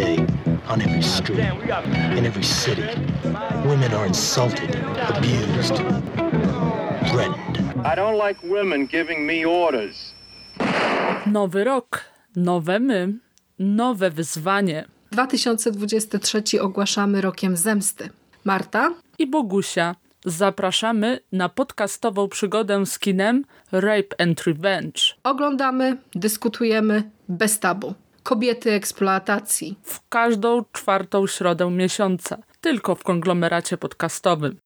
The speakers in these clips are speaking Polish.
day, on every street, in every city, women are insulted, abused, threatened. I don't like women giving me orders. Nowy rok, nowe my, nowe wyzwanie. 2023 ogłaszamy rokiem zemsty. Marta i Bogusia. Zapraszamy na podcastową przygodę z kinem Rape and Revenge. Oglądamy, dyskutujemy bez tabu. Kobiety eksploatacji. W każdą czwartą środę miesiąca. Tylko w konglomeracie podcastowym.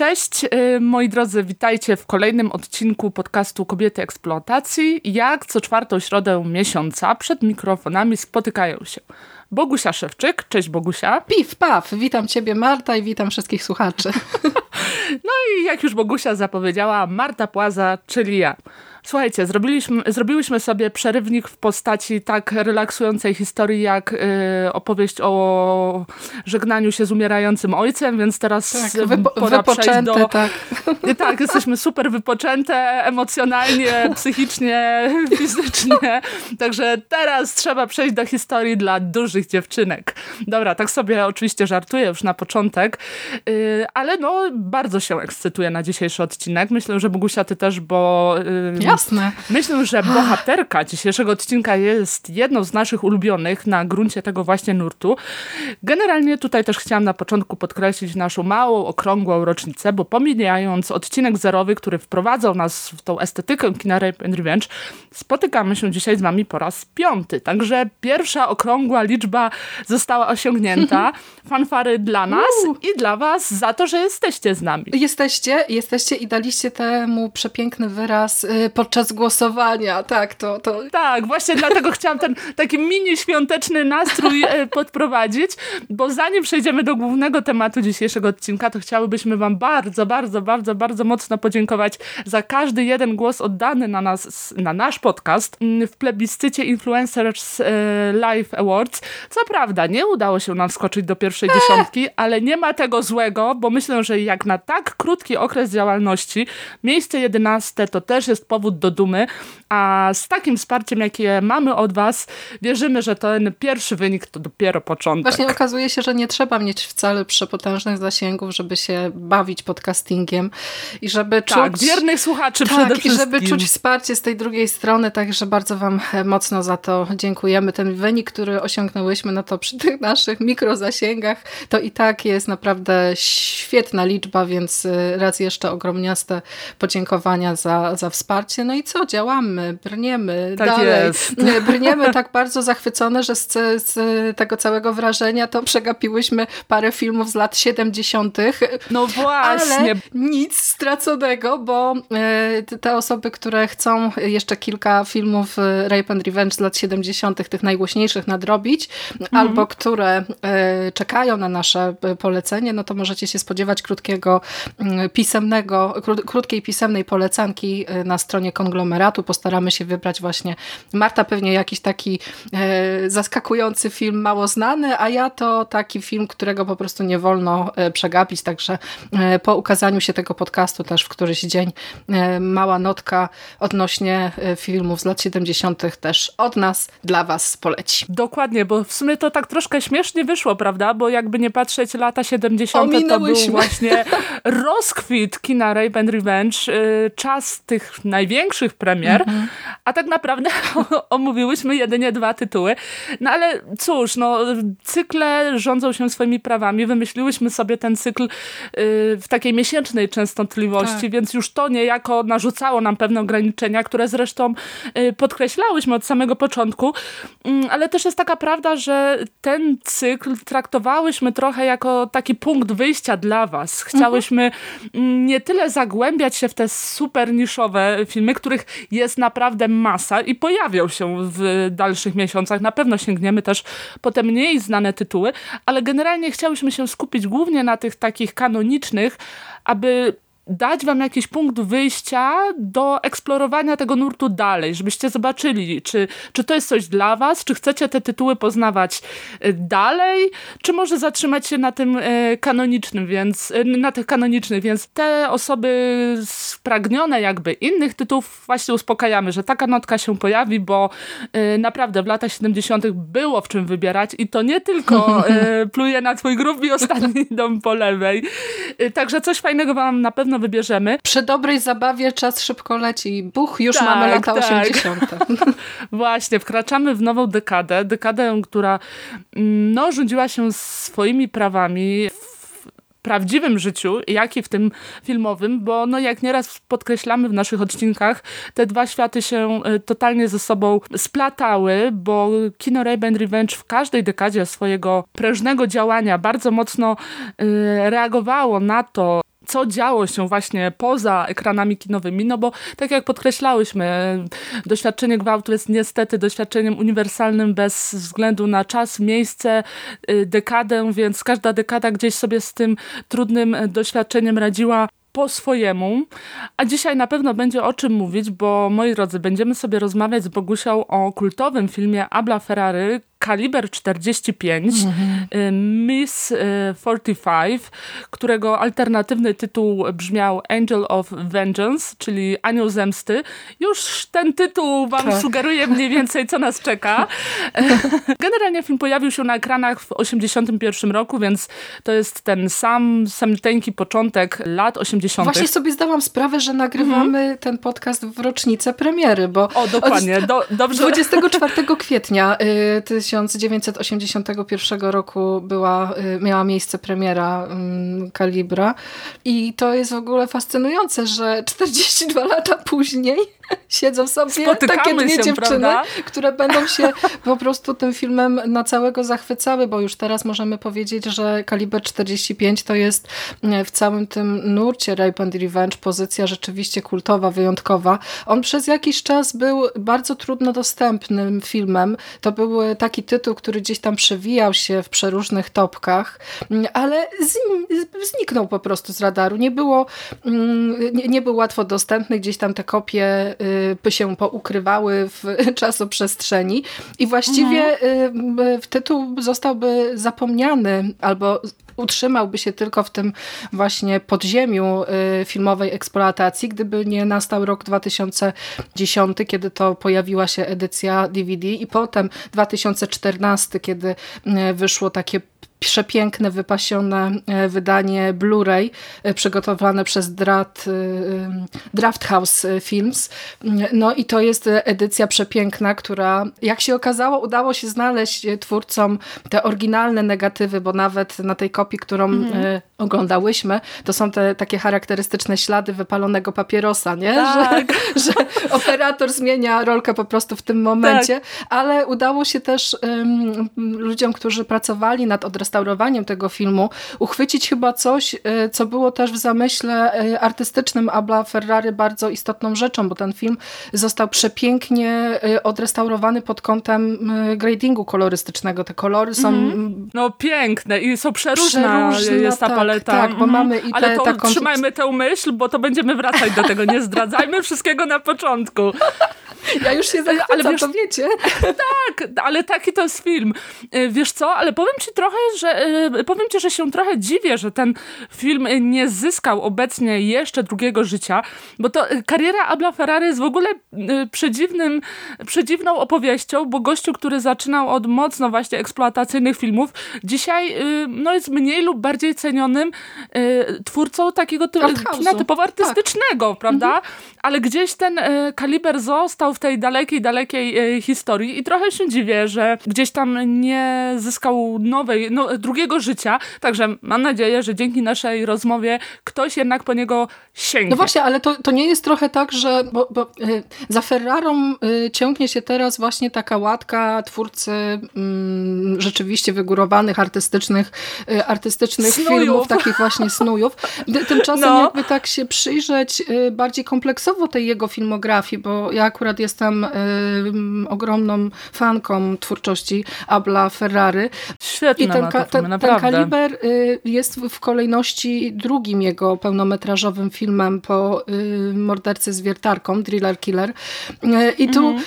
Cześć y, moi drodzy, witajcie w kolejnym odcinku podcastu Kobiety Eksploatacji. Jak co czwartą środę miesiąca przed mikrofonami spotykają się Bogusia Szewczyk. Cześć Bogusia. Pif, paf. Witam Ciebie Marta i witam wszystkich słuchaczy. no i jak już Bogusia zapowiedziała, Marta Płaza, czyli ja. Słuchajcie, zrobiliśmy, zrobiłyśmy sobie przerywnik w postaci tak relaksującej historii, jak y, opowieść o żegnaniu się z umierającym ojcem, więc teraz tak, wypo, pora przejść do... Tak. tak, jesteśmy super wypoczęte emocjonalnie, psychicznie, fizycznie, także teraz trzeba przejść do historii dla dużych dziewczynek. Dobra, tak sobie oczywiście żartuję już na początek, y, ale no bardzo się ekscytuję na dzisiejszy odcinek. Myślę, że Bogusia ty też, bo... Y, Jasne. Myślę, że bohaterka dzisiejszego odcinka jest jedną z naszych ulubionych na gruncie tego właśnie nurtu. Generalnie tutaj też chciałam na początku podkreślić naszą małą, okrągłą rocznicę, bo pomijając odcinek zerowy, który wprowadzał nas w tą estetykę kina Rape and Revenge, spotykamy się dzisiaj z wami po raz piąty. Także pierwsza okrągła liczba została osiągnięta. Fanfary dla nas uh. i dla was za to, że jesteście z nami. Jesteście, jesteście i daliście temu przepiękny wyraz y, podczas głosowania. Tak, to, to... tak właśnie dlatego chciałam ten taki mini świąteczny nastrój e, podprowadzić, bo zanim przejdziemy do głównego tematu dzisiejszego odcinka, to chciałybyśmy wam bardzo, bardzo, bardzo, bardzo mocno podziękować za każdy jeden głos oddany na nas, na nasz podcast mm, w plebiscycie Influencers e, Live Awards. Co prawda, nie udało się nam wskoczyć do pierwszej dziesiątki, ale nie ma tego złego, bo myślę, że jak na tak krótki okres działalności, miejsce jedenaste to też jest powód powód do dumy, a z takim wsparciem, jakie mamy od was, wierzymy, że ten pierwszy wynik to dopiero początek. Właśnie okazuje się, że nie trzeba mieć wcale przepotężnych zasięgów, żeby się bawić podcastingiem i żeby tak, czuć... wiernych słuchaczy tak, przede wszystkim. i żeby czuć wsparcie z tej drugiej strony, także bardzo wam mocno za to dziękujemy. Ten wynik, który osiągnęłyśmy, no to przy tych naszych mikrozasięgach, to i tak jest naprawdę świetna liczba, więc y, raz jeszcze ogromniaste podziękowania za, za wsparcie no i co, działamy, brniemy tak dalej. Jest. Brniemy tak bardzo zachwycone, że z, z, tego całego wrażenia to przegapiłyśmy parę filmów z lat 70. No właśnie. Ale nic straconego, bo e, te osoby, które chcą jeszcze kilka filmów e, Rape and Revenge z lat 70., tych najgłośniejszych nadrobić, mhm. albo które e, czekają na nasze polecenie, no to możecie się spodziewać krótkiego, mm, pisemnego, krótkiej pisemnej polecanki na stronie konglomeratu. Postaramy się wybrać właśnie Marta pewnie jakiś taki e, zaskakujący film mało znany, a ja to taki film, którego po prostu nie wolno e, przegapić, także e, po ukazaniu się tego podcastu też w któryś dzień mała notka odnośnie filmów z lat 70. też od nas dla was poleci. Dokładnie, bo w sumie to tak troszkę śmiesznie wyszło, prawda? Bo jakby nie patrzeć lata 70. Ominęłyśmy. to był właśnie rozkwit kina Rape and Revenge, e, czas tych największych największych premier, mm -hmm. a tak naprawdę omówiłyśmy jedynie dwa tytuły. No ale cóż, no, cykle rządzą się swoimi prawami. Wymyśliłyśmy sobie ten cykl y, w takiej miesięcznej częstotliwości, tak. więc już to niejako narzucało nam pewne ograniczenia, które zresztą y, podkreślałyśmy od samego początku, y, ale też jest taka prawda, że ten cykl traktowałyśmy trochę jako taki punkt wyjścia dla was. Chciałyśmy mhm. nie tyle zagłębiać się w te super niszowe filmy, filmy, których jest naprawdę masa i pojawią się w dalszych miesiącach. Na pewno sięgniemy też po te mniej znane tytuły, ale generalnie chciałyśmy się skupić głównie na tych takich kanonicznych, aby dać wam jakiś punkt wyjścia do eksplorowania tego nurtu dalej, żebyście zobaczyli, czy, czy to jest coś dla was, czy chcecie te tytuły poznawać y, dalej, czy może zatrzymać się na tym y, kanonicznym, więc y, na tych kanonicznych, więc te osoby spragnione jakby innych tytułów właśnie uspokajamy, że taka notka się pojawi, bo naprawdę w latach 70. było w czym wybierać i to nie tylko pluje na twój grób i ostatni dom po lewej. Także coś fajnego wam na pewno wybierzemy. Przy dobrej zabawie czas szybko leci. Buch, już tak, mamy lata tak. 80. Właśnie, wkraczamy w nową dekadę. Dekadę, która mm, no, rządziła się swoimi prawami prawdziwym życiu, jak i w tym filmowym, bo no jak nieraz podkreślamy w naszych odcinkach, te dwa światy się e, totalnie ze sobą splatały, bo kino Rape Revenge w każdej dekadzie swojego prężnego działania bardzo mocno y, reagowało na to, co działo się właśnie poza ekranami kinowymi, no bo tak jak podkreślałyśmy, doświadczenie gwałtu jest niestety doświadczeniem uniwersalnym bez względu na czas, miejsce, y, dekadę, więc każda dekada gdzieś sobie z tym trudnym doświadczeniem radziła po swojemu, a dzisiaj na pewno będzie o czym mówić, bo moi drodzy, będziemy sobie rozmawiać z Bogusią o kultowym filmie Abla Ferrary, Kaliber 45, mm-hmm. Miss 45, y, którego alternatywny tytuł brzmiał Angel of Vengeance, czyli Anioł Zemsty. Już ten tytuł wam tak. sugeruje mniej więcej, co nas czeka. Generalnie film pojawił się na ekranach w 81 roku, więc to jest ten sam samiuteńki początek lat 80. Właśnie sobie zdałam sprawę, że nagrywamy mm-hmm. ten podcast w rocznicę premiery, bo... O, dokładnie. Do, dobrze. 24 kwietnia y, 1981 roku była, y, miała miejsce premiera um, Kalibra i to jest w ogóle fascynujące, że 42 lata później siedzą sobie Spotykamy takie dwie się, dziewczyny, prawda? które będą się po prostu tym filmem na całego zachwycały, bo już teraz możemy powiedzieć, że Kaliber 45 to jest e, w całym tym nurcie Rape and Revenge pozycja rzeczywiście kultowa, wyjątkowa. On przez jakiś czas był bardzo trudno dostępnym filmem. To był taki tytuł, który gdzieś tam przewijał się w przeróżnych topkach, mm, ale zniknął po prostu z radaru. Nie było, mm, nie, nie był łatwo dostępny, gdzieś tam te kopie by się poukrywały w czasoprzestrzeni i właściwie mhm. tytuł zostałby zapomniany albo utrzymałby się tylko w tym właśnie podziemiu y, filmowej eksploatacji, gdyby nie nastał rok 2010, kiedy to pojawiła się edycja DVD i potem 2014, kiedy y, wyszło takie przepiękne, wypasione e, wydanie Blu-ray e, przygotowane przez Draft, e, Draft House Films. No i to jest edycja przepiękna, która jak się okazało udało się znaleźć twórcom te oryginalne negatywy, bo nawet na tej kopii, którą mm. oglądałyśmy, to są te takie charakterystyczne ślady wypalonego papierosa, nie? Tak. Że, że operator zmienia rolkę po prostu w tym momencie, tak. ale udało się też um, ludziom, którzy pracowali nad odrestaurowaniem restaurowaniem tego filmu uchwycić chyba coś, e, co było też w zamyśle e, artystycznym Abla Ferrari bardzo istotną rzeczą, bo ten film został przepięknie e, odrestaurowany pod kątem gradingu kolorystycznego. Te kolory są... Mm. No piękne i są przeróżne, jest ta tak, paleta. Tak, bo mamy i te, Ale to taką... trzymajmy tę myśl, bo to będziemy wracać do tego. Nie zdradzajmy wszystkiego na początku. Ja już się zachwycam, ale wiesz, to wiecie. Tak, ale taki to jest film. Wiesz co, ale powiem ci trochę, że yy, powiem ci, że się trochę dziwię, że ten film nie zyskał obecnie jeszcze drugiego życia, bo to y, kariera Abla Ferrari jest w ogóle yy, przedziwnym, przedziwną opowieścią, bo gościu, który zaczynał od mocno właśnie eksploatacyjnych filmów, dzisiaj no jest mniej lub bardziej cenionym y, twórcą takiego kina typowo artystycznego, tak. prawda? Mhm. Ale gdzieś ten y, kaliber został w tej dalekiej, dalekiej historii i trochę się dziwię, że gdzieś tam nie zyskał nowej, no, drugiego życia. Także mam nadzieję, że dzięki naszej rozmowie ktoś jednak po niego sięgnie. No właśnie, ale to, to nie jest trochę tak, że bo, bo y, za Ferrarą y, ciągnie się teraz właśnie taka łatka twórcy mm, rzeczywiście wygórowanych, artystycznych, artystycznych filmów, takich właśnie snujów. Tymczasem no. jakby tak się przyjrzeć bardziej kompleksowo tej jego filmografii, bo ja akurat jestem ogromną fanką twórczości Abla Ferrari. Świetne I ten, ten, ten kaliber jest w kolejności drugim jego pełnometrażowym filmem po Mordercy z wiertarką, Driller Killer. I tu mhm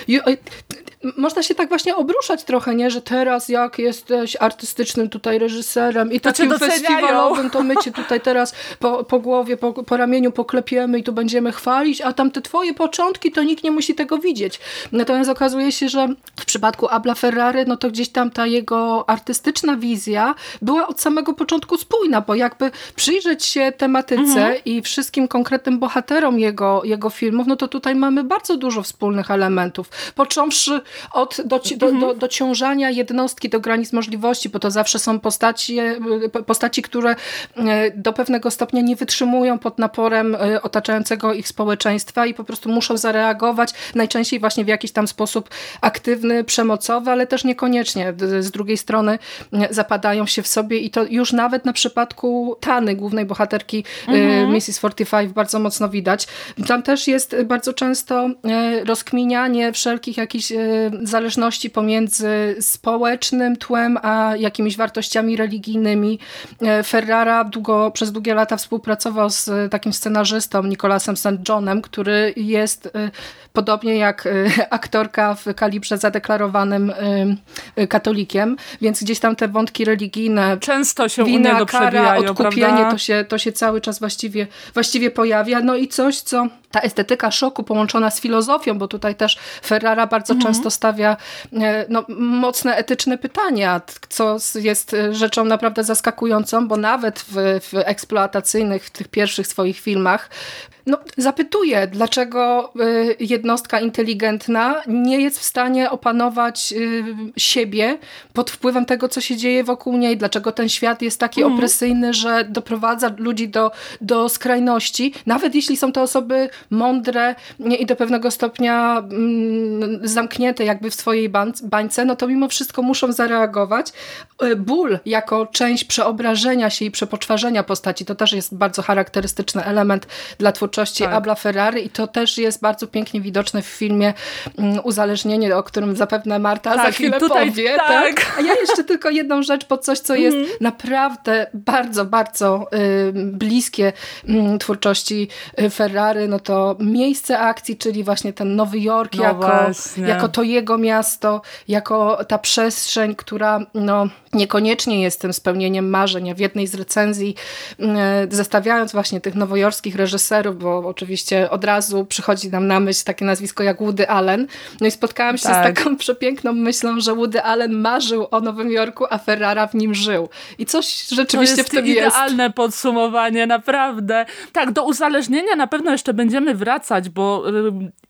można się tak właśnie obruszać trochę, nie? że teraz jak jesteś artystycznym tutaj reżyserem i to takim festiwalowym, to my cię tutaj teraz po, po głowie, po, po ramieniu poklepiemy i tu będziemy chwalić, a tam te twoje początki to nikt nie musi tego widzieć. Natomiast okazuje się, że w przypadku Abla Ferrary, no to gdzieś tam ta jego artystyczna wizja była od samego początku spójna, bo jakby przyjrzeć się tematyce mhm. i wszystkim konkretnym bohaterom jego, jego filmów, no to tutaj mamy bardzo dużo wspólnych elementów. Począwszy od do, do, do, mhm. dociążania jednostki do granic możliwości, bo to zawsze są postaci, e, postaci, które e, do pewnego stopnia nie wytrzymują pod naporem e, otaczającego ich społeczeństwa i po prostu muszą zareagować, najczęściej właśnie w jakiś tam sposób aktywny, przemocowy, ale też niekoniecznie. Z drugiej strony zapadają się w sobie i to już nawet na przypadku Tany, głównej bohaterki mhm. Mrs. 45 bardzo mocno widać. Tam też jest bardzo często rozkminianie wszelkich jakichś zależności pomiędzy społecznym tłem a jakimiś wartościami religijnymi. E, Ferrara długo, przez długie lata współpracował z takim scenarzystą Nicolasem St. Johnem, który jest e, podobnie jak e, aktorka w kalibrze zadeklarowanym katolikiem, więc gdzieś tam te wątki religijne, często się wina, kara, odkupienie, to się, to się cały czas właściwie, właściwie pojawia. No i coś, co ta estetyka szoku połączona z filozofią, bo tutaj też Ferrara bardzo mhm. często stawia e, no, mocne etyczne pytania, co jest rzeczą naprawdę zaskakującą, bo nawet w, w eksploatacyjnych, w tych pierwszych swoich filmach no, zapytuję, dlaczego y, jednostka inteligentna nie jest w stanie opanować y, siebie pod wpływem tego, co się dzieje wokół niej, dlaczego ten świat jest taki mm. opresyjny, że doprowadza ludzi do, do skrajności, nawet jeśli są to osoby mądre i do pewnego stopnia mm, zamknięte jakby w swojej bańce, no to mimo wszystko muszą zareagować. Y, ból jako część przeobrażenia się i przepoczwarzenia postaci, to też jest bardzo charakterystyczny element dla twórczości twórczości tak. Abla Ferrari i to też jest bardzo pięknie widoczne w filmie mm, Uzależnienie, o którym zapewne Marta tak, za chwilę tutaj, powie. Tak. tak. A ja jeszcze tylko jedną rzecz pod coś, co jest mhm. naprawdę bardzo, bardzo y, bliskie y, twórczości Ferrari, no to miejsce akcji, czyli właśnie ten Nowy Jork no jako, jako to jego miasto, jako ta przestrzeń, która no, niekoniecznie jest tym spełnieniem marzeń. W jednej z recenzji y, zestawiając właśnie tych nowojorskich reżyserów, bo oczywiście od razu przychodzi nam na myśl takie nazwisko jak Woody Allen. No i spotkałam się tak. z taką przepiękną myślą, że Woody Allen marzył o Nowym Jorku, a Ferrara w nim żył. I coś rzeczywiście to w tym jest. idealne podsumowanie, naprawdę. Tak, do uzależnienia na pewno jeszcze będziemy wracać, bo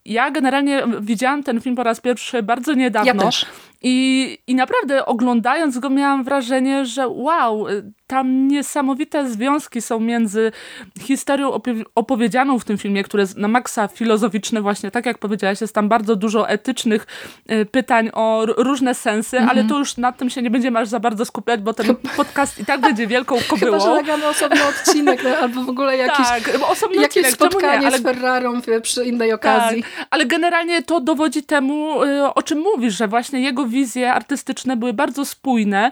ja generalnie widziałam ten film po raz pierwszy bardzo niedawno. Ja też. I, I naprawdę oglądając go miałam wrażenie, że wow, tam niesamowite związki są między historią opowiedzianą w tym filmie, które jest na maksa filozoficzne właśnie, tak jak powiedziałaś, jest tam bardzo dużo etycznych y, pytań o różne sensy, mm -hmm. ale mhm. to już nad tym się nie będziemy aż za bardzo skupiać, bo ten podcast i tak będzie wielką kobyłą. Chyba, że nagramy osobny odcinek, no, albo w ogóle jakiś, tak, osobny jakieś odcinek, spotkanie nie, ale... z Ferrarą przy innej okazji. Tak, ale generalnie to dowodzi temu, y, o czym mówisz, że właśnie jego wizje artystyczne były bardzo spójne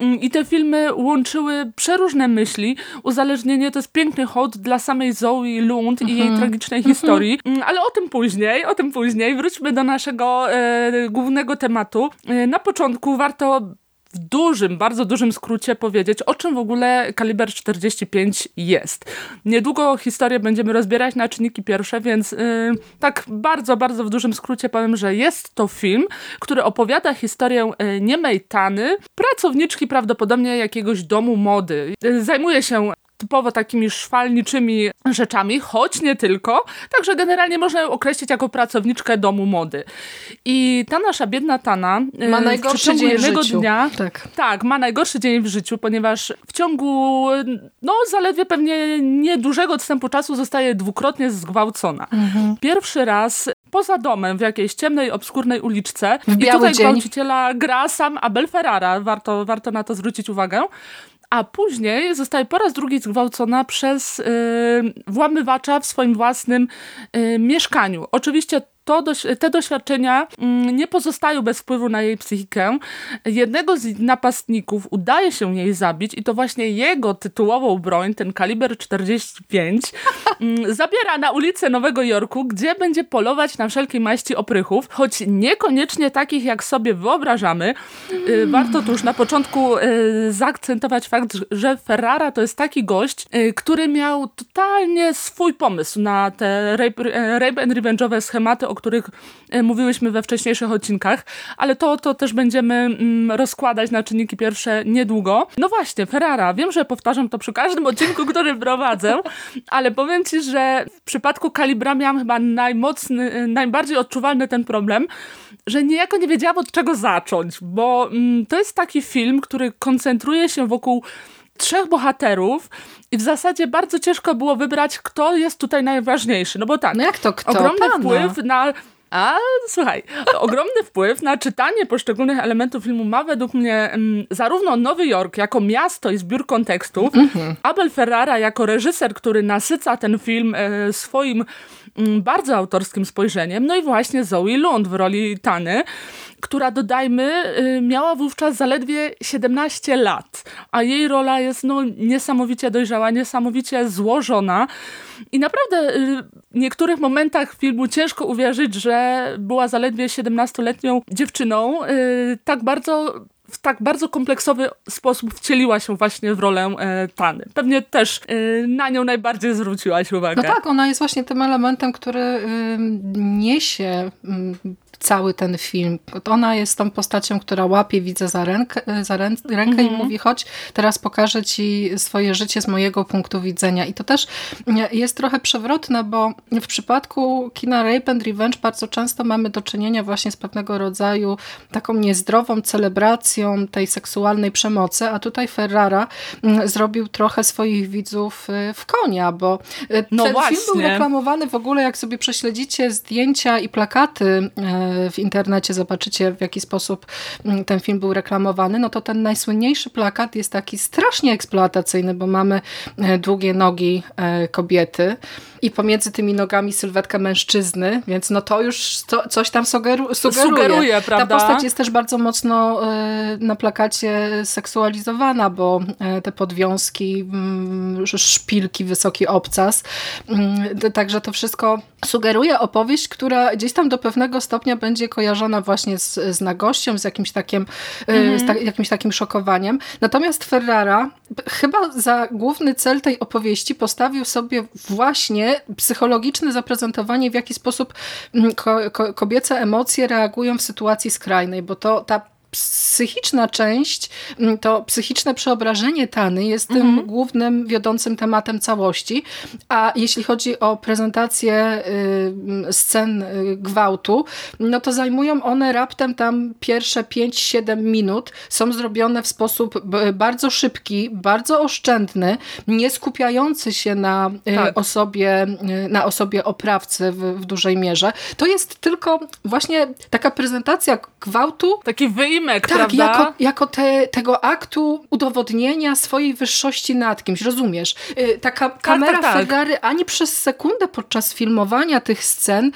mm, i te filmy łączyły przeróżne myśli. Uzależnienie to jest piękny hołd dla samej Zoe Lund i jej mhm. tragicznej mhm. historii, mm, ale o tym później, o tym później. Wróćmy do naszego e, głównego tematu. E, na początku warto w dużym, bardzo dużym skrócie powiedzieć, o czym w ogóle kaliber 45 jest. Niedługo historię będziemy rozbierać na czynniki pierwsze, więc yy, tak bardzo, bardzo w dużym skrócie powiem, że jest to film, który opowiada historię yy, niemej Tany, pracowniczki prawdopodobnie jakiegoś domu mody. Yy, zajmuje się typowo takimi szwalniczymi rzeczami, choć nie tylko. Także generalnie można ją określić jako pracowniczkę domu mody. I ta nasza biedna Tana y, ma najgorszy dzień w życiu. dnia, tak. tak, ma najgorszy dzień w życiu, ponieważ w ciągu no zaledwie pewnie niedużego odstępu czasu zostaje dwukrotnie zgwałcona. Mhm. Pierwszy raz poza domem w jakiejś ciemnej, obskurnej uliczce. W I tutaj dzień. gwałciciela gra sam Abel Ferrara. Warto, warto na to zwrócić uwagę a później zostaje po raz drugi zgwałcona przez y, włamywacza w swoim własnym y, mieszkaniu. Oczywiście to, te doświadczenia mm, nie pozostają bez wpływu na jej psychikę. Jednego z napastników udaje się jej zabić i to właśnie jego tytułową broń, ten kaliber 45, mm, zabiera na ulicę Nowego Jorku, gdzie będzie polować na wszelkiej maści oprychów, choć niekoniecznie takich, jak sobie wyobrażamy. Y, warto tu już na początku y, zaakcentować fakt, że Ferrara to jest taki gość, y, który miał totalnie swój pomysł na te rape, rape and revenge'owe schematy, o których e, mówiłyśmy we wcześniejszych odcinkach, ale to, to też będziemy mm, rozkładać na czynniki pierwsze niedługo. No właśnie, Ferrara. Wiem, że powtarzam to przy każdym odcinku, który prowadzę, ale powiem Ci, że w przypadku Kalibra miałam chyba najmocny, e, najbardziej odczuwalny ten problem, że niejako nie wiedziałam od czego zacząć, bo mm, to jest taki film, który koncentruje się wokół trzech bohaterów i w zasadzie bardzo ciężko było wybrać, kto jest tutaj najważniejszy. No bo tak, no jak to kto? ogromny Pana. wpływ na a słuchaj, ogromny wpływ na czytanie poszczególnych elementów filmu ma według mnie mm, zarówno Nowy Jork jako miasto i zbiór kontekstów, mm -hmm. Abel Ferrara jako reżyser, który nasyca ten film e, swoim bardzo autorskim spojrzeniem, no i właśnie Zoe Lund w roli Tany, która dodajmy y, miała wówczas zaledwie 17 lat, a jej rola jest no, niesamowicie dojrzała, niesamowicie złożona. I naprawdę y, w niektórych momentach filmu ciężko uwierzyć, że była zaledwie 17-letnią dziewczyną, y, tak bardzo w tak bardzo kompleksowy sposób wcieliła się właśnie w rolę e, Tany. Pewnie też e, na nią najbardziej zwróciłaś uwagę. No tak, ona jest właśnie tym elementem, który y, niesie y, cały ten film. Ona jest tą postacią, która łapie widza za rękę, za rękę mhm. i mówi, chodź, teraz pokażę ci swoje życie z mojego punktu widzenia. I to też jest trochę przewrotne, bo w przypadku kina Rape and Revenge bardzo często mamy do czynienia właśnie z pewnego rodzaju taką niezdrową celebracją tej seksualnej przemocy, a tutaj Ferrara mm, zrobił trochę swoich widzów y, w konia, bo y, no ten właśnie. film był reklamowany w ogóle, jak sobie prześledzicie zdjęcia i plakaty w internecie zobaczycie, w jaki sposób mm, ten film był reklamowany, no to ten najsłynniejszy plakat jest taki strasznie eksploatacyjny, bo mamy e, długie nogi e, kobiety, i pomiędzy tymi nogami sylwetka mężczyzny, więc no to już to, coś tam sugeru, sugeruje. sugeruje prawda? Ta postać jest też bardzo mocno y, na plakacie seksualizowana, bo y, te podwiązki, y, szpilki, wysoki obcas, mm, także to wszystko sugeruje opowieść, która gdzieś tam do pewnego stopnia będzie kojarzona właśnie z, z nagością, z jakimś takim, mhm. z ta, jakimś takim szokowaniem. Natomiast Ferrara chyba za główny cel tej opowieści postawił sobie właśnie psychologiczne zaprezentowanie, w jaki sposób mm, ko ko kobiece emocje reagują w sytuacji skrajnej, bo to ta psychiczna część, mm, to psychiczne przeobrażenie Tany jest tym mhm. głównym, wiodącym tematem całości. A jeśli chodzi o prezentację y, scen y, gwałtu, no to zajmują one raptem tam pierwsze 5-7 minut. Są zrobione w sposób bardzo szybki, bardzo oszczędny, nie skupiający się na y, tak. osobie, na osobie oprawcy w, w dużej mierze. To jest tylko właśnie taka prezentacja gwałtu. Taki wyim tak, prawda? jako, jako te, tego aktu udowodnienia swojej wyższości nad kimś, rozumiesz? Y, taka tak, kamera tak, tak. Ferrari ani przez sekundę podczas filmowania tych scen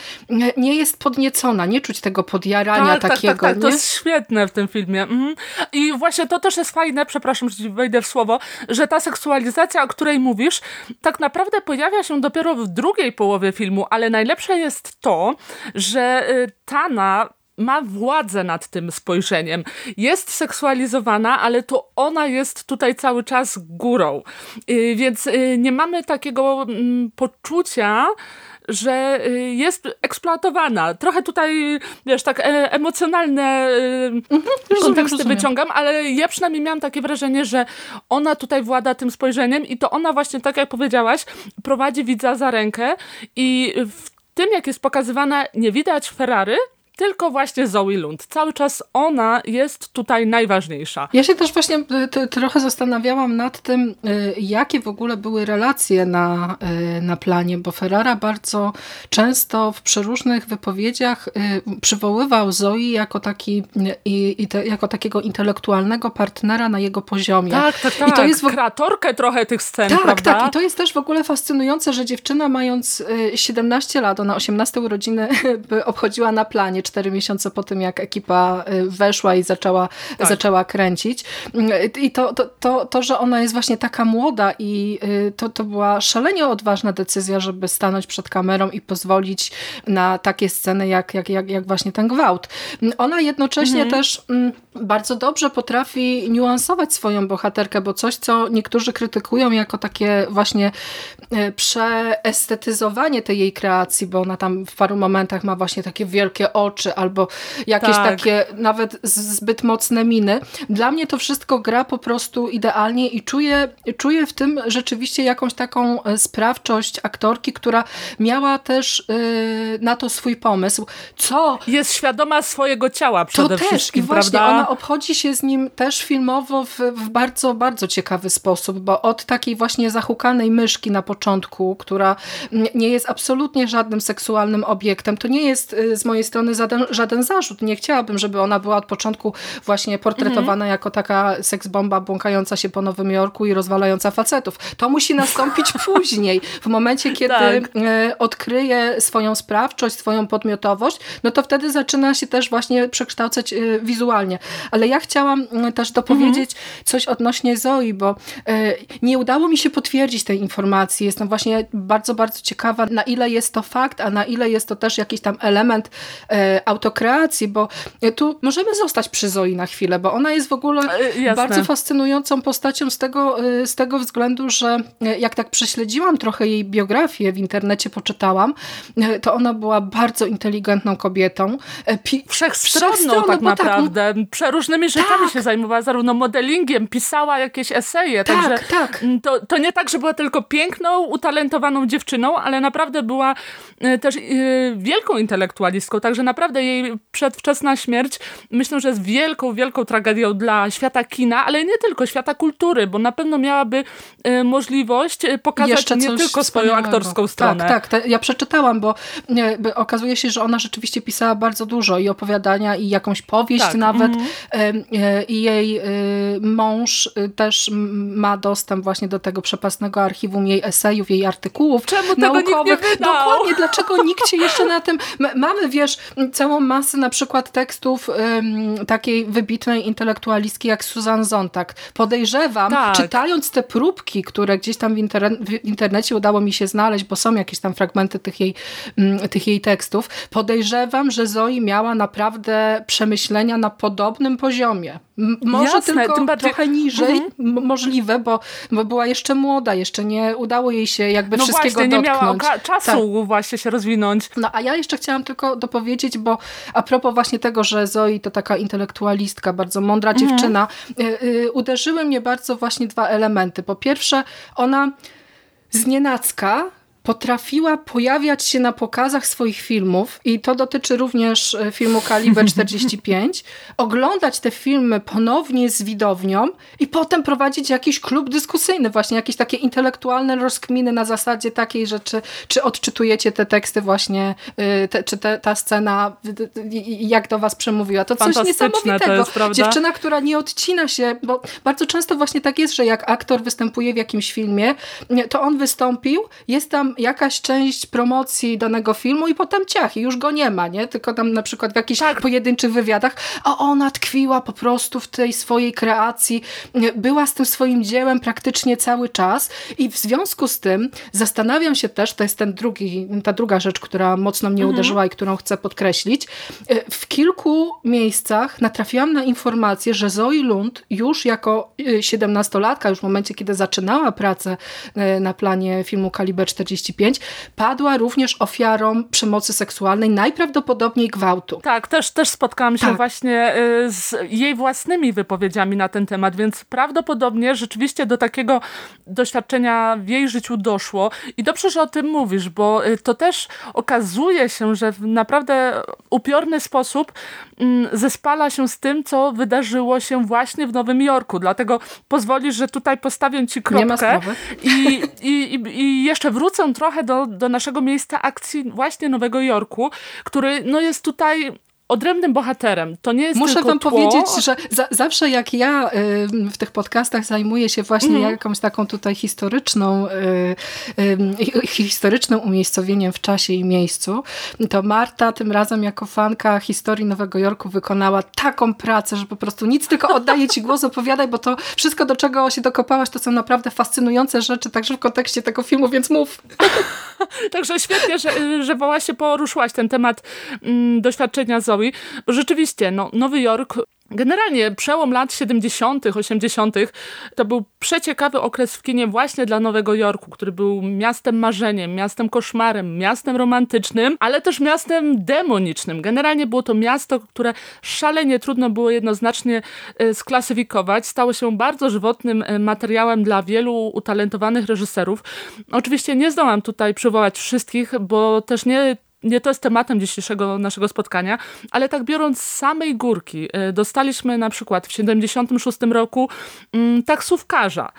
nie jest podniecona, nie czuć tego podjarania tak, tak takiego. Tak, tak, to jest świetne w tym filmie. Mhm. I właśnie to też jest fajne, przepraszam, że wejdę w słowo, że ta seksualizacja, o której mówisz, tak naprawdę pojawia się dopiero w drugiej połowie filmu, ale najlepsze jest to, że y, Tana ma władzę nad tym spojrzeniem. Jest seksualizowana, ale to ona jest tutaj cały czas górą. Y, więc y, nie mamy takiego mm, poczucia, że y, jest eksploatowana. Trochę tutaj, wiesz, tak e emocjonalne mhm, konteksty rozumiem. wyciągam, ale ja przynajmniej miałam takie wrażenie, że ona tutaj włada tym spojrzeniem i to ona właśnie, tak jak powiedziałaś, prowadzi widza za rękę i w tym, jak jest pokazywana, nie widać Ferrari, tylko właśnie Zoe Lund. Cały czas ona jest tutaj najważniejsza. Ja się też właśnie y, trochę zastanawiałam nad tym, y, jakie w ogóle były relacje na, y, na planie, bo Ferrara bardzo często w przeróżnych wypowiedziach przywoływał Zoe jako, taki, i, i te, jako takiego intelektualnego partnera na jego poziomie. Tak, tak, tak. I to jest w... kreatorkę trochę tych scen, tak, prawda? Tak, i to jest też w ogóle fascynujące, że dziewczyna mając 17 lat, ona 18 urodziny obchodziła na planie, cztery miesiące po tym, jak ekipa y, weszła i zaczęła, tak. zaczęła kręcić. I to, to, to, to, że ona jest właśnie taka młoda i y, to, to była szalenie odważna decyzja, żeby stanąć przed kamerą i pozwolić na takie sceny, jak, jak, jak, jak właśnie ten gwałt. Ona jednocześnie mhm. też mm, bardzo dobrze potrafi niuansować swoją bohaterkę, bo coś, co niektórzy krytykują jako takie właśnie y, przeestetyzowanie tej jej kreacji, bo ona tam w paru momentach ma właśnie takie wielkie oczy, albo jakieś tak. takie nawet zbyt mocne miny. Dla mnie to wszystko gra po prostu idealnie i czuję, czuję w tym rzeczywiście jakąś taką e, sprawczość aktorki, która miała też yy, na to swój pomysł. Co? Jest świadoma swojego ciała przede to wszystkim, też. I właśnie prawda? ona obchodzi się z nim też filmowo w, w bardzo, bardzo ciekawy sposób, bo od takiej właśnie zahukanej myszki na początku, która nie jest absolutnie żadnym seksualnym obiektem, to nie jest y, z mojej strony żaden, żaden zarzut. Nie chciałabym, żeby ona była od początku właśnie portretowana mhm. jako taka seksbomba błąkająca się po Nowym Jorku i rozwalająca facetów. To musi nastąpić później. W momencie, kiedy tak. E, odkryje swoją sprawczość, swoją podmiotowość, no to wtedy zaczyna się też właśnie przekształcać e, wizualnie. Ale ja chciałam e, też dopowiedzieć mhm. coś odnośnie Zoi, bo nie udało mi się potwierdzić tej informacji. Jestem właśnie bardzo, bardzo ciekawa, na ile jest to fakt, a na ile jest to też jakiś tam element autokreacji, bo tu możemy zostać przy Zoi na chwilę, bo ona jest w ogóle e, Jasne. bardzo fascynującą postacią z tego, e, z tego względu, że e, jak tak prześledziłam trochę jej biografię, w internecie poczytałam, to ona była bardzo inteligentną kobietą. Pi Wszechstronną tak, tak naprawdę. Tak, Przeróżnymi rzeczami tak. się zajmowała, zarówno modelingiem, pisała jakieś eseje. Tak, także tak. To, to nie tak, że była tylko piękną, utalentowaną dziewczyną, ale naprawdę była też wielką intelektualistką, także naprawdę jej przedwczesna śmierć myślę, że jest wielką, wielką tragedią dla świata kina, ale nie tylko, świata kultury, bo na pewno miałaby y, możliwość pokazać Jeszcze nie tylko swoją aktorską tak, stronę. Tak, tak. Ja przeczytałam, bo, okazuje się, że ona rzeczywiście pisała bardzo dużo i opowiadania, i jakąś powieść tak. nawet. Mm. I jej mąż też ma dostęp właśnie do tego przepasnego archiwum jej esejów, jej artykułów Czemu naukowych. Dokładnie, dlaczego nikt się jeszcze na tym... Mamy, wiesz, całą masę na przykład tekstów takiej wybitnej intelektualistki jak Susan Zontag. Podejrzewam, tak. czytając te próbki, które gdzieś tam w, interne w, internecie udało mi się znaleźć, bo są jakieś tam fragmenty tych jej, tych jej tekstów, podejrzewam, że Zoe miała naprawdę przemyślenia na podobnym poziomie. Może Jasne, tylko tym bardziej... trochę niżej mhm. możliwe, bo, bo była jeszcze młoda, jeszcze nie udało jej się jakby no wszystkiego właśnie, dotknąć. nie miała czasu tak. właśnie się rozwinąć. No a ja jeszcze chciałam tylko dopowiedzieć, bo a propos właśnie tego, że Zoe to taka intelektualistka, bardzo mądra mhm. dziewczyna, y, y, uderzyły mnie bardzo właśnie dwa elementy. Po pierwsze, ona znienacka potrafiła pojawiać się na pokazach swoich filmów i to dotyczy również e, filmu Kaliber 45, oglądać te filmy ponownie z widownią i potem prowadzić jakiś klub dyskusyjny, właśnie jakieś takie intelektualne rozkminy na zasadzie takiej, że czy, czy odczytujecie te teksty właśnie, e, te, czy te, ta scena jak do was przemówiła. To coś niesamowitego. To jest, Dziewczyna, która nie odcina się, bo bardzo często właśnie tak jest, że jak aktor występuje w jakimś filmie, to on wystąpił, jest tam jakaś część promocji danego filmu i potem ciach, i już go nie ma, nie? Tylko tam na przykład w jakichś tak. pojedynczych wywiadach, a ona tkwiła po prostu w tej swojej kreacji, była z tym swoim dziełem praktycznie cały czas i w związku z tym zastanawiam się też, to jest ten drugi, ta druga rzecz, która mocno mnie mhm. uderzyła i którą chcę podkreślić, w kilku miejscach natrafiłam na informację, że Zoe Lund już jako y, siedemnastolatka, już w momencie, kiedy zaczynała pracę y, na planie filmu Kaliber 45, 35, padła również ofiarą przemocy seksualnej, najprawdopodobniej gwałtu. Tak, też, też spotkałam się tak. właśnie y, z jej własnymi wypowiedziami na ten temat, więc prawdopodobnie rzeczywiście do takiego doświadczenia w jej życiu doszło. I dobrze, że o tym mówisz, bo y, to też okazuje się, że w naprawdę upiorny sposób mm, zespala się z tym, co wydarzyło się właśnie w Nowym Jorku. Dlatego pozwolisz, że tutaj postawię ci kropkę i, i, i jeszcze wrócę trochę do, do naszego miejsca akcji właśnie Nowego Jorku, który no, jest tutaj odrębnym bohaterem. To nie jest Muszę wam tło. powiedzieć, że za, zawsze jak ja y, w tych podcastach zajmuję się właśnie mm. jakąś taką tutaj historyczną, y, y, historycznym umiejscowieniem w czasie i miejscu, to Marta tym razem jako fanka historii Nowego Jorku wykonała taką pracę, że po prostu nic, tylko oddaję ci głos, opowiadaj, bo to wszystko, do czego się dokopałaś, to są naprawdę fascynujące rzeczy, także w kontekście tego filmu, więc mów. Także świetnie, że, że właśnie poruszyłaś ten temat mm, doświadczenia z bo rzeczywiście, no, Nowy Jork Generalnie przełom lat 70., 80. to był przeciekawy okres w kinie właśnie dla Nowego Jorku, który był miastem marzeniem, miastem koszmarem, miastem romantycznym, ale też miastem demonicznym. Generalnie było to miasto, które szalenie trudno było jednoznacznie e, sklasyfikować. Stało się bardzo żywotnym e, materiałem dla wielu utalentowanych reżyserów. Oczywiście nie zdołam tutaj przywołać wszystkich, bo też nie nie to jest tematem dzisiejszego naszego spotkania, ale tak biorąc z samej górki, y, dostaliśmy na przykład w 76 roku mm, taksówkarza,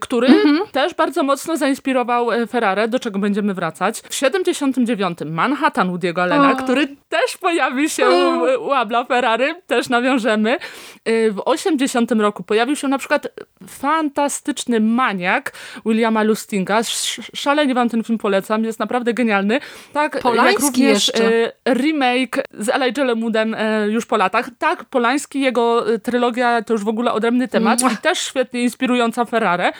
który mhm. też bardzo mocno zainspirował y, Ferrari, do czego będziemy wracać. W 79 Manhattan Woody'ego Allena, który też pojawi się u Abla Ferrari, też nawiążemy. Y, w 80 roku pojawił się na przykład fantastyczny maniak Williama Lustinga. Szalenie wam ten film polecam, jest naprawdę genialny. Tak, Polański również jeszcze. E, remake z Elijah Woodem e, już po latach. Tak, Polański, jego e, trylogia to już w ogóle odrębny temat i też świetnie inspirująca Ferrarę.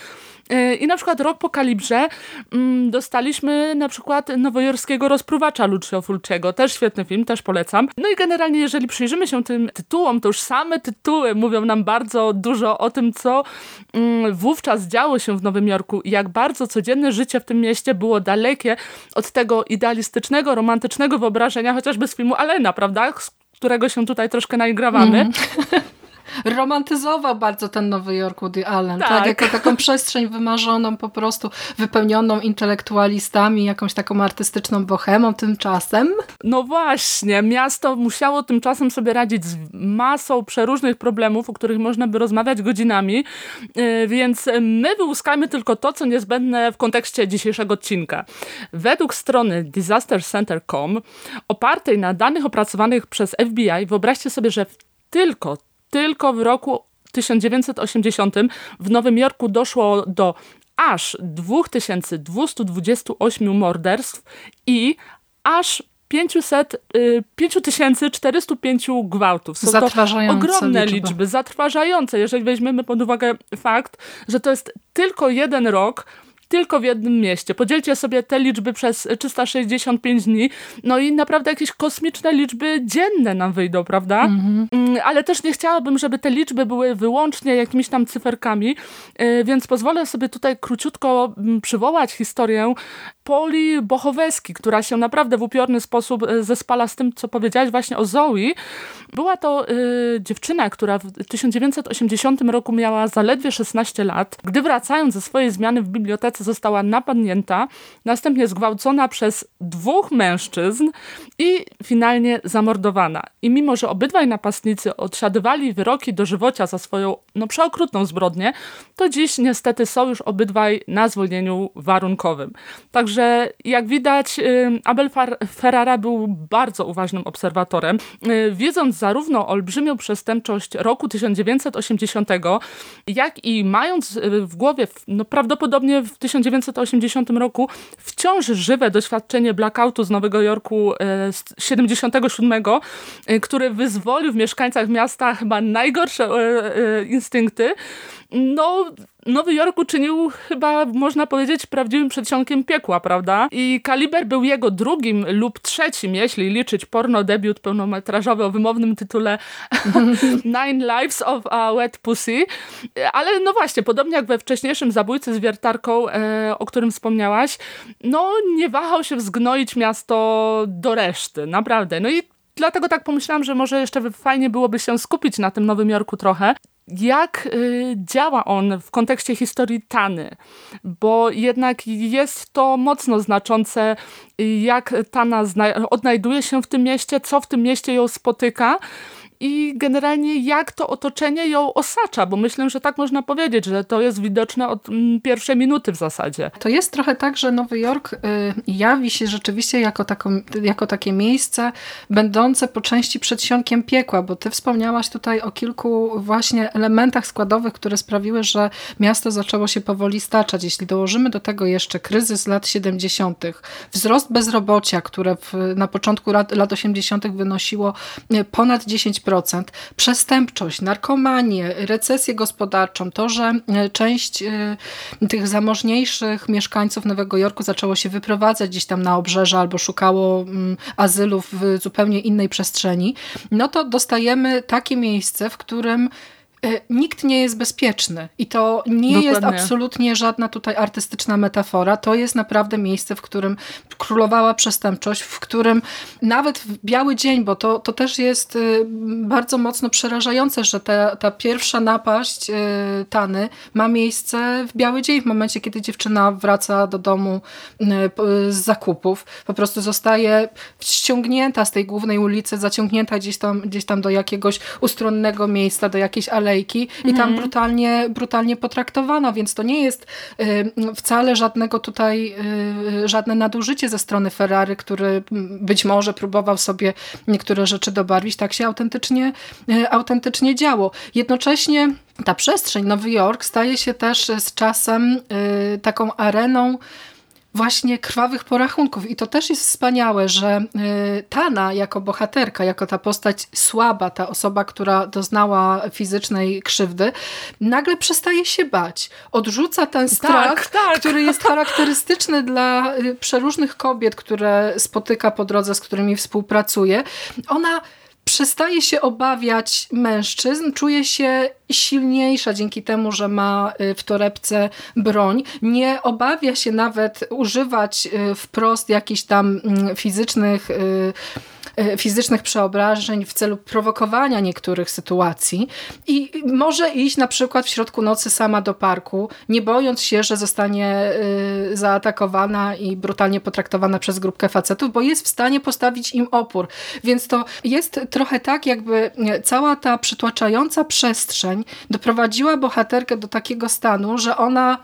I na przykład rok po kalibrze mm, dostaliśmy na przykład nowojorskiego rozpruwacza Lucio Fulciego. Też świetny film, też polecam. No i generalnie, jeżeli przyjrzymy się tym tytułom, to już same tytuły mówią nam bardzo dużo o tym, co mm, wówczas działo się w Nowym Jorku i jak bardzo codzienne życie w tym mieście było dalekie od tego idealistycznego, romantycznego wyobrażenia, chociażby z filmu Alena, prawda? Z którego się tutaj troszkę naigrawamy. Mm. romantyzował bardzo ten Nowy Jork Woody Allen, tak. tak. Jako taką przestrzeń wymarzoną, po prostu wypełnioną intelektualistami, jakąś taką artystyczną bohemą tymczasem. No właśnie, miasto musiało tymczasem sobie radzić z masą przeróżnych problemów, o których można by rozmawiać godzinami, y, więc my wyłuskajmy tylko to, co niezbędne w kontekście dzisiejszego odcinka. Według strony disastercenter.com opartej na danych opracowanych przez FBI, wyobraźcie sobie, że tylko tylko w roku 1980 w Nowym Jorku doszło do aż 2228 morderstw i aż 500, 5405 y, gwałtów. Są to ogromne liczby. liczby, zatrważające, jeżeli weźmiemy pod uwagę fakt, że to jest tylko jeden rok, tylko w jednym mieście. Podzielcie sobie te liczby przez 365 dni, no i naprawdę jakieś kosmiczne liczby dzienne nam wyjdą, prawda? Mhm. Mm, ale też nie chciałabym, żeby te liczby były wyłącznie jakimiś tam cyferkami, y, więc pozwolę sobie tutaj króciutko mm, przywołać historię Poli Bochoweski, która się naprawdę w upiorny sposób y, zespala z tym, co powiedziałaś właśnie o Zoe. Była to y, dziewczyna, która w 1980 roku miała zaledwie 16 lat. Gdy wracając ze swojej zmiany w bibliotece została napadnięta, następnie zgwałcona przez dwóch mężczyzn i finalnie zamordowana. I mimo, że obydwaj napastnicy odsiadywali wyroki dożywocia za swoją no, przeokrutną zbrodnię, to dziś niestety są już obydwaj na zwolnieniu warunkowym. Także jak widać Abel Ferrara był bardzo uważnym obserwatorem. Y, wiedząc zarówno olbrzymią przestępczość roku 1980, jak i mając y, w głowie no, prawdopodobnie w 1980 roku wciąż żywe doświadczenie blackoutu z Nowego Jorku e, z 77, e, który wyzwolił w mieszkańcach miasta chyba najgorsze e, instynkty, no Nowy Jork uczynił chyba, można powiedzieć, prawdziwym przedsionkiem piekła, prawda? I Kaliber był jego drugim lub trzecim, jeśli liczyć porno debiut pełnometrażowy o wymownym tytule Nine Lives of a Wet Pussy. Ale no właśnie, podobnie jak we wcześniejszym Zabójcy z wiertarką, e, o którym wspomniałaś, no nie wahał się wzgnoić miasto do reszty, naprawdę. No i dlatego tak pomyślałam, że może jeszcze fajnie byłoby się skupić na tym Nowym Jorku trochę jak y, działa on w kontekście historii Tany, bo jednak jest to mocno znaczące, jak Tana odnajduje się w tym mieście, co w tym mieście ją spotyka i generalnie jak to otoczenie ją osacza, bo myślę, że tak można powiedzieć, że to jest widoczne od mm, pierwszej minuty w zasadzie. To jest trochę tak, że Nowy Jork y, jawi się rzeczywiście jako, jako takie miejsce będące po części przedsionkiem piekła, bo ty wspomniałaś tutaj o kilku właśnie elementach składowych, które sprawiły, że miasto zaczęło się powoli staczać. Jeśli dołożymy do tego jeszcze kryzys lat 70., wzrost bezrobocia, które w, na początku lat, lat 80. wynosiło y, ponad 10%, przestępczość, narkomanię, recesję gospodarczą, to, że e, część e, tych zamożniejszych mieszkańców Nowego Jorku zaczęło się wyprowadzać gdzieś tam na obrzeża albo szukało mm, azylów w zupełnie innej przestrzeni, no to dostajemy takie miejsce, w którym nikt nie jest bezpieczny i to nie Dokładnie. jest absolutnie żadna tutaj artystyczna metafora. To jest naprawdę miejsce, w którym królowała przestępczość, w którym nawet w biały dzień, bo to, to też jest y, bardzo mocno przerażające, że ta, ta pierwsza napaść y, Tany ma miejsce w biały dzień, w momencie, kiedy dziewczyna wraca do domu y, z zakupów. Po prostu zostaje ściągnięta z tej głównej ulicy, zaciągnięta gdzieś tam, gdzieś tam do jakiegoś ustronnego miejsca, do jakiejś alei alejki i tam mhm. brutalnie, brutalnie potraktowana, więc to nie jest y, wcale żadnego tutaj, y, żadne nadużycie ze strony Ferrari, który być może próbował sobie niektóre rzeczy dobarwić. Tak się autentycznie, y, autentycznie działo. Jednocześnie ta przestrzeń, Nowy Jork, staje się też z czasem taką areną właśnie krwawych porachunków. I to też jest wspaniałe, że y, Tana jako bohaterka, jako ta postać słaba, ta osoba, która doznała fizycznej krzywdy, nagle przestaje się bać. Odrzuca ten tak, strach, tak, tak. który jest charakterystyczny dla y, przeróżnych kobiet, które spotyka po drodze, z którymi współpracuje. Ona przestaje się obawiać mężczyzn, czuje się silniejsza dzięki temu, że ma y, w torebce broń. Nie obawia się nawet używać y, wprost jakichś tam mm, fizycznych y, fizycznych przeobrażeń w celu prowokowania niektórych sytuacji i może iść na przykład w środku nocy sama do parku, nie bojąc się, że zostanie e, zaatakowana i brutalnie potraktowana przez grupkę facetów, bo jest w stanie postawić im opór. Więc to jest trochę tak, jakby cała ta przytłaczająca przestrzeń doprowadziła bohaterkę do takiego stanu, że ona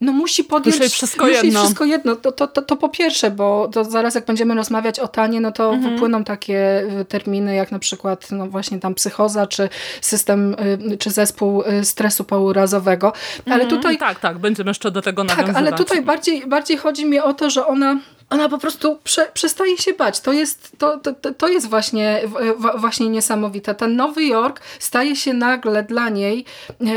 no musi podjąć musi wszystko musi jedno. wszystko jedno. To, to, to, to, po pierwsze, bo to zaraz jak będziemy rozmawiać o tanie, no to mhm. wypłyną takie y, terminy jak na przykład no właśnie tam psychoza, czy system, y, czy zespół y, stresu pourazowego. Ale mhm. tutaj... Tak, tak, będziemy jeszcze do tego nawiązywać. Tak, ale tutaj bardziej, bardziej chodzi mi o to, że ona ona po prostu prze, przestaje się bać. To jest, to, to, to jest właśnie, właśnie niesamowite. Ten Nowy Jork staje się nagle dla niej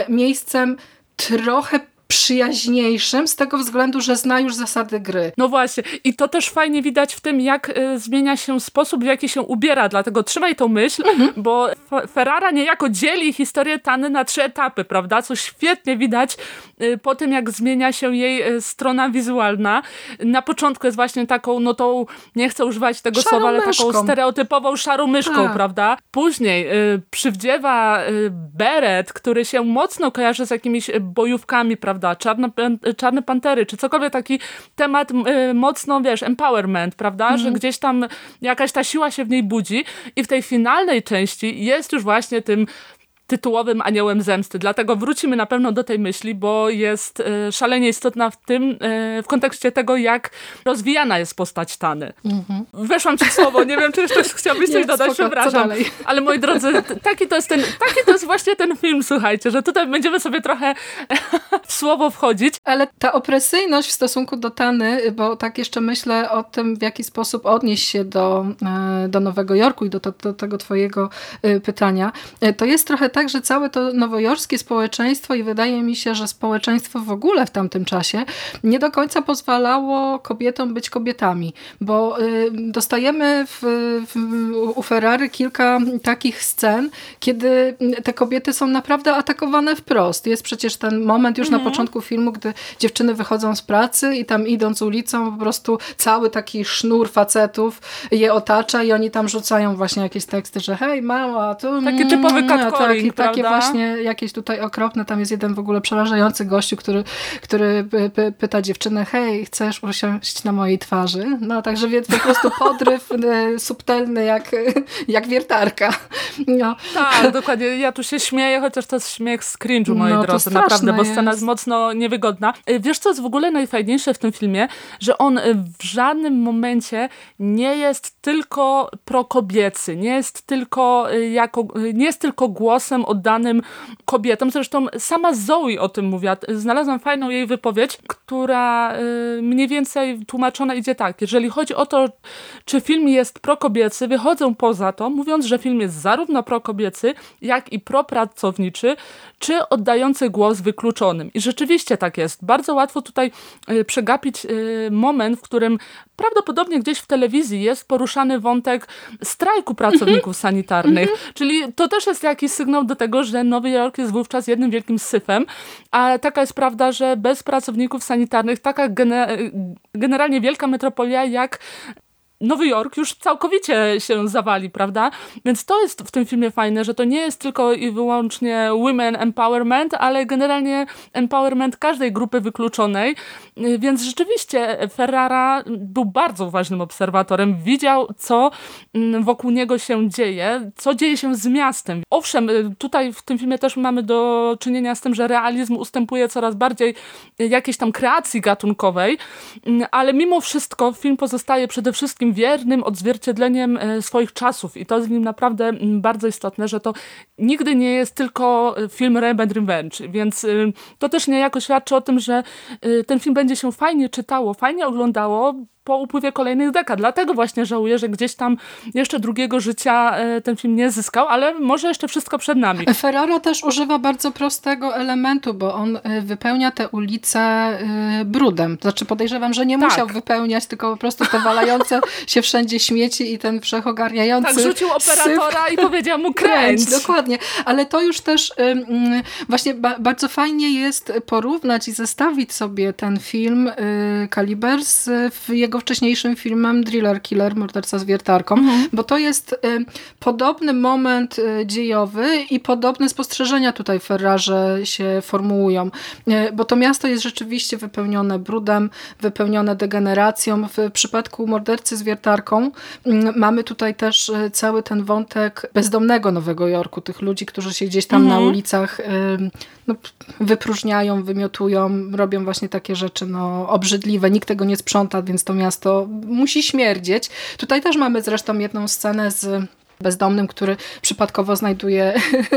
miejscem trochę przyjaźniejszym z tego względu, że zna już zasady gry. No właśnie i to też fajnie widać w tym, jak y, zmienia się sposób, w jaki się ubiera, dlatego trzymaj tą myśl, mhm. bo Ferrara niejako dzieli historię Tany na trzy etapy, prawda, co świetnie widać y, po tym, jak zmienia się jej y, strona wizualna. Na początku jest właśnie taką, no tą, nie chcę używać tego szarą słowa, ale myszką. taką stereotypową szarą myszką, tak. prawda. Później przywdziewa beret, który się mocno kojarzy z jakimiś bojówkami, prawda, prawda, czarne, czarne pantery, czy cokolwiek taki temat y, mocno, wiesz, empowerment, prawda, mm. że gdzieś tam jakaś ta siła się w niej budzi i w tej finalnej części jest już właśnie tym tytułowym aniołem zemsty. Dlatego wrócimy na pewno do tej myśli, bo jest e, szalenie istotna w tym, e, w kontekście tego, jak rozwijana jest postać Tany. Mhm. Weszłam ci w słowo, nie wiem, czy jeszcze chciałbyś coś dodać, spoko, przepraszam. Ale moi drodzy, taki to, jest ten, taki to jest właśnie ten film, słuchajcie, że tutaj będziemy sobie trochę w słowo wchodzić. Ale ta opresyjność w stosunku do Tany, bo tak jeszcze myślę o tym, w jaki sposób odnieść się do, e, do Nowego Jorku i do, do, do tego twojego pytania, to jest trochę tak, że całe to nowojorskie społeczeństwo i wydaje mi się, że społeczeństwo w ogóle w tamtym czasie nie do końca pozwalało kobietom być kobietami, bo y, dostajemy w, w, u Ferrari kilka takich scen, kiedy te kobiety są naprawdę atakowane wprost. Jest przecież ten moment już mhm. na początku filmu, gdy dziewczyny wychodzą z pracy i tam idąc ulicą po prostu cały taki sznur facetów je otacza i oni tam rzucają właśnie jakieś teksty, że hej mała, tu... Taki typowy mm, catcalling, taki, Takie właśnie jakieś tutaj okropne, tam jest jeden w ogóle przerażający gościu, który, który pyta dziewczynę, hej, chcesz usiąść na mojej twarzy? No także więc po prostu podryw e, subtelny jak, jak wiertarka. No. Tak, dokładnie. Ja tu się śmieję, chociaż to jest śmiech z cringe'u, moi no, drodzy, naprawdę, bo scena jest mocno niewygodna. E, wiesz, co jest w ogóle najfajniejsze w tym filmie? Że on e, w żadnym momencie nie jest tylko prokobiecy, nie jest tylko jako, nie jest tylko głosem oddanym kobietom. Zresztą sama Zoe o tym mówiła. Znalazłam fajną jej wypowiedź, która mniej więcej tłumaczona idzie tak. Jeżeli chodzi o to, czy film jest prokobiecy, wychodzę poza to, mówiąc, że film jest zarówno prokobiecy, jak i propracowniczy, czy oddający głos wykluczonym. I rzeczywiście tak jest. Bardzo łatwo tutaj y, przegapić y, moment, w którym prawdopodobnie gdzieś w telewizji jest poruszany wątek strajku pracowników mm -hmm. sanitarnych. Mm -hmm. Czyli to też jest jakiś sygnał do tego, że Nowy Jork jest wówczas jednym wielkim syfem, a taka jest prawda, że bez pracowników sanitarnych taka generalnie wielka metropolia jak Nowy Jork już całkowicie się zawali, prawda? Więc to jest w tym filmie fajne, że to nie jest tylko i wyłącznie women empowerment, ale generalnie empowerment każdej grupy wykluczonej. Więc rzeczywiście Ferrara był bardzo ważnym obserwatorem. Widział, co mm, wokół niego się dzieje, co dzieje się z miastem. Owszem, tutaj w tym filmie też mamy do czynienia z tym, że realizm ustępuje coraz bardziej jakiejś tam kreacji gatunkowej, ale mimo wszystko film pozostaje przede wszystkim takim wiernym odzwierciedleniem e, swoich czasów. I to jest w nim naprawdę bardzo istotne, że to nigdy nie jest tylko e, film Rape Revenge, więc e, to też niejako świadczy o tym, że ten film będzie się fajnie czytało, fajnie oglądało, po upływie kolejnych dekad. Dlatego właśnie żałuję, że gdzieś tam jeszcze drugiego życia e, ten film nie zyskał, ale może jeszcze wszystko przed nami. Ferraro też używa bardzo prostego elementu, bo on e, wypełnia te ulice e, brudem. Znaczy podejrzewam, że nie tak. musiał wypełniać, tylko po prostu te walające się wszędzie śmieci i ten wszechogarniający Tak, rzucił operatora syf. i powiedział mu kręć. kręć. Dokładnie. Ale to już też właśnie bardzo fajnie jest porównać i zestawić sobie ten film Kaliber z jego jego wcześniejszym filmem Driller Killer, Morderca z wiertarką, mhm. bo to jest y, podobny moment y, dziejowy i podobne spostrzeżenia tutaj Ferrarze się formułują, y, bo to miasto jest rzeczywiście wypełnione brudem, wypełnione degeneracją. W przypadku Mordercy z wiertarką mamy tutaj też cały ten wątek bezdomnego Nowego Jorku, tych ludzi, którzy się gdzieś tam mhm. na ulicach no, wypróżniają, wymiotują, robią właśnie takie rzeczy no, obrzydliwe. Nikt tego nie sprząta, więc to miasto musi śmierdzieć. Tutaj też mamy zresztą jedną scenę z bezdomnym, który przypadkowo znajduje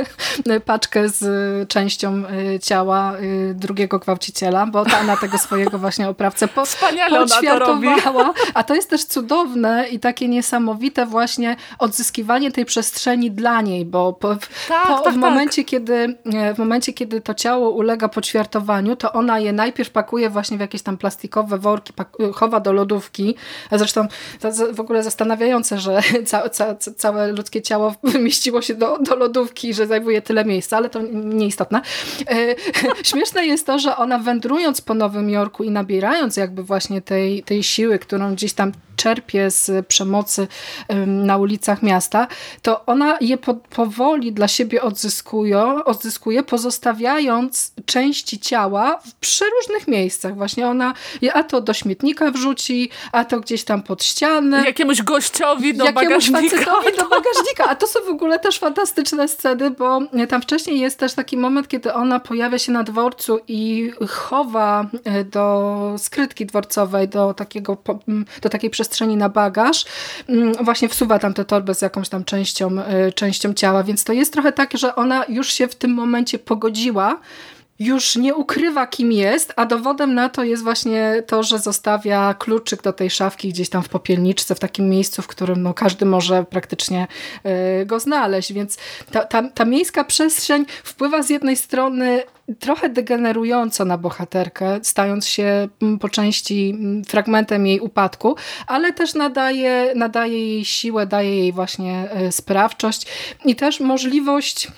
paczkę z częścią y, ciała y, drugiego gwałciciela, bo ta na tego swojego właśnie oprawcę po, podświatowała. A to jest też cudowne i takie niesamowite właśnie odzyskiwanie tej przestrzeni dla niej, bo po, tak, po, tak, w, momencie, tak. kiedy, w momencie, kiedy to ciało ulega podświartowaniu, to ona je najpierw pakuje właśnie w jakieś tam plastikowe worki, chowa do lodówki. A zresztą to w ogóle zastanawiające, że ca, ca, całe ludzkie ciało wymieściło się do, do lodówki, że zajmuje tyle miejsca, ale to nieistotne. E, śmieszne jest to, że ona wędrując po Nowym Jorku i nabierając jakby właśnie tej, tej siły, którą gdzieś tam czerpie z przemocy na ulicach miasta, to ona je po, powoli dla siebie odzyskuje, odzyskuje, pozostawiając części ciała w przeróżnych miejscach. Właśnie ona je a to do śmietnika wrzuci, a to gdzieś tam pod ścianę. Jakiemuś gościowi do jakiemuś bagażnika. do bagażnika. A to są w ogóle też fantastyczne sceny, bo tam wcześniej jest też taki moment, kiedy ona pojawia się na dworcu i chowa e, do skrytki dworcowej, do, takiego, do takiej przestrzeni przestrzeni na bagaż, mm, właśnie wsuwa tam tę torbę z jakąś tam częścią, y, częścią ciała, więc to jest trochę tak, że ona już się w tym momencie pogodziła już nie ukrywa, kim jest, a dowodem na to jest właśnie to, że zostawia kluczyk do tej szafki gdzieś tam w popielniczce, w takim miejscu, w którym no, każdy może praktycznie y, go znaleźć. Więc ta, ta, ta miejska przestrzeń wpływa z jednej strony trochę degenerująco na bohaterkę, stając się mm, po części mm, fragmentem jej upadku, ale też nadaje, nadaje jej siłę, daje jej właśnie y, sprawczość i też możliwość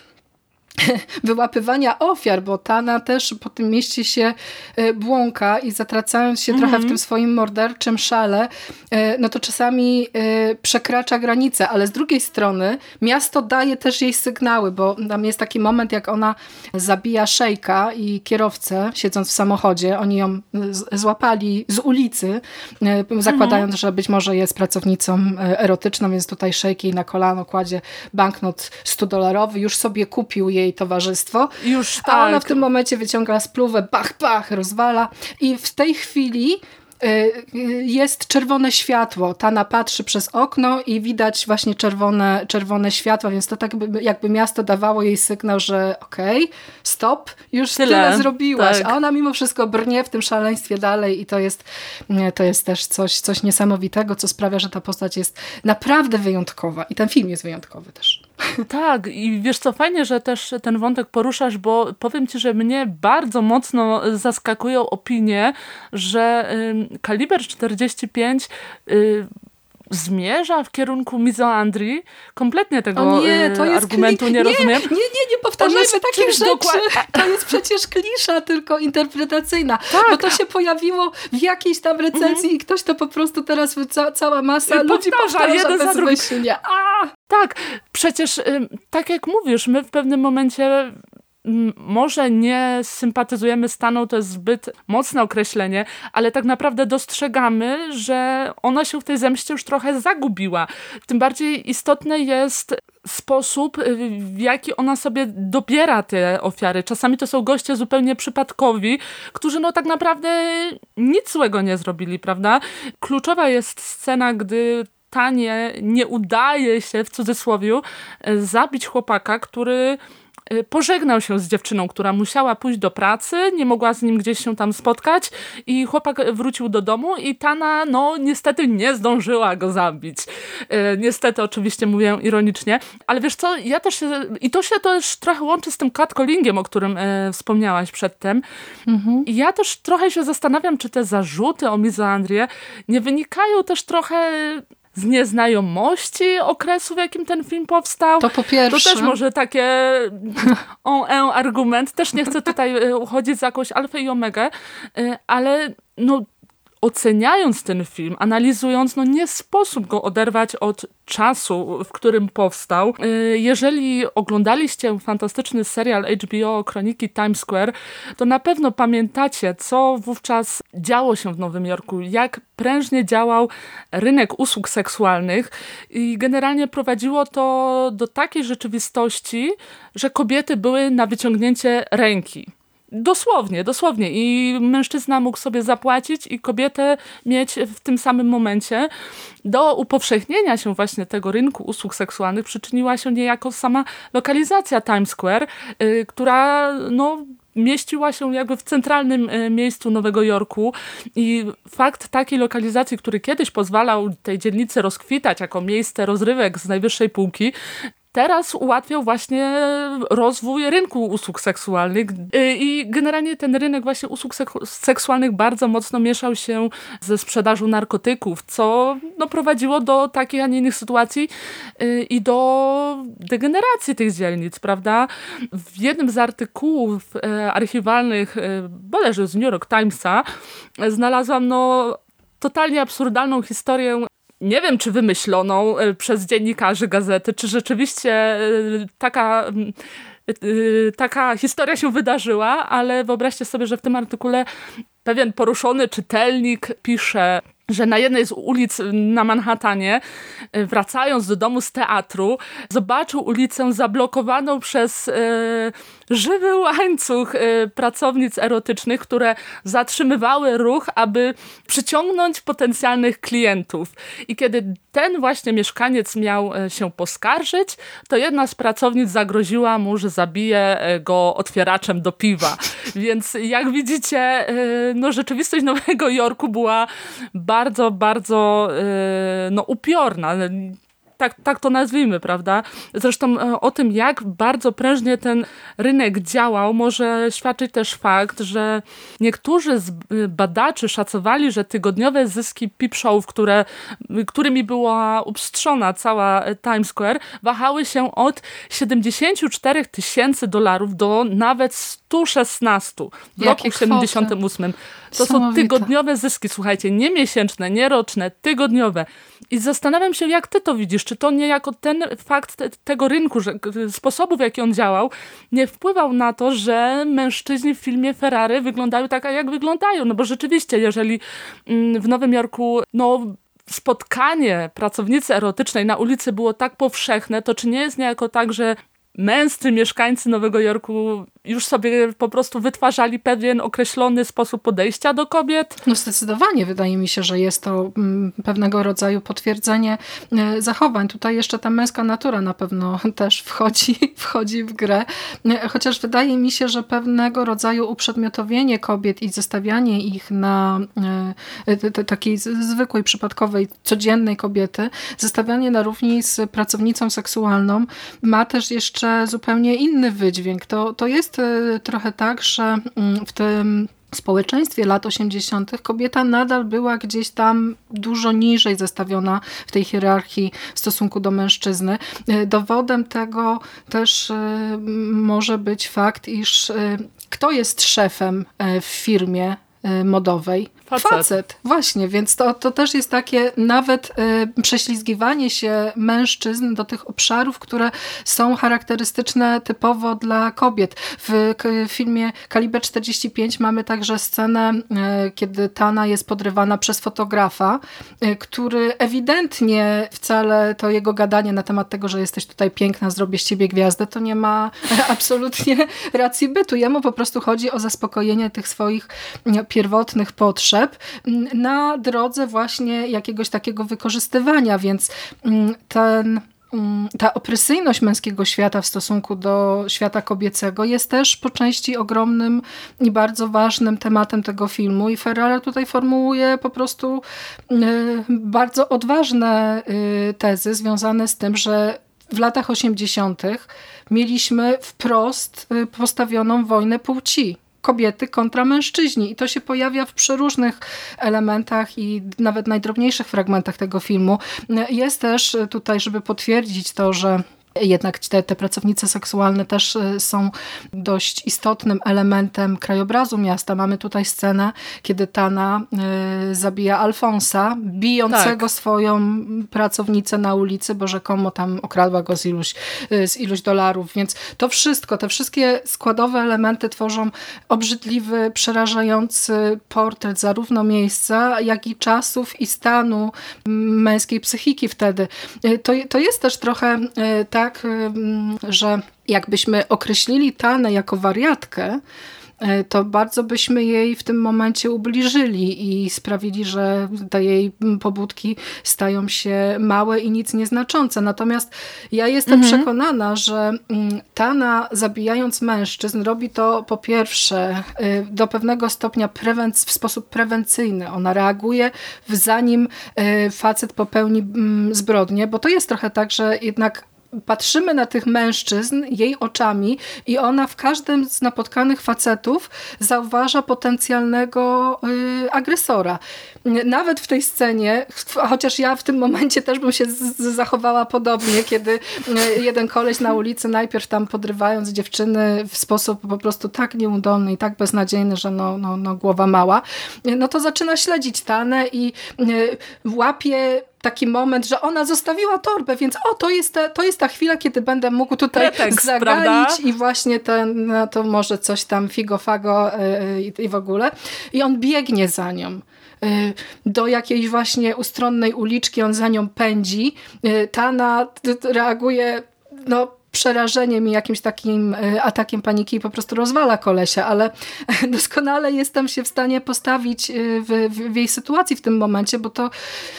wyłapywania ofiar, bo Tana też po tym mieście się e, błąka i zatracając się trochę w mhm. tym swoim morderczym szale, e, no to czasami e, przekracza granice, ale z drugiej strony miasto daje też jej sygnały, bo tam jest taki moment, jak ona zabija szejka i kierowcę, siedząc w samochodzie, oni ją złapali z ulicy, zakładając, mhm. że być może jest pracownicą erotyczną, więc tutaj szejk jej na kolano kładzie banknot 100 dolarowy, już sobie kupił jej jej towarzystwo. Już tak. A ona w tym momencie wyciąga spluwę, bach, bach, rozwala. I w tej chwili y, y, jest czerwone światło. Tana patrzy przez okno i widać właśnie czerwone, czerwone światło, więc to tak jakby miasto dawało jej sygnał, że okej, okay, stop, już tyle, tyle zrobiłaś. Tak. A ona mimo wszystko brnie w tym szaleństwie dalej i to jest, to jest też coś, coś niesamowitego, co sprawia, że ta postać jest naprawdę wyjątkowa. I ten film jest wyjątkowy też. Tak, i wiesz co, fajnie, że też ten wątek poruszasz, bo powiem ci, że mnie bardzo mocno zaskakują opinie, że y, kaliber 45 y, zmierza w kierunku mizoandrii. Kompletnie tego nie, to jest argumentu nie, nie rozumiem. Nie, nie, nie powtarzajmy takich rzeczy. To jest przecież klisza tylko interpretacyjna. Tak. Bo to się pojawiło w jakiejś tam recenzji mm. i ktoś to po prostu teraz ca cała masa I ludzi powtarza, jeden za drugim. A! Tak, przecież tak jak mówisz, my w pewnym momencie może nie sympatyzujemy staną, to jest zbyt mocne określenie, ale tak naprawdę dostrzegamy, że ona się w tej zemście już trochę zagubiła. Tym bardziej istotny jest sposób, y, w jaki ona sobie dobiera te ofiary. Czasami to są goście zupełnie przypadkowi, którzy no tak naprawdę nic złego nie zrobili, prawda? Kluczowa jest scena, gdy Tanie nie udaje się w cudzysłowie y, zabić chłopaka, który pożegnał się z dziewczyną, która musiała pójść do pracy, nie mogła z nim gdzieś się tam spotkać i chłopak wrócił do domu i Tana, no niestety nie zdążyła go zabić. Y, niestety, oczywiście mówię ironicznie, ale wiesz co, ja też się, i to się też trochę łączy z tym catcallingiem, o którym e, wspomniałaś przedtem. Mhm. I ja też trochę się zastanawiam, czy te zarzuty o mizoandrię nie wynikają też trochę z nieznajomości okresu, w jakim ten film powstał. To po pierwsze. To też może takie on argument. Też nie chcę tutaj e, uchodzić za jakąś alfę i omegę, e, ale no oceniając ten film, analizując, no nie sposób go oderwać od czasu, w którym powstał. Y, jeżeli oglądaliście fantastyczny serial HBO Kroniki Times Square, to na pewno pamiętacie, co wówczas działo się w Nowym Jorku, jak prężnie działał rynek usług seksualnych i generalnie prowadziło to do takiej rzeczywistości, że kobiety były na wyciągnięcie ręki. Dosłownie, dosłownie. I mężczyzna mógł sobie zapłacić i kobietę mieć w tym samym momencie. Do upowszechnienia się właśnie tego rynku usług seksualnych przyczyniła się niejako sama lokalizacja Times Square, y, która no, mieściła się jakby w centralnym y, miejscu Nowego Jorku i fakt takiej lokalizacji, który kiedyś pozwalał tej dzielnicy rozkwitać jako miejsce rozrywek z najwyższej półki, teraz ułatwiał właśnie rozwój rynku usług seksualnych y, i generalnie ten rynek właśnie usług seksualnych bardzo mocno mieszał się ze sprzedażą narkotyków, co no, prowadziło do takich, a nie innych sytuacji y, i do degeneracji tych dzielnic, prawda? W jednym z artykułów y, archiwalnych bodajże z New York Timesa znalazłam no totalnie absurdalną historię nie wiem, czy wymyśloną e, przez dziennikarzy gazety, czy rzeczywiście e, taka e, taka historia się wydarzyła, ale wyobraźcie sobie, że w tym artykule pewien poruszony czytelnik pisze, że na jednej z ulic na Manhattanie, wracając do domu z teatru, zobaczył ulicę zablokowaną przez żywy łańcuch e, pracownic erotycznych, które zatrzymywały ruch, aby przyciągnąć potencjalnych klientów. I kiedy ten właśnie mieszkaniec miał e, się poskarżyć, to jedna z pracownic zagroziła mu, że zabije e, go otwieraczem do piwa. Więc jak widzicie, e, no rzeczywistość Nowego Jorku była bardzo, bardzo no, upiorna tak, tak to nazwijmy, prawda? Zresztą e, o tym, jak bardzo prężnie ten rynek działał, może świadczyć też fakt, że niektórzy z e, badaczy szacowali, że tygodniowe zyski peep showów, które, którymi była upstrzona cała Times Square, wahały się od 74 tysięcy dolarów do nawet 116 w Jakie roku 78. To są tygodniowe zyski, słuchajcie, nie miesięczne, nie roczne, tygodniowe. I zastanawiam się, jak ty to widzisz. Czy to niejako ten fakt te, tego rynku, że, sposobu, w jaki on działał, nie wpływał na to, że mężczyźni w filmie Ferrari wyglądają tak, jak wyglądają. No bo rzeczywiście, jeżeli mm, w Nowym Jorku, no spotkanie pracownicy erotycznej na ulicy było tak powszechne, to czy nie jest niejako tak, że męscy mieszkańcy Nowego Jorku już sobie po prostu wytwarzali pewien określony sposób podejścia do kobiet? No zdecydowanie wydaje mi się, że jest to mm, pewnego rodzaju potwierdzenie e, zachowań. Tutaj jeszcze ta męska natura na pewno też wchodzi, wchodzi w grę. E, chociaż wydaje mi się, że pewnego rodzaju uprzedmiotowienie kobiet i zestawianie ich na e, takiej zwykłej, przypadkowej, codziennej kobiety, zestawianie na równi z pracownicą seksualną ma też jeszcze zupełnie inny wydźwięk. To, to jest jest y, trochę tak, że mm, w tym społeczeństwie lat 80. kobieta nadal była gdzieś tam dużo niżej zestawiona w tej hierarchii w stosunku do mężczyzny. Y, dowodem tego też y, może być fakt, iż kto jest szefem w firmie modowej? Facet. Facet. Właśnie, więc to, to też jest takie nawet y, prześlizgiwanie się mężczyzn do tych obszarów, które są charakterystyczne typowo dla kobiet. W filmie Kaliber 45 mamy także scenę, y, kiedy Tana jest podrywana przez fotografa, y, który ewidentnie wcale to jego gadanie na temat tego, że jesteś tutaj piękna, zrobię z ciebie gwiazdę, to nie ma absolutnie racji bytu. Jemu po prostu chodzi o zaspokojenie tych swoich pierwotnych potrzeb potrzeb na drodze właśnie jakiegoś takiego wykorzystywania, więc mm, ten mm, ta opresyjność męskiego świata w stosunku do świata kobiecego jest też po części ogromnym i bardzo ważnym tematem tego filmu i Ferrara tutaj formułuje po prostu y, bardzo odważne y, tezy związane z tym, że w latach 80. mieliśmy wprost y, postawioną wojnę płci kobiety kontra mężczyźni. I to się pojawia w przeróżnych elementach i nawet najdrobniejszych fragmentach tego filmu. Jest też tutaj, żeby potwierdzić to, że jednak te, te pracownice seksualne też y, są dość istotnym elementem krajobrazu miasta. Mamy tutaj scenę, kiedy Tana y, zabija Alfonsa, bijącego tak. swoją pracownicę na ulicy, bo rzekomo tam okradła go z iluś, y, z iluś dolarów. Więc to wszystko, te wszystkie składowe elementy tworzą obrzydliwy, przerażający portret zarówno miejsca, jak i czasów i stanu męskiej psychiki wtedy. To, to jest też trochę y, tak, że jakbyśmy określili Tanę jako wariatkę, e, to bardzo byśmy jej w tym momencie ubliżyli i sprawili, że te jej pobudki stają się małe i nic nieznaczące. Natomiast ja jestem mhm. przekonana, że Tana zabijając mężczyzn robi to po pierwsze e, do pewnego stopnia w sposób prewencyjny. Ona reaguje zanim e, facet popełni zbrodnię, bo to jest trochę tak, że jednak patrzymy na tych mężczyzn jej oczami i ona w każdym z napotkanych facetów zauważa potencjalnego y, agresora. Nawet w tej scenie, chociaż ja w tym momencie też bym się zachowała podobnie, kiedy y, jeden koleś na ulicy najpierw tam podrywając dziewczyny w sposób po prostu tak nieudolny i tak beznadziejny, że no, no, no głowa mała, no to zaczyna śledzić Tanę i y, łapie taki moment, że ona zostawiła torbę, więc o, to jest ta, to jest ta chwila, kiedy będę mógł tutaj Pretekst, zagalić prawda? i właśnie ten, no to może coś tam figo, fago yy, i w ogóle. I on biegnie za nią do jakiejś właśnie ustronnej uliczki, on za nią pędzi. Tana reaguje no, przerażeniem i jakimś takim e, atakiem paniki i po prostu rozwala kolesia, ale doskonale jestem się w stanie postawić e, w, w, w jej sytuacji w tym momencie, bo to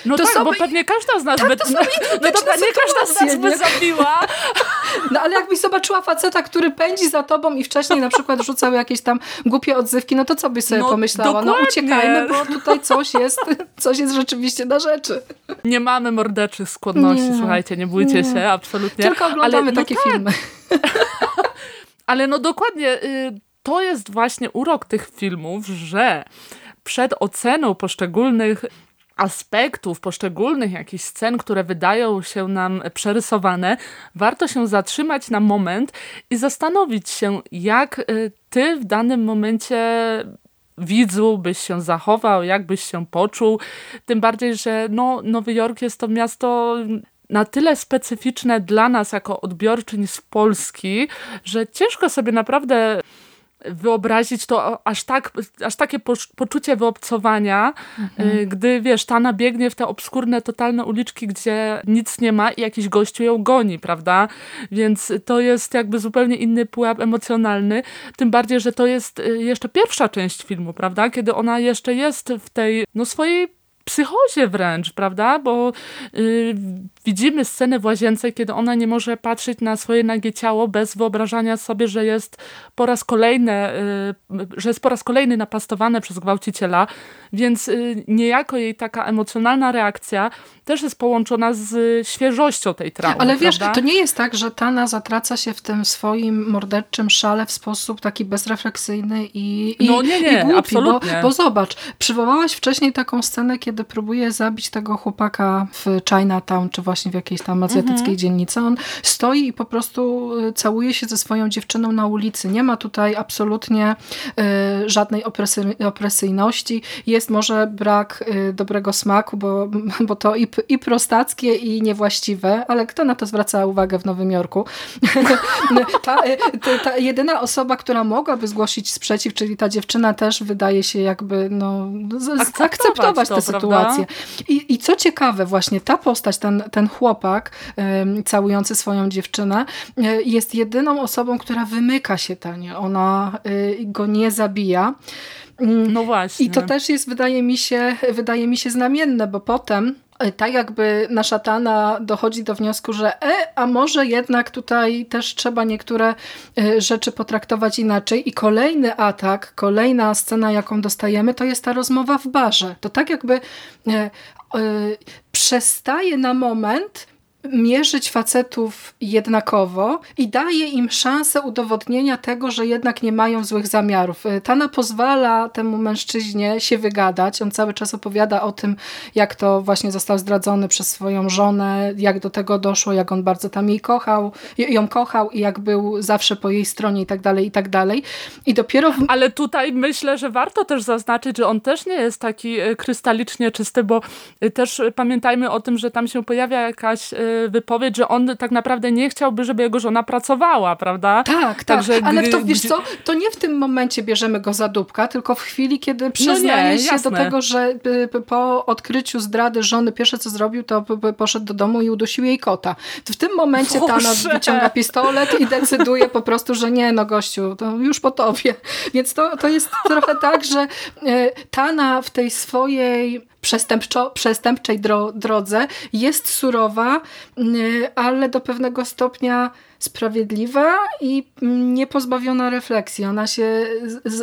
No to tak, są, bo pewnie każda z nas tak, by, to są no to pewnie każda z nas by zabiła. No ale jakbyś zobaczyła faceta, który pędzi za tobą i wcześniej na przykład rzucał jakieś tam głupie odzywki, no to co byś sobie no, pomyślała? No, dokładnie. No uciekajmy, bo tutaj coś jest, coś jest rzeczywiście na rzeczy. Nie mamy mordeczych skłonności, nie, słuchajcie, nie bójcie nie. się, absolutnie. Tylko oglądamy ale, no takie tak. Filmy. ale no dokładnie, y, to jest właśnie urok tych filmów, że przed oceną poszczególnych aspektów, poszczególnych jakichś scen, które wydają się nam przerysowane, warto się zatrzymać na moment i zastanowić się, jak y, ty w danym momencie widzu byś się zachował, jak byś się poczuł. Tym bardziej, że no, Nowy Jork jest to miasto na tyle specyficzne dla nas jako odbiorczyń z Polski, że ciężko sobie naprawdę wyobrazić to aż, tak, aż takie poczucie wyobcowania, mhm. Y, gdy wiesz, Tana biegnie w te obskurne, totalne uliczki, gdzie nic nie ma i jakiś gościu ją goni, prawda? Więc to jest jakby zupełnie inny pułap emocjonalny, tym bardziej, że to jest y, jeszcze pierwsza część filmu, prawda? Kiedy ona jeszcze jest w tej, no swojej psychozie wręcz, prawda? Bo yy, widzimy scenę w łazience, kiedy ona nie może patrzeć na swoje nagie ciało bez wyobrażania sobie, że jest po raz kolejny, yy, że jest po raz kolejny napastowane przez gwałciciela, więc yy, niejako jej taka emocjonalna reakcja też jest połączona z świeżością tej traumy. Ale wiesz, prawda? to nie jest tak, że Tana zatraca się w tym swoim morderczym szale w sposób taki bezrefleksyjny i, i, no nie, nie, i głupi, absolutnie. Bo, bo zobacz, przywołałaś wcześniej taką scenę, kiedy kiedy próbuje zabić tego chłopaka w Chinatown, czy właśnie w jakiejś tam azjatyckiej mhm. dzielnicy, on stoi i po prostu y, całuje się ze swoją dziewczyną na ulicy. Nie ma tutaj absolutnie y, żadnej opresy, opresyjności. Jest może brak y, dobrego smaku, bo, bo to i, i prostackie, i niewłaściwe, ale kto na to zwraca uwagę w Nowym Jorku? ta, ta, ta jedyna osoba, która mogłaby zgłosić sprzeciw, czyli ta dziewczyna też wydaje się jakby no, akceptować, tę sytuację sytuację. I, I co ciekawe, właśnie ta postać, ten, ten chłopak um, całujący swoją dziewczynę e, jest jedyną osobą, która wymyka się tanie. Ona y, go nie zabija. Mm, no właśnie. I to też jest, wydaje mi się, wydaje mi się znamienne, bo potem e, tak jakby nasza Tana dochodzi do wniosku, że e, a może jednak tutaj też trzeba niektóre rzeczy potraktować inaczej i kolejny atak, kolejna scena, jaką dostajemy, to jest ta rozmowa w barze. To tak jakby e, e, przestaje na moment mierzyć facetów jednakowo i daje im szansę udowodnienia tego, że jednak nie mają złych zamiarów. Y, Tana pozwala temu mężczyźnie się wygadać. On cały czas opowiada o tym, jak to właśnie został zdradzony przez swoją żonę, jak do tego doszło, jak on bardzo tam jej kochał, ją kochał i jak był zawsze po jej stronie i tak dalej, i tak dalej. I dopiero... W... Ale tutaj myślę, że warto też zaznaczyć, że on też nie jest taki y, krystalicznie czysty, bo y, też pamiętajmy o tym, że tam się pojawia jakaś wypowiedź, że on tak naprawdę nie chciałby, żeby jego żona pracowała, prawda? Tak, tak, Także, ale to wiesz co, to nie w tym momencie bierzemy go za dupka, tylko w chwili, kiedy przyznaje no nie, się do tego, że po odkryciu zdrady żony pierwsze co zrobił, to poszedł do domu i udusił jej kota. W tym momencie Boże. Tana wyciąga pistolet i decyduje po prostu, że nie, no gościu, to już po tobie. Więc to, to jest trochę tak, że e, Tana w tej swojej przestępczo, przestępczej dro, drodze jest surowa, y, ale do pewnego stopnia sprawiedliwa i niepozbawiona refleksji. Ona się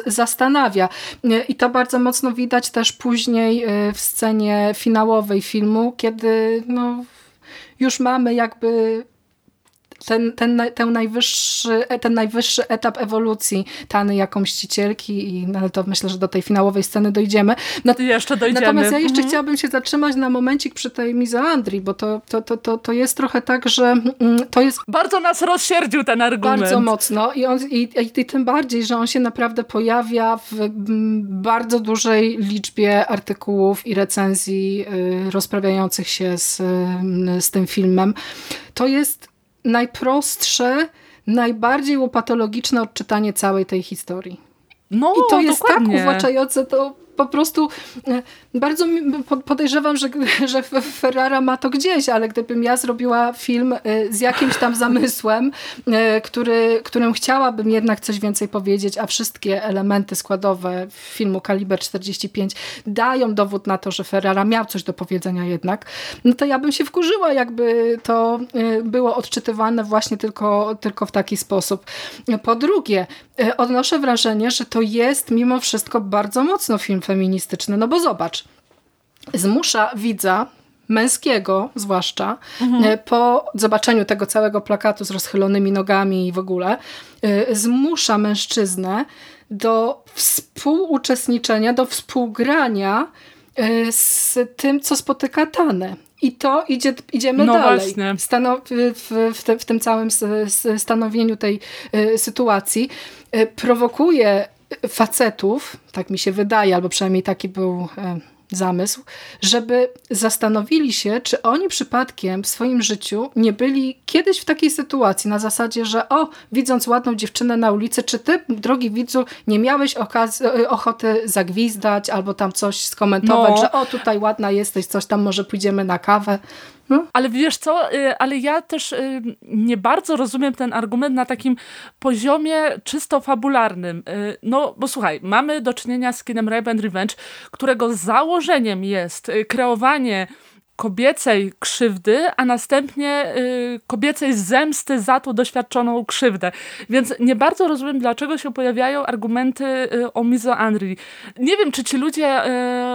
zastanawia. Y, I to bardzo mocno widać też później y, w scenie finałowej filmu, kiedy no, już mamy jakby ten, ten, ten, najwyższy, ten najwyższy etap ewolucji Tany jako mścicielki i no, to myślę, że do tej finałowej sceny dojdziemy. No, jeszcze dojdziemy. Natomiast ja jeszcze mhm. chciałabym się zatrzymać na momencik przy tej mizoandrii, bo to, to, to, to, to jest trochę tak, że mm, to jest... Bardzo nas rozsierdził ten argument. Bardzo mocno i, on, i, i, i tym bardziej, że on się naprawdę pojawia w bardzo dużej liczbie artykułów i recenzji y, rozprawiających się z, z tym filmem. To jest najprostsze, najbardziej łopatologiczne odczytanie całej tej historii. No, I to jest tak dokładnie. tak uwłaczające, to po prostu e, bardzo podejrzewam, że, że Ferrara ma to gdzieś, ale gdybym ja zrobiła film e, z jakimś tam zamysłem, e, który, którym chciałabym jednak coś więcej powiedzieć, a wszystkie elementy składowe filmu Kaliber 45 dają dowód na to, że Ferrara miał coś do powiedzenia jednak, no to ja bym się wkurzyła, jakby to było odczytywane właśnie tylko, tylko w taki sposób. Po drugie, odnoszę wrażenie, że to jest mimo wszystko bardzo mocno film feministyczny. No bo zobacz, zmusza widza, męskiego zwłaszcza, mhm. E, po zobaczeniu tego całego plakatu z rozchylonymi nogami i w ogóle, e, zmusza mężczyznę do współuczestniczenia, do współgrania e, z tym, co spotyka Tanę. I to idzie, idziemy no dalej. Stanow w, w, te, w, tym całym stanowieniu tej sytuacji prowokuje facetów, tak mi się wydaje, albo przynajmniej taki był e, zamysł, żeby zastanowili się, czy oni przypadkiem w swoim życiu nie byli kiedyś w takiej sytuacji, na zasadzie, że o, widząc ładną dziewczynę na ulicy, czy ty, drogi widzu, nie miałeś ochoty zagwizdać albo tam coś skomentować, no. że o, tutaj ładna jesteś, coś tam, może pójdziemy na kawę. No. Ale wiesz co, y, ale ja też y, nie bardzo rozumiem ten argument na takim poziomie czysto fabularnym. Y, no, bo słuchaj, mamy do czynienia z kinem Rape and Revenge, którego założeniem jest kreowanie kobiecej krzywdy, a następnie y, kobiecej zemsty za tą doświadczoną krzywdę. Więc nie bardzo rozumiem, dlaczego się pojawiają argumenty y, o mizoandrii. Nie wiem, czy ci ludzie,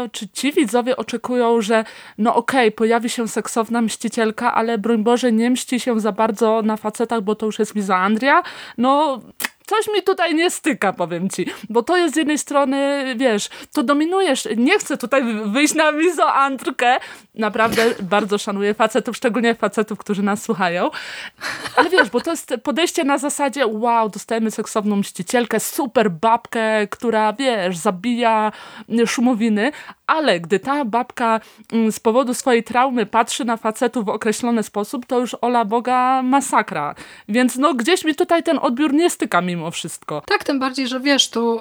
y, czy ci widzowie oczekują, że no okej, okay, pojawi się seksowna mścicielka, ale broń Boże, nie mści się za bardzo na facetach, bo to już jest mizoandria. No coś mi tutaj nie styka, powiem ci. Bo to jest z jednej strony, wiesz, to dominujesz. Nie chcę tutaj wyjść na mizoantrkę. Naprawdę bardzo szanuję facetów, szczególnie facetów, którzy nas słuchają. Ale wiesz, bo to jest podejście na zasadzie wow, dostajemy seksowną mścicielkę, super babkę, która, wiesz, zabija szumowiny, ale gdy ta babka mm, z powodu swojej traumy patrzy na facetów w określony sposób, to już ola Boga masakra. Więc no gdzieś mi tutaj ten odbiór nie styka mimo wszystko. Tak, tym bardziej, że wiesz, tu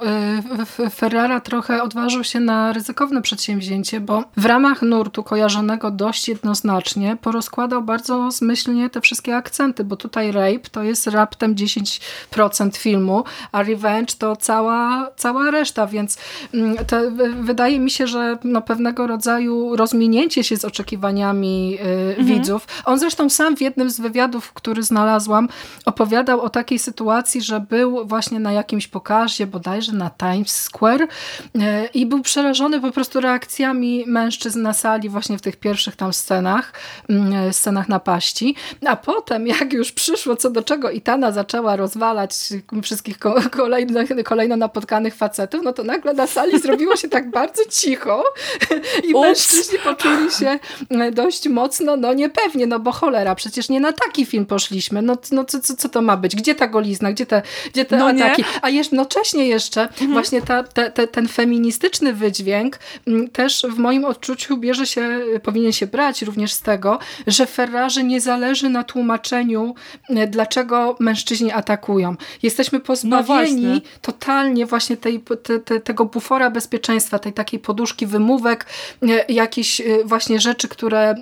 y, Ferrara trochę odważył się na ryzykowne przedsięwzięcie, bo w ramach nurtu kojarzonego dość jednoznacznie porozkładał bardzo zmyślnie te wszystkie akcenty, bo tutaj rape to jest raptem 10% filmu, a revenge to cała, cała reszta, więc mm, te, wydaje mi się, że no, pewnego rodzaju rozminięcie się z oczekiwaniami y, mhm. widzów. On zresztą sam w jednym z wywiadów, który znalazłam, opowiadał o takiej sytuacji, że był właśnie na jakimś pokazie, bodajże na Times Square y, i był przerażony po prostu reakcjami mężczyzn na sali właśnie w tych pierwszych tam scenach, y, scenach napaści. A potem, jak już przyszło co do czego i Tana zaczęła rozwalać wszystkich kolejno, kolejno napotkanych facetów, no to nagle na sali zrobiło się tak bardzo cicho, i Ups. mężczyźni poczuli się e, dość mocno, no niepewnie, no bo cholera, przecież nie na taki film poszliśmy, no, no co, co, co to ma być? Gdzie ta golizna? Gdzie te, gdzie te no ataki? Nie. A jednocześnie jeszcze mhm. właśnie ta, te, te, ten feministyczny wydźwięk też w moim odczuciu bierze się, powinien się brać również z tego, że Ferrarze nie zależy na tłumaczeniu, e, dlaczego mężczyźni atakują. Jesteśmy pozbawieni no właśnie. totalnie właśnie tej, te, te, tego bufora bezpieczeństwa, tej takiej poduszki wymówek, e, jakieś e, właśnie rzeczy, które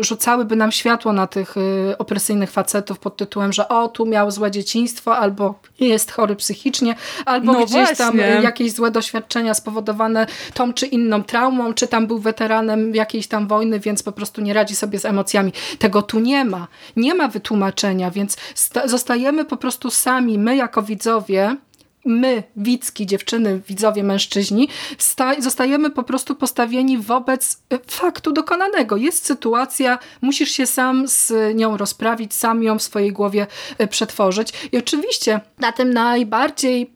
rzucałyby nam światło na tych opresyjnych facetów pod tytułem, że o, tu miał złe dzieciństwo, albo jest chory psychicznie, albo no gdzieś właśnie. tam jakieś złe doświadczenia spowodowane tą czy inną traumą, czy tam był weteranem jakiejś tam wojny, więc po prostu nie radzi sobie z emocjami. Tego tu nie ma. Nie ma wytłumaczenia, więc zostajemy po prostu sami, my jako widzowie, my, widzki, dziewczyny, widzowie, mężczyźni, zostajemy po prostu postawieni wobec e, faktu dokonanego. Jest sytuacja, musisz się sam z nią rozprawić, sam ją w swojej głowie e, przetworzyć. I oczywiście na tym najbardziej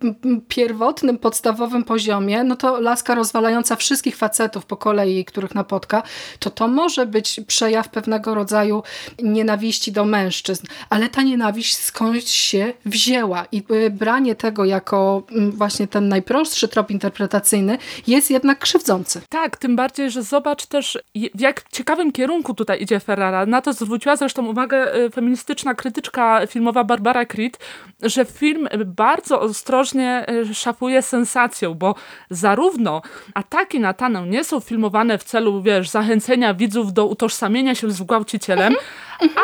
pierwotnym, podstawowym poziomie, no to laska rozwalająca wszystkich facetów po kolei, których napotka, to to może być przejaw pewnego rodzaju nienawiści do mężczyzn. Ale ta nienawiść skądś się wzięła i e, branie tego jako właśnie ten najprostszy trop interpretacyjny jest jednak krzywdzący. Tak, tym bardziej, że zobacz też w jak ciekawym kierunku tutaj idzie Ferrara. Na to zwróciła zresztą uwagę e, feministyczna krytyczka filmowa Barbara Creed, że film bardzo ostrożnie e, szafuje sensacją, bo zarówno ataki na Tanę nie są filmowane w celu, wiesz, zachęcenia widzów do utożsamienia się z gwałcicielem,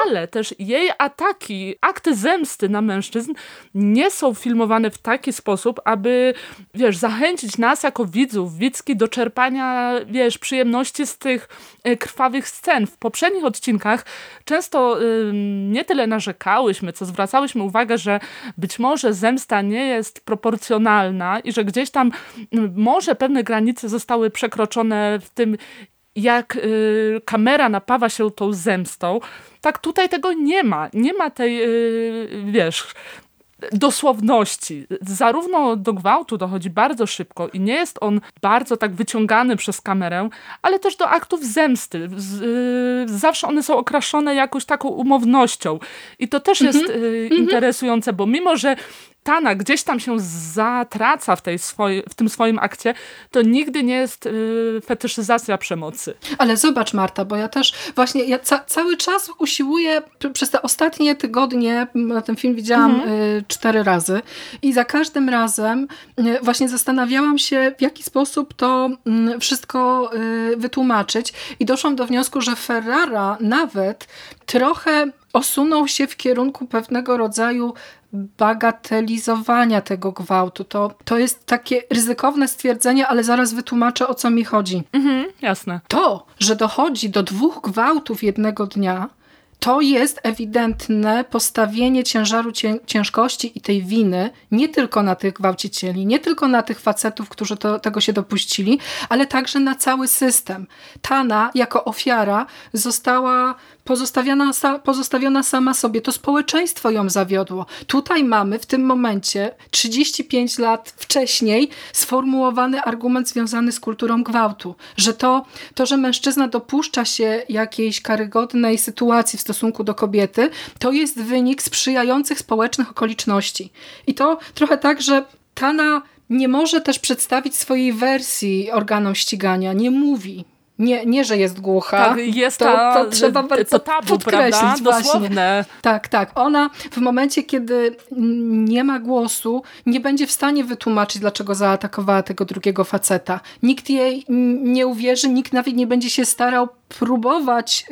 ale też jej ataki, akty zemsty na mężczyzn nie są filmowane w taki sposób, aby, wiesz, zachęcić nas jako widzów, widzki do czerpania, wiesz, przyjemności z tych e, krwawych scen. W poprzednich odcinkach często y, nie tyle narzekałyśmy, co zwracałyśmy uwagę, że być może zemsta nie jest proporcjonalna i że gdzieś tam może pewne granice zostały przekroczone w tym, jak y, kamera napawa się tą zemstą, tak tutaj tego nie ma. Nie ma tej, y, wiesz, dosłowności. Zarówno do gwałtu dochodzi bardzo szybko i nie jest on bardzo tak wyciągany przez kamerę, ale też do aktów zemsty. Y, zawsze one są okraszone jakąś taką umownością. I to też jest mm -hmm. interesujące, bo mimo, że Tana gdzieś tam się zatraca w, tej swoj, w tym swoim akcie, to nigdy nie jest y, fetyszyzacja przemocy. Ale zobacz Marta, bo ja też właśnie ja ca cały czas usiłuję przez te ostatnie tygodnie, ten film widziałam mhm. y, cztery razy i za każdym razem y, właśnie zastanawiałam się, w jaki sposób to y, wszystko y, wytłumaczyć i doszłam do wniosku, że Ferrara nawet trochę osunął się w kierunku pewnego rodzaju bagatelizowania tego gwałtu. To, to jest takie ryzykowne stwierdzenie, ale zaraz wytłumaczę, o co mi chodzi. Mhm, jasne. To, że dochodzi do dwóch gwałtów jednego dnia, to jest ewidentne postawienie ciężaru ciężkości i tej winy nie tylko na tych gwałcicieli, nie tylko na tych facetów, którzy to, tego się dopuścili, ale także na cały system. Tana jako ofiara została pozostawiona, pozostawiona sama sobie. To społeczeństwo ją zawiodło. Tutaj mamy w tym momencie 35 lat wcześniej sformułowany argument związany z kulturą gwałtu, że to, to że mężczyzna dopuszcza się jakiejś karygodnej sytuacji w stosunku do kobiety, to jest wynik sprzyjających społecznych okoliczności. I to trochę tak, że Tana nie może też przedstawić swojej wersji organom ścigania, nie mówi nie, nie, że jest głucha. Tak, jest to, ta, to trzeba bardzo to tabu, podkreślić. Prawda? Dosłowne. Tak, tak. Ona w momencie, kiedy nie ma głosu, nie będzie w stanie wytłumaczyć, dlaczego zaatakowała tego drugiego faceta. Nikt jej nie uwierzy, nikt nawet nie będzie się starał próbować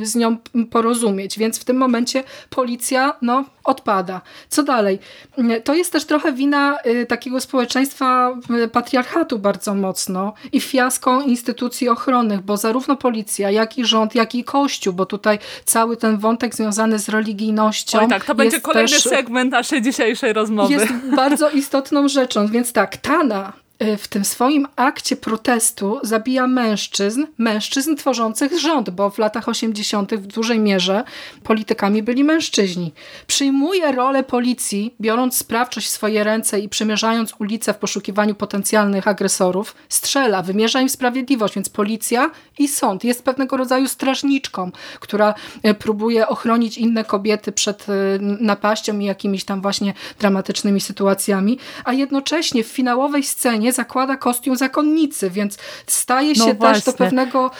y, z nią porozumieć, więc w tym momencie policja no, odpada. Co dalej? To jest też trochę wina y, takiego społeczeństwa y, patriarchatu bardzo mocno i fiasko instytucji ochronnych, bo zarówno policja, jak i rząd, jak i kościół, bo tutaj cały ten wątek związany z religijnością. Oj tak, to będzie kolejny też, segment naszej dzisiejszej rozmowy. Jest bardzo istotną rzeczą, więc tak, Tana Y, w tym swoim akcie protestu zabija mężczyzn, mężczyzn tworzących rząd, bo w latach 80. w dużej mierze politykami byli mężczyźni. Przyjmuje rolę policji, biorąc sprawczość w swoje ręce i przemierzając ulice w poszukiwaniu potencjalnych agresorów, strzela, wymierza im sprawiedliwość, więc policja i sąd jest pewnego rodzaju strażniczką, która y, próbuje ochronić inne kobiety przed y, napaścią i jakimiś tam właśnie dramatycznymi sytuacjami, a jednocześnie w finałowej scenie nie zakłada kostium zakonnicy, więc staje się no też do pewnego,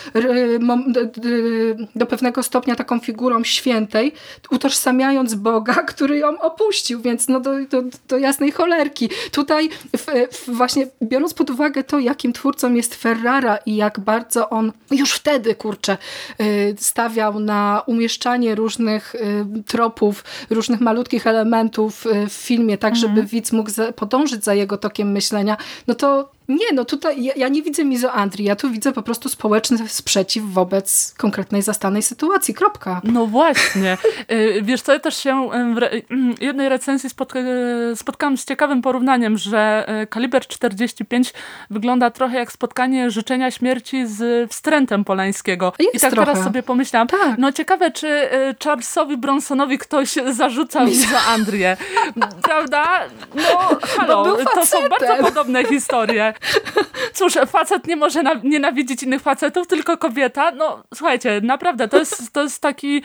do pewnego stopnia taką figurą świętej, utożsamiając Boga, który ją opuścił, więc no do, do, do jasnej cholerki. Tutaj w, w właśnie biorąc pod uwagę to, jakim twórcą jest Ferrara i jak bardzo on już wtedy, kurczę, y, stawiał na umieszczanie różnych y, tropów, różnych malutkich elementów y, w filmie, tak żeby mhm. widz mógł podążyć za jego tokiem myślenia, no to Nie, no tutaj ja, ja, nie widzę mizoandrii, ja tu widzę po prostu społeczny sprzeciw wobec konkretnej zastanej sytuacji, kropka. No właśnie. Y, wiesz co, ja też się w mm, jednej recenzji spotka spotkałam z ciekawym porównaniem, że y, kaliber 45 wygląda trochę jak spotkanie życzenia śmierci z wstrętem Polańskiego. Jest I tak trochę. teraz sobie pomyślałam, tak. no ciekawe, czy y, Charlesowi Bronsonowi ktoś zarzucał mizoandrię. Prawda? No halo, to są bardzo podobne historie. Cóż, facet nie może nienawidzić innych facetów, tylko kobieta. No słuchajcie, naprawdę, to jest, to jest taki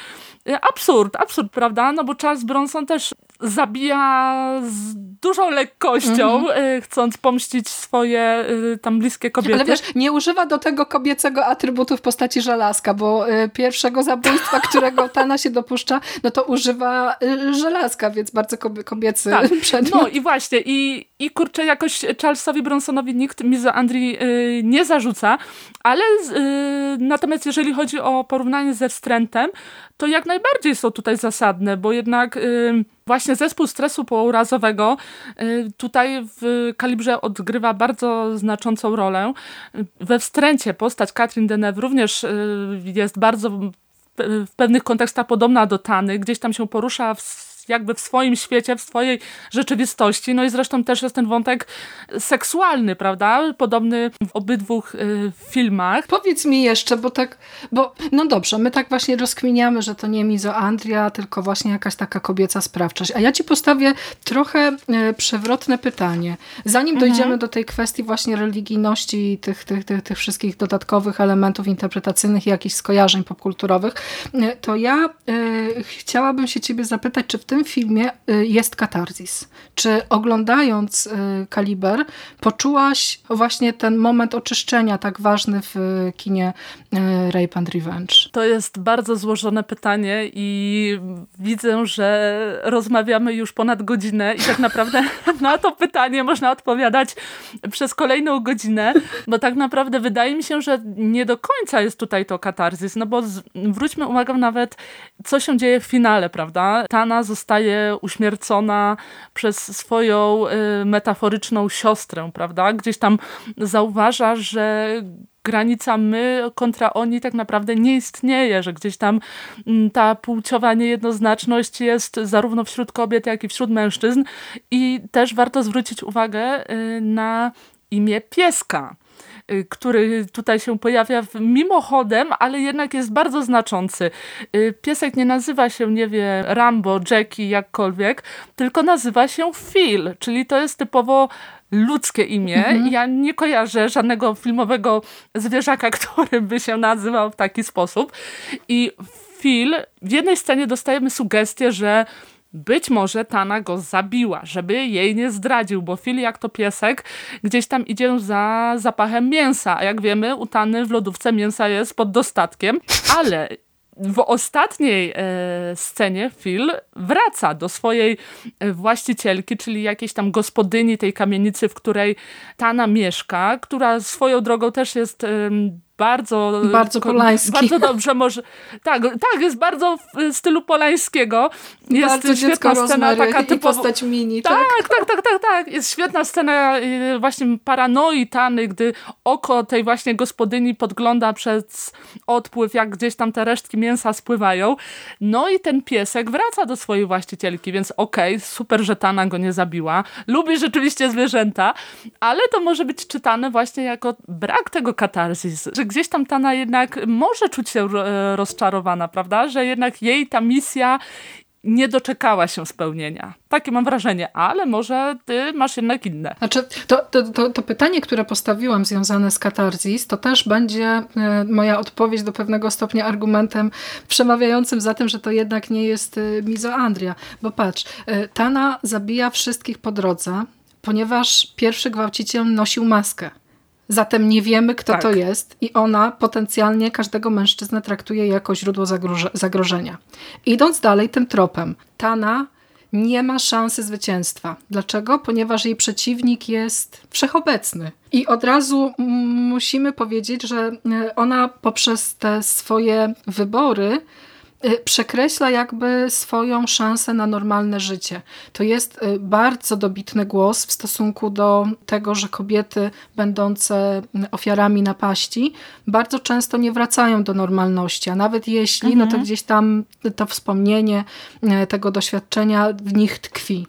e, absurd, absurd, prawda? No bo Charles Bronson też zabija z dużą lekkością, mm-hmm. chcąc pomścić swoje y, tam bliskie kobiety. Ale wiesz, nie używa do tego kobiecego atrybutu w postaci żelazka, bo pierwszego zabójstwa, którego Tana się dopuszcza, no to używa żelazka, więc bardzo kobiecy tak. przedmiot. No i właśnie, i, i kurczę, jakoś Charlesowi Bronsonowi nikt Andrii y, nie zarzuca, ale y, natomiast jeżeli chodzi o porównanie ze Wstrętem, to jak najbardziej są tutaj zasadne, bo jednak y, właśnie zespół stresu pourazowego y, tutaj w kalibrze odgrywa bardzo znaczącą rolę. We Wstręcie postać Katrin Deneuve również y, jest bardzo w pewnych kontekstach podobna do Tany, gdzieś tam się porusza w jakby w swoim świecie, w swojej rzeczywistości. No i zresztą też jest ten wątek seksualny, prawda? Podobny w obydwu y, filmach. Powiedz mi jeszcze, bo tak, bo no dobrze, my tak właśnie rozkminiamy, że to nie mizoandria, tylko właśnie jakaś taka kobieca sprawczość. A ja ci postawię trochę y, przewrotne pytanie. Zanim mhm. dojdziemy do tej kwestii właśnie religijności i tych, tych, tych, tych wszystkich dodatkowych elementów interpretacyjnych i jakichś skojarzeń popkulturowych, y, to ja y, chciałabym się ciebie zapytać, czy w tym filmie y, jest katarzis. Czy oglądając y, Kaliber poczułaś właśnie ten moment oczyszczenia tak ważny w kinie y, Rape and Revenge? To jest bardzo złożone pytanie i widzę, że rozmawiamy już ponad godzinę i tak naprawdę na to pytanie można odpowiadać przez kolejną godzinę, bo tak naprawdę wydaje mi się, że nie do końca jest tutaj to katarzis, no bo zwróćmy uwagę nawet, co się dzieje w finale, prawda? Tana została zostaje uśmiercona przez swoją y, metaforyczną siostrę, prawda? Gdzieś tam zauważa, że granica my kontra oni tak naprawdę nie istnieje, że gdzieś tam mm, ta płciowa niejednoznaczność jest zarówno wśród kobiet, jak i wśród mężczyzn i też warto zwrócić uwagę y, na imię pieska. Y, który tutaj się pojawia mimochodem, ale jednak jest bardzo znaczący. Y, piesek nie nazywa się, nie wie, Rambo, Jackie, jakkolwiek, tylko nazywa się Phil, czyli to jest typowo ludzkie imię. Mhm. Ja nie kojarzę żadnego filmowego zwierzaka, który by się nazywał w taki sposób. I Phil, w jednej scenie dostajemy sugestię, że być może Tana go zabiła, żeby jej nie zdradził, bo Phil jak to piesek gdzieś tam idzie za zapachem mięsa, a jak wiemy u Tany w lodówce mięsa jest pod dostatkiem, ale w ostatniej e, scenie Phil wraca do swojej e, właścicielki, czyli jakiejś tam gospodyni tej kamienicy, w której Tana mieszka, która swoją drogą też jest bardzo... Bardzo polański. Bardzo dobrze może... Tak, tak, jest bardzo w stylu polańskiego. Jest bardzo świetna scena taka typowo... postać mini, tak? Tak, tak, tak, tak, tak. Jest świetna scena y, właśnie paranoi Tany, gdy oko tej właśnie gospodyni podgląda przez odpływ, jak gdzieś tam te resztki mięsa spływają. No i ten piesek wraca do swojej właścicielki, więc okej, okay, super, że Tana go nie zabiła. Lubi rzeczywiście zwierzęta, ale to może być czytane właśnie jako brak tego katarzis, że gdzieś tam Tana jednak może czuć się e, rozczarowana, prawda? Że jednak jej ta misja nie doczekała się spełnienia. Takie mam wrażenie, ale może ty masz jednak inne. Znaczy, to, to, to, to pytanie, które postawiłam związane z katarzis, to też będzie e, moja odpowiedź do pewnego stopnia argumentem przemawiającym za tym, że to jednak nie jest e, mizoandria. Bo patrz, Tana zabija wszystkich po drodze, ponieważ pierwszy gwałciciel nosił maskę. Zatem nie wiemy, kto tak. to jest i ona potencjalnie każdego mężczyznę traktuje jako źródło zagrożenia. Idąc dalej tym tropem, Tana nie ma szansy zwycięstwa. Dlaczego? Ponieważ jej przeciwnik jest wszechobecny. I od razu musimy powiedzieć, że e, ona poprzez te swoje wybory przekreśla jakby swoją szansę na normalne życie. To jest y, bardzo dobitny głos w stosunku do tego, że kobiety będące ofiarami napaści bardzo często nie wracają do normalności, a nawet jeśli, mhm. no to mhm. gdzieś tam to wspomnienie tego doświadczenia w nich tkwi.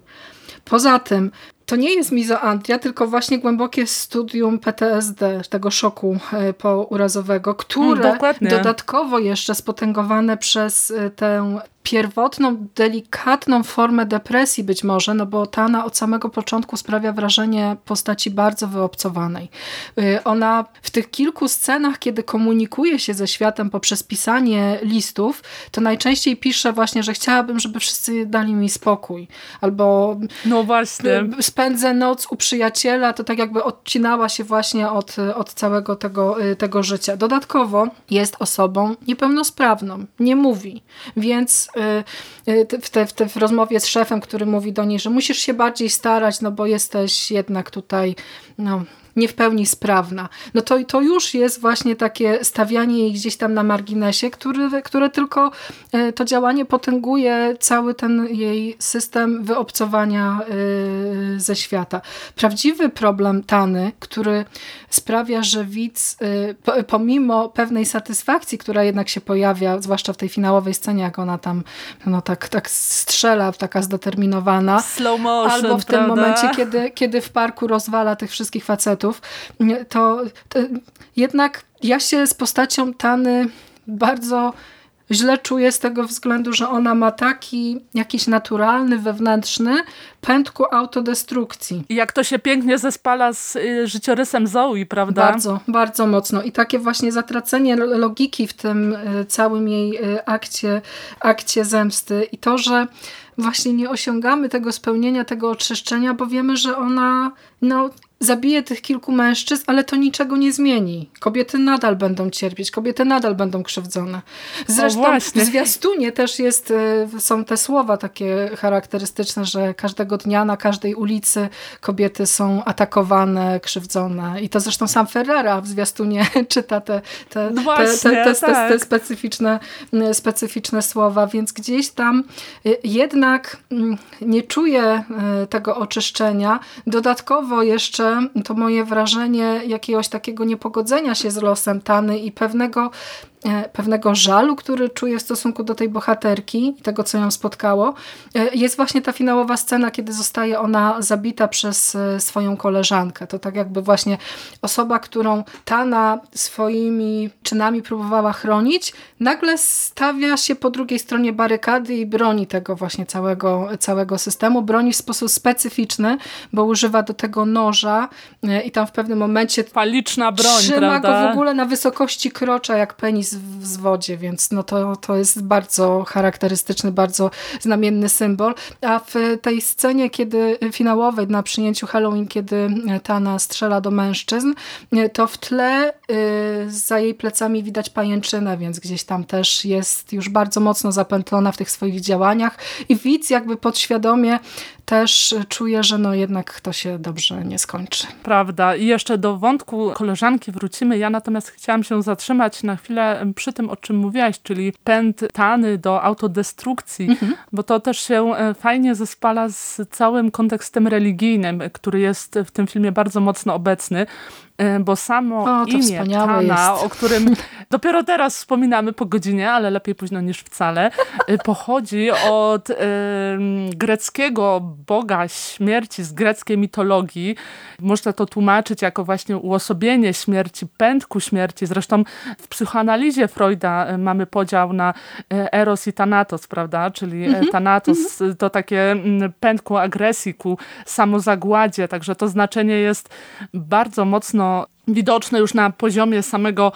Poza tym to nie jest mizoantria, tylko właśnie głębokie studium PTSD, tego szoku e, pourazowego, które mm, dodatkowo jeszcze spotęgowane przez e, tę pierwotną, delikatną formę depresji być może, no bo Tana od samego początku sprawia wrażenie postaci bardzo wyobcowanej. Y, ona w tych kilku scenach, kiedy komunikuje się ze światem poprzez pisanie listów, to najczęściej pisze właśnie, że chciałabym, żeby wszyscy dali mi spokój. Albo no właśnie. spędzę noc u przyjaciela, to tak jakby odcinała się właśnie od, od całego tego, y, tego życia. Dodatkowo jest osobą niepełnosprawną, nie mówi, więc Y, y, w, te, w, te, w rozmowie z szefem, który mówi do niej, że musisz się bardziej starać, no bo jesteś jednak tutaj no, nie w pełni sprawna. No to, to już jest właśnie takie stawianie jej gdzieś tam na marginesie, który, które tylko e, to działanie potęguje cały ten jej system wyobcowania e, ze świata. Prawdziwy problem Tany, który sprawia, że widz e, pomimo pewnej satysfakcji, która jednak się pojawia, zwłaszcza w tej finałowej scenie, jak ona tam no, tak, tak strzela, taka zdeterminowana. Slow motion, Albo w prawda? tym momencie, kiedy, kiedy w parku rozwala tych wszystkich facetów, to, to jednak ja się z postacią Tany bardzo źle czuję z tego względu, że ona ma taki jakiś naturalny, wewnętrzny pęd ku autodestrukcji. I jak to się pięknie zespala z y, życiorysem Zoe, prawda? Bardzo, bardzo mocno. I takie właśnie zatracenie logiki w tym y, całym jej y, akcie, akcie zemsty i to, że właśnie nie osiągamy tego spełnienia, tego oczyszczenia, bo wiemy, że ona no, zabije tych kilku mężczyzn, ale to niczego nie zmieni. Kobiety nadal będą cierpieć, kobiety nadal będą krzywdzone. Zresztą w zwiastunie też jest, y, są te słowa takie charakterystyczne, że każdego dnia na każdej ulicy kobiety są atakowane, krzywdzone. I to zresztą sam Ferrara w zwiastunie czyta te, te, no właśnie, te, te, te, te, specyficzne, y, specyficzne słowa, więc gdzieś tam y, jednak mm, nie czuję tego oczyszczenia. Dodatkowo jeszcze to moje wrażenie jakiegoś takiego niepogodzenia się z losem Tany i pewnego pewnego żalu, który czuje w stosunku do tej bohaterki i tego, co ją spotkało, e, jest właśnie ta finałowa scena, kiedy zostaje ona zabita przez e, swoją koleżankę. To tak jakby właśnie osoba, którą Tana swoimi czynami próbowała chronić, nagle stawia się po drugiej stronie barykady i broni tego właśnie całego, całego systemu. Broni w sposób specyficzny, bo używa do tego noża i tam w pewnym momencie Paliczna broń, trzyma prawda? go w ogóle na wysokości krocza jak penis w zwodzie, więc no to, to jest bardzo charakterystyczny, bardzo znamienny symbol. A w tej scenie, kiedy finałowej na przyjęciu Halloween, kiedy Tana strzela do mężczyzn, to w tle y, za jej plecami widać pajęczynę, więc gdzieś tam też jest już bardzo mocno zapętlona w tych swoich działaniach i widz jakby podświadomie też czuje, że no jednak to się dobrze nie skończy. Prawda. I jeszcze do wątku koleżanki wrócimy. Ja natomiast chciałam się zatrzymać na chwilę przy tym, o czym mówiłaś, czyli pęd Tany do autodestrukcji, mhm. bo to też się e, fajnie zespala z całym kontekstem religijnym, który jest w tym filmie bardzo mocno obecny. E, bo samo o, imię Tana, jest. o którym dopiero teraz wspominamy po godzinie, ale lepiej późno niż wcale, e, pochodzi od y, greckiego boga śmierci z greckiej mitologii. Można to tłumaczyć jako właśnie uosobienie śmierci, pędku śmierci. Zresztą w psychoanalizie Freuda mamy podział na eros i thanatos, prawda? Czyli mm -hmm. thanatos mm -hmm. to takie pędku agresji ku samozagładzie, także to znaczenie jest bardzo mocno sono widoczne już na poziomie samego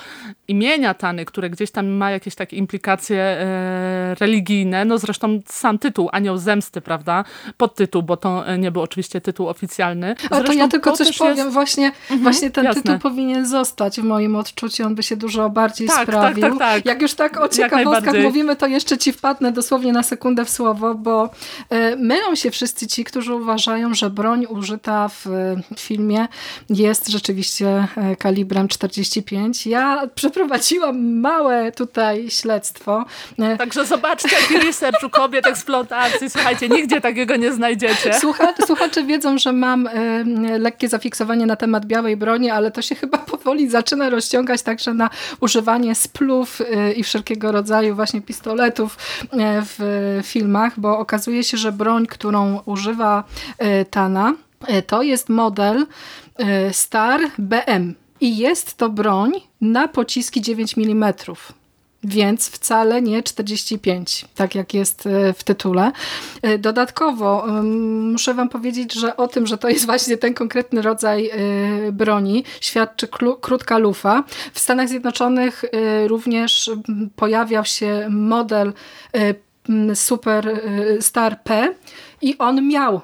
imienia Tany, które gdzieś tam ma jakieś takie implikacje e, religijne. No zresztą sam tytuł Anioł Zemsty, prawda? Podtytuł, bo to e, nie był oczywiście tytuł oficjalny. Zresztą to ja tylko to coś powiem. Jest... Właśnie, mhm, właśnie ten jasne. tytuł powinien zostać w moim odczuciu. On by się dużo bardziej tak, sprawił. Tak, tak, tak. Jak już tak o ciekawostkach mówimy, to jeszcze ci wpadnę dosłownie na sekundę w słowo, bo e, mylą się wszyscy ci, którzy uważają, że broń użyta w filmie jest rzeczywiście e, kalibrem 45. Ja przeprowadziłam małe tutaj śledztwo. E, Także zobaczcie, jaki research u kobiet eksploatacji. Słuchajcie, nigdzie takiego nie znajdziecie. Słucha, słuchacze wiedzą, że mam y, lekkie zafiksowanie na temat białej broni, ale to się chyba powoli zaczyna rozciągać także na używanie splów i wszelkiego rodzaju właśnie pistoletów w filmach, bo okazuje się, że broń, którą używa Tana, to jest model Star BM. I jest to broń na pociski 9 mm więc wcale nie 45, tak jak jest e, w tytule. E, dodatkowo muszę wam powiedzieć, że o tym, że to jest właśnie ten konkretny rodzaj e, broni, świadczy krótka lufa. W Stanach Zjednoczonych również pojawiał się model Super Star P i on miał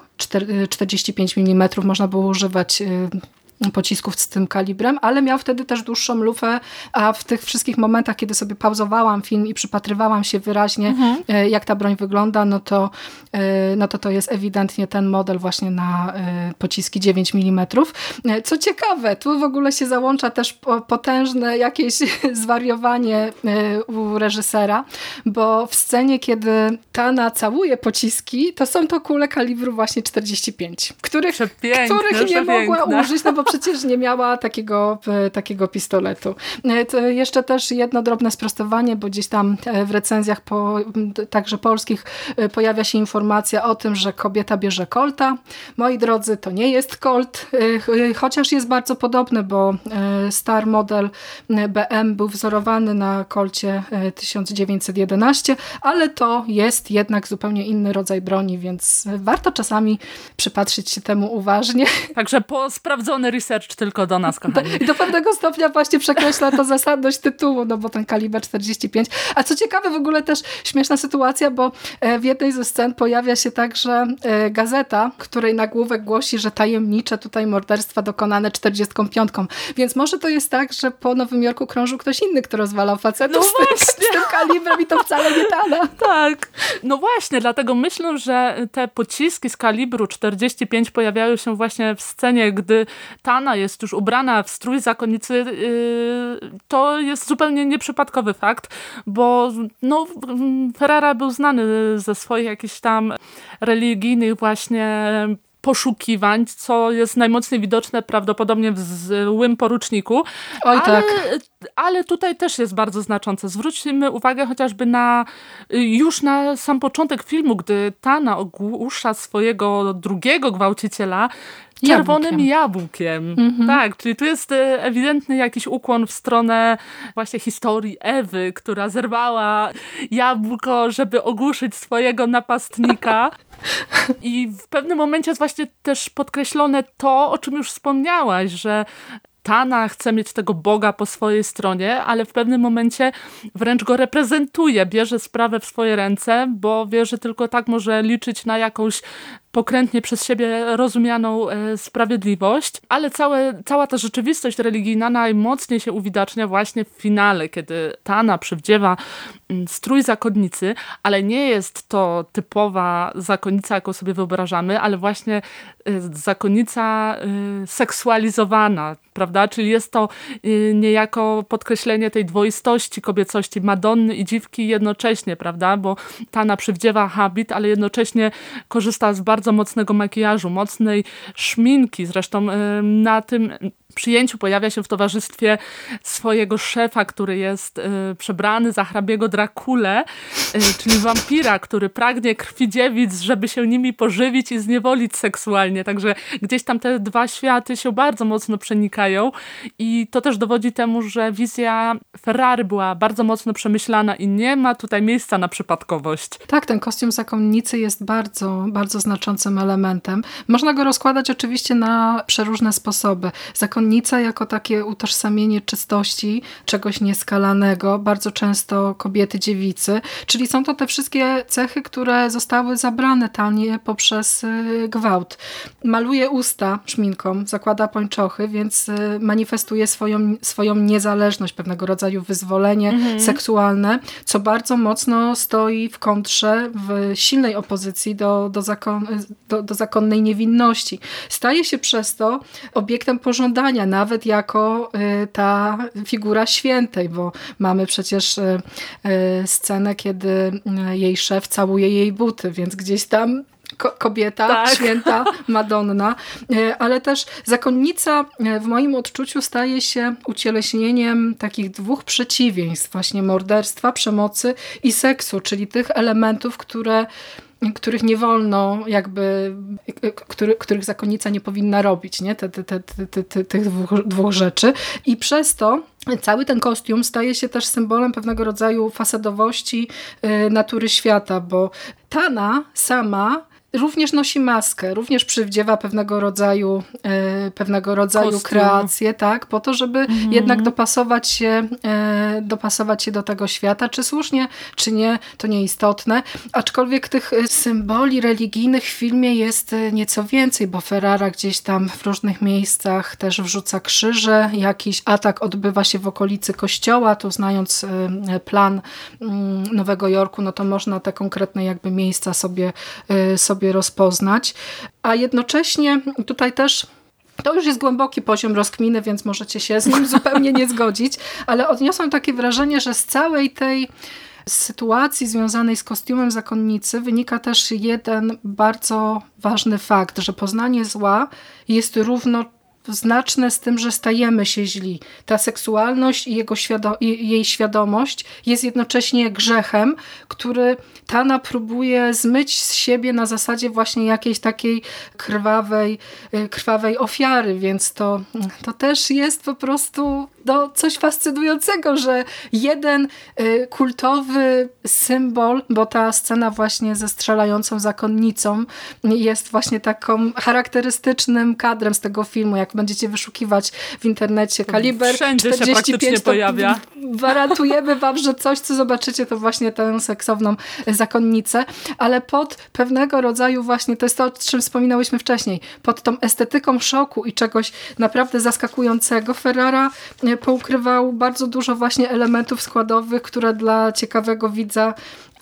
45 mm, można było używać pocisków z tym kalibrem, ale miał wtedy też dłuższą lufę, a w tych wszystkich momentach, kiedy sobie pauzowałam film i przypatrywałam się wyraźnie, mhm. E, jak ta broń wygląda, no to, e, no to to jest ewidentnie ten model właśnie na e, pociski 9 mm. Co ciekawe, tu w ogóle się załącza też potężne jakieś zwariowanie u reżysera, bo w scenie, kiedy Tana całuje pociski, to są to kule kalibru właśnie 45, których, których nie mogła użyć, no bo przecież nie miała takiego, e, takiego pistoletu. E, to jeszcze też jedno drobne sprostowanie, bo gdzieś tam e, w recenzjach po, także polskich pojawia się informacja o tym, że kobieta bierze kolta. Moi drodzy, to nie jest kolt, chociaż jest bardzo podobny, bo star model BM był wzorowany na kolcie 1911, ale to jest jednak zupełnie inny rodzaj broni, więc warto czasami przypatrzyć się temu uważnie. Także po sprawdzony research tylko do nas, kochani. I do pewnego stopnia właśnie przekreśla to zasadność tytułu, no bo ten kaliber 45. A co ciekawe, w ogóle też śmieszna sytuacja, bo e, w jednej ze scen pojawia się także e, gazeta, której nagłówek głosi, że tajemnicze tutaj morderstwa dokonane 45. Więc może to jest tak, że po Nowym Jorku krążył ktoś inny, kto rozwalał facetów no z, tym, z tym kalibrem i to wcale nie Tana. Tak. No właśnie, dlatego myślę, że te pociski z kalibru 45 pojawiają się właśnie w scenie, gdy Tana jest już ubrana w strój zakonnicy, yy, to jest zupełnie nieprzypadkowy fakt, bo no, Ferrara był znany ze swoich jakichś tam religijnych właśnie poszukiwań, co jest najmocniej widoczne prawdopodobnie w złym poruczniku. Oj, ale, tak. ale tutaj też jest bardzo znaczące. Zwróćmy uwagę chociażby na już na sam początek filmu, gdy Tana ogłusza swojego drugiego gwałciciela, czerwonym jabłkiem. jabłkiem. Mhm. Tak, czyli tu jest e, ewidentny jakiś ukłon w stronę właśnie historii Ewy, która zerwała jabłko, żeby ogłuszyć swojego napastnika. I w pewnym momencie jest właśnie też podkreślone to, o czym już wspomniałaś, że Tana chce mieć tego Boga po swojej stronie, ale w pewnym momencie wręcz go reprezentuje, bierze sprawę w swoje ręce, bo wie, że tylko tak może liczyć na jakąś pokrętnie przez siebie rozumianą e, sprawiedliwość, ale całe, cała ta rzeczywistość religijna najmocniej się uwidacznia właśnie w finale, kiedy Tana przywdziewa mm, strój zakonnicy, ale nie jest to typowa zakonnica, jaką sobie wyobrażamy, ale właśnie e, zakonnica e, seksualizowana, prawda? Czyli jest to niejako podkreślenie tej dwoistości kobiecości Madonny i dziwki jednocześnie, prawda? Bo Tana przywdziewa habit, ale jednocześnie korzysta z bardzo mocnego makijażu, mocnej szminki. Zresztą na tym przyjęciu pojawia się w towarzystwie swojego szefa, który jest y, przebrany za hrabiego Drakule, y, czyli wampira, który pragnie krwi dziewic, żeby się nimi pożywić i zniewolić seksualnie. Także gdzieś tam te dwa światy się bardzo mocno przenikają i to też dowodzi temu, że wizja Ferrari była bardzo mocno przemyślana i nie ma tutaj miejsca na przypadkowość. Tak, ten kostium zakonnicy jest bardzo, bardzo znaczącym elementem. Można go rozkładać oczywiście na przeróżne sposoby. Zakon zakonnica jako takie utożsamienie czystości, czegoś nieskalanego, bardzo często kobiety dziewicy, czyli są to te wszystkie cechy, które zostały zabrane tanie poprzez y, gwałt. Maluje usta szminką, zakłada pończochy, więc y, manifestuje swoją, swoją niezależność, pewnego rodzaju wyzwolenie mhm. seksualne, co bardzo mocno stoi w kontrze, w silnej opozycji do, do, zakon, do, do zakonnej niewinności. Staje się przez to obiektem pożądania zachowania, nawet jako y, ta figura świętej, bo mamy przecież y, y, scenę, kiedy jej szef całuje jej buty, więc gdzieś tam kobieta, tak. święta Madonna, ale też zakonnica w moim odczuciu staje się ucieleśnieniem takich dwóch przeciwieństw, właśnie morderstwa, przemocy i seksu, czyli tych elementów, które których nie wolno jakby, który, których zakonnica nie powinna robić, nie? Te, te, te, te, te, tych dwóch, dwóch rzeczy. I przez to cały ten kostium staje się też symbolem pewnego rodzaju fasadowości y, natury świata, bo Tana sama również nosi maskę, również przywdziewa pewnego rodzaju, e, pewnego rodzaju kreację, tak, po to, żeby mhm. jednak dopasować się, e, dopasować się do tego świata. Czy słusznie, czy nie, to nieistotne. Aczkolwiek tych e, symboli religijnych w filmie jest nieco więcej, bo Ferrara gdzieś tam w różnych miejscach też wrzuca krzyże, jakiś atak odbywa się w okolicy kościoła, to znając plan mm, Nowego Jorku, no to można te konkretne jakby miejsca sobie, sobie sobie rozpoznać, a jednocześnie tutaj też to już jest głęboki poziom rozkminy, więc możecie się z nim zupełnie nie zgodzić, ale odniosłam takie wrażenie, że z całej tej sytuacji związanej z kostiumem zakonnicy wynika też jeden bardzo ważny fakt, że poznanie zła jest równo znaczne z tym, że stajemy się źli. Ta seksualność i jego świado jej świadomość jest jednocześnie grzechem, który Tana próbuje zmyć z siebie na zasadzie właśnie jakiejś takiej krwawej, y, krwawej ofiary, więc to, to też jest po prostu no, coś fascynującego, że jeden y, kultowy symbol, bo ta scena właśnie ze strzelającą zakonnicą jest właśnie taką charakterystycznym kadrem z tego filmu, jak będziecie wyszukiwać w internecie kaliber Wszędzie 45, się pojawia. gwarantujemy wam, że coś, co zobaczycie, to właśnie tę seksowną zakonnicę, ale pod pewnego rodzaju właśnie, to jest to, o czym wspominałyśmy wcześniej, pod tą estetyką szoku i czegoś naprawdę zaskakującego, Ferrara y, poukrywał bardzo dużo właśnie elementów składowych, które dla ciekawego widza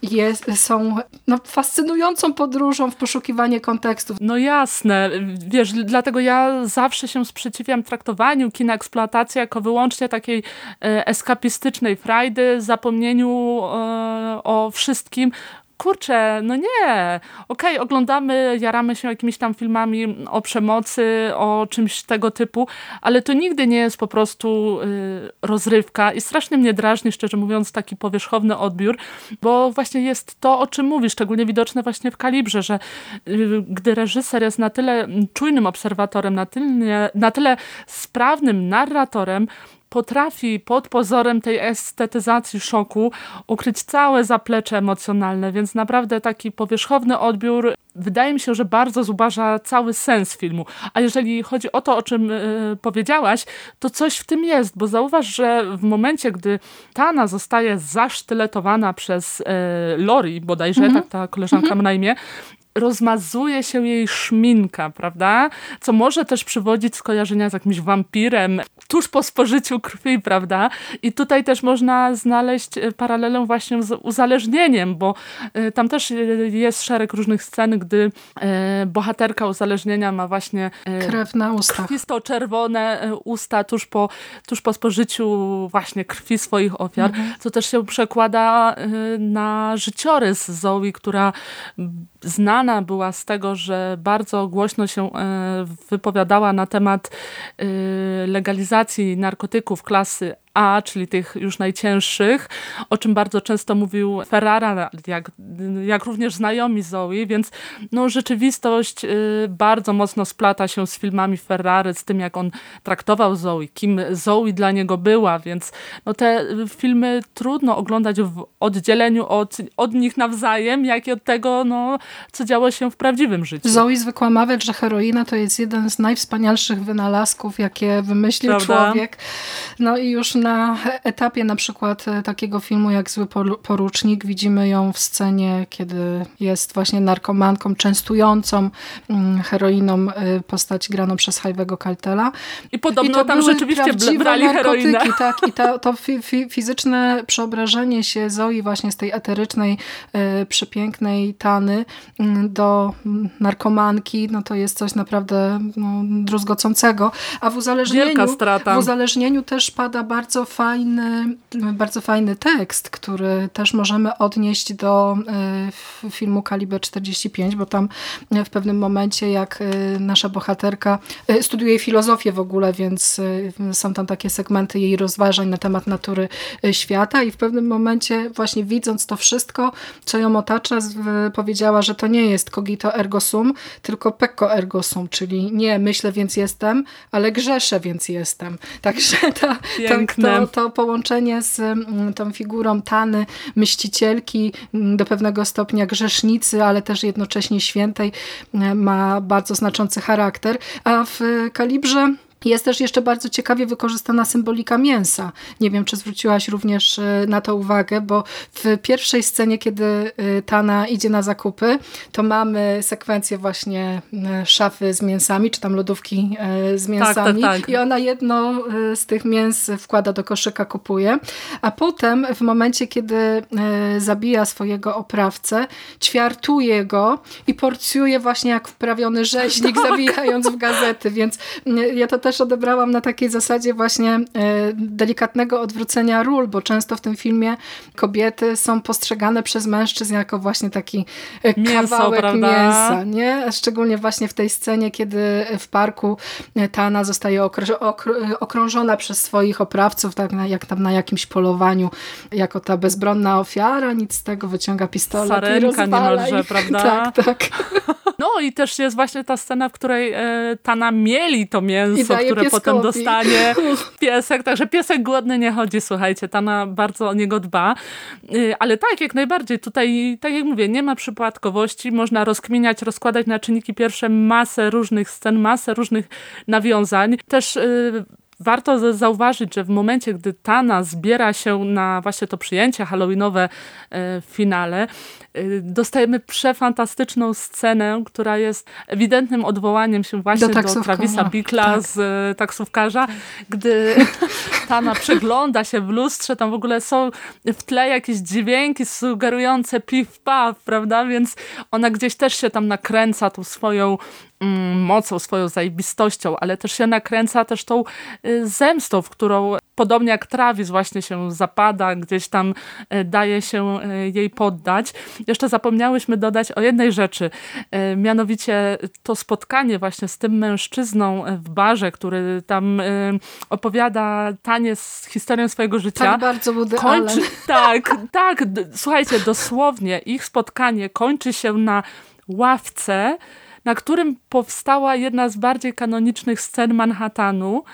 jest, są no, fascynującą podróżą w poszukiwanie kontekstów. No jasne, wiesz, dlatego ja zawsze się sprzeciwiam traktowaniu kina eksploatacji jako wyłącznie takiej e, eskapistycznej frajdy, zapomnieniu e, o wszystkim, kurczę, no nie, okej, okay, oglądamy, jaramy się jakimiś tam filmami o przemocy, o czymś tego typu, ale to nigdy nie jest po prostu y, rozrywka i strasznie mnie drażni, szczerze mówiąc, taki powierzchowny odbiór, bo właśnie jest to, o czym mówisz, szczególnie widoczne właśnie w Kalibrze, że y, gdy reżyser jest na tyle czujnym obserwatorem, na tyle, na tyle sprawnym narratorem, potrafi pod pozorem tej estetyzacji szoku ukryć całe zaplecze emocjonalne, więc naprawdę taki powierzchowny odbiór wydaje mi się, że bardzo zubaża cały sens filmu. A jeżeli chodzi o to, o czym y, powiedziałaś, to coś w tym jest, bo zauważ, że w momencie, gdy Tana zostaje zasztyletowana przez y, Lori, bodajże, -hmm. tak ta koleżanka -hmm. ma na imię, rozmazuje się jej szminka, prawda? Co może też przywodzić skojarzenia z jakimś wampirem tuż po spożyciu krwi, prawda? I tutaj też można znaleźć e, paralelę właśnie z uzależnieniem, bo e, tam też jest szereg różnych scen, gdy e, bohaterka uzależnienia ma właśnie krew na ustach. Krwisto-czerwone usta tuż po, tuż po spożyciu właśnie krwi swoich ofiar, mhm. co też się przekłada na życiorys Zoe, która znana była z tego, że bardzo głośno się e, wypowiadała na temat e, legalizacji narkotyków klasy a, czyli tych już najcięższych, o czym bardzo często mówił Ferrara, jak, jak również znajomi Zoe, więc no, rzeczywistość y, bardzo mocno splata się z filmami Ferrary, z tym jak on traktował Zoe, kim Zoe dla niego była, więc no, te filmy trudno oglądać w oddzieleniu od, od nich nawzajem, jak i od tego, no, co działo się w prawdziwym życiu. Zoe zwykła mawiać, że heroina to jest jeden z najwspanialszych wynalazków, jakie wymyślił Prawda? człowiek. No i już na etapie na przykład e, takiego filmu jak Zły Porucznik widzimy ją w scenie, kiedy jest właśnie narkomanką częstującą mm, heroiną e, postać graną przez Hajwego Kaltela. I podobno I to tam rzeczywiście brali heroinę. Tak, i to, to fi, fi, fizyczne przeobrażenie się Zoi właśnie z tej eterycznej, e, przepięknej Tany mm, do narkomanki, no to jest coś naprawdę no, druzgocącego. A w uzależnieniu, w uzależnieniu też pada bardzo fajny, bardzo fajny tekst, który też możemy odnieść do e, filmu Kaliber 45, bo tam w pewnym momencie jak e, nasza bohaterka studiuje filozofię w ogóle, więc są tam takie segmenty jej rozważań na temat natury świata i w pewnym momencie właśnie widząc to wszystko, co ją otacza, powiedziała, że to nie jest cogito ergo sum, tylko pecco ergo sum, czyli nie myślę, więc jestem, ale grzeszę, więc jestem. Także ta, to, to połączenie z mm, tą figurą Tany, myślicielki, mm, do pewnego stopnia grzesznicy, ale też jednocześnie świętej, mm, ma bardzo znaczący charakter. A w kalibrze jest też jeszcze bardzo ciekawie wykorzystana symbolika mięsa. Nie wiem, czy zwróciłaś również e, na to uwagę, bo w pierwszej scenie, kiedy e, Tana idzie na zakupy, to mamy sekwencję właśnie e, szafy z mięsami, czy tam lodówki z tak, mięsami tak, tak, tak. i ona jedno z tych mięs wkłada do koszyka, kupuje, a potem w momencie, kiedy zabija swojego oprawcę, ćwiartuje go i porcjuje właśnie jak wprawiony rzeźnik, tak. zabijając w gazety, więc ja to też też odebrałam na takiej zasadzie właśnie e, delikatnego odwrócenia ról, bo często w tym filmie kobiety są postrzegane przez mężczyzn jako właśnie taki e, Mięso, kawałek prawda? mięsa. Nie? Szczególnie właśnie w tej scenie, kiedy w parku e, Tana zostaje okrążona przez swoich oprawców, tak jak tam na jakimś polowaniu, jako ta bezbronna ofiara, nic z tego, wyciąga pistolet Sarenka i niemalże, ich. prawda? tak, tak. No i też jest właśnie ta scena, w której Tana mieli to mięso, które pieskowi. potem dostanie piesek. Także piesek głodny nie chodzi, słuchajcie, Tana bardzo o niego dba. Y, ale tak, jak najbardziej. Tutaj, tak jak mówię, nie ma przypadkowości. Można rozkminiać, rozkładać na czynniki pierwsze masę różnych scen, masę różnych nawiązań. Też y, warto zauważyć, że w momencie, gdy Tana zbiera się na właśnie to przyjęcie halloweenowe e, w finale, e, dostajemy przefantastyczną scenę, która jest ewidentnym odwołaniem się właśnie do, do Travisa Bickla tak. z e, taksówkarza, gdy Tana przegląda się w lustrze, tam w ogóle są w tle jakieś dźwięki sugerujące piw-paw, prawda, więc ona gdzieś też się tam nakręca tą swoją mocą, swoją zajebistością, ale też się nakręca też tą y, zemstą, w którą podobnie jak Travis właśnie się zapada, gdzieś tam y, daje się y, jej poddać. Jeszcze zapomniałyśmy dodać o jednej rzeczy, mianowicie to spotkanie właśnie z tym mężczyzną w barze, który tam opowiada tanie z historią swojego życia. Tak bardzo Woody kończy, Tak, tak, słuchajcie, dosłownie ich spotkanie kończy się na ławce, na którym powstała jedna z bardziej kanonicznych scen Manhattanu.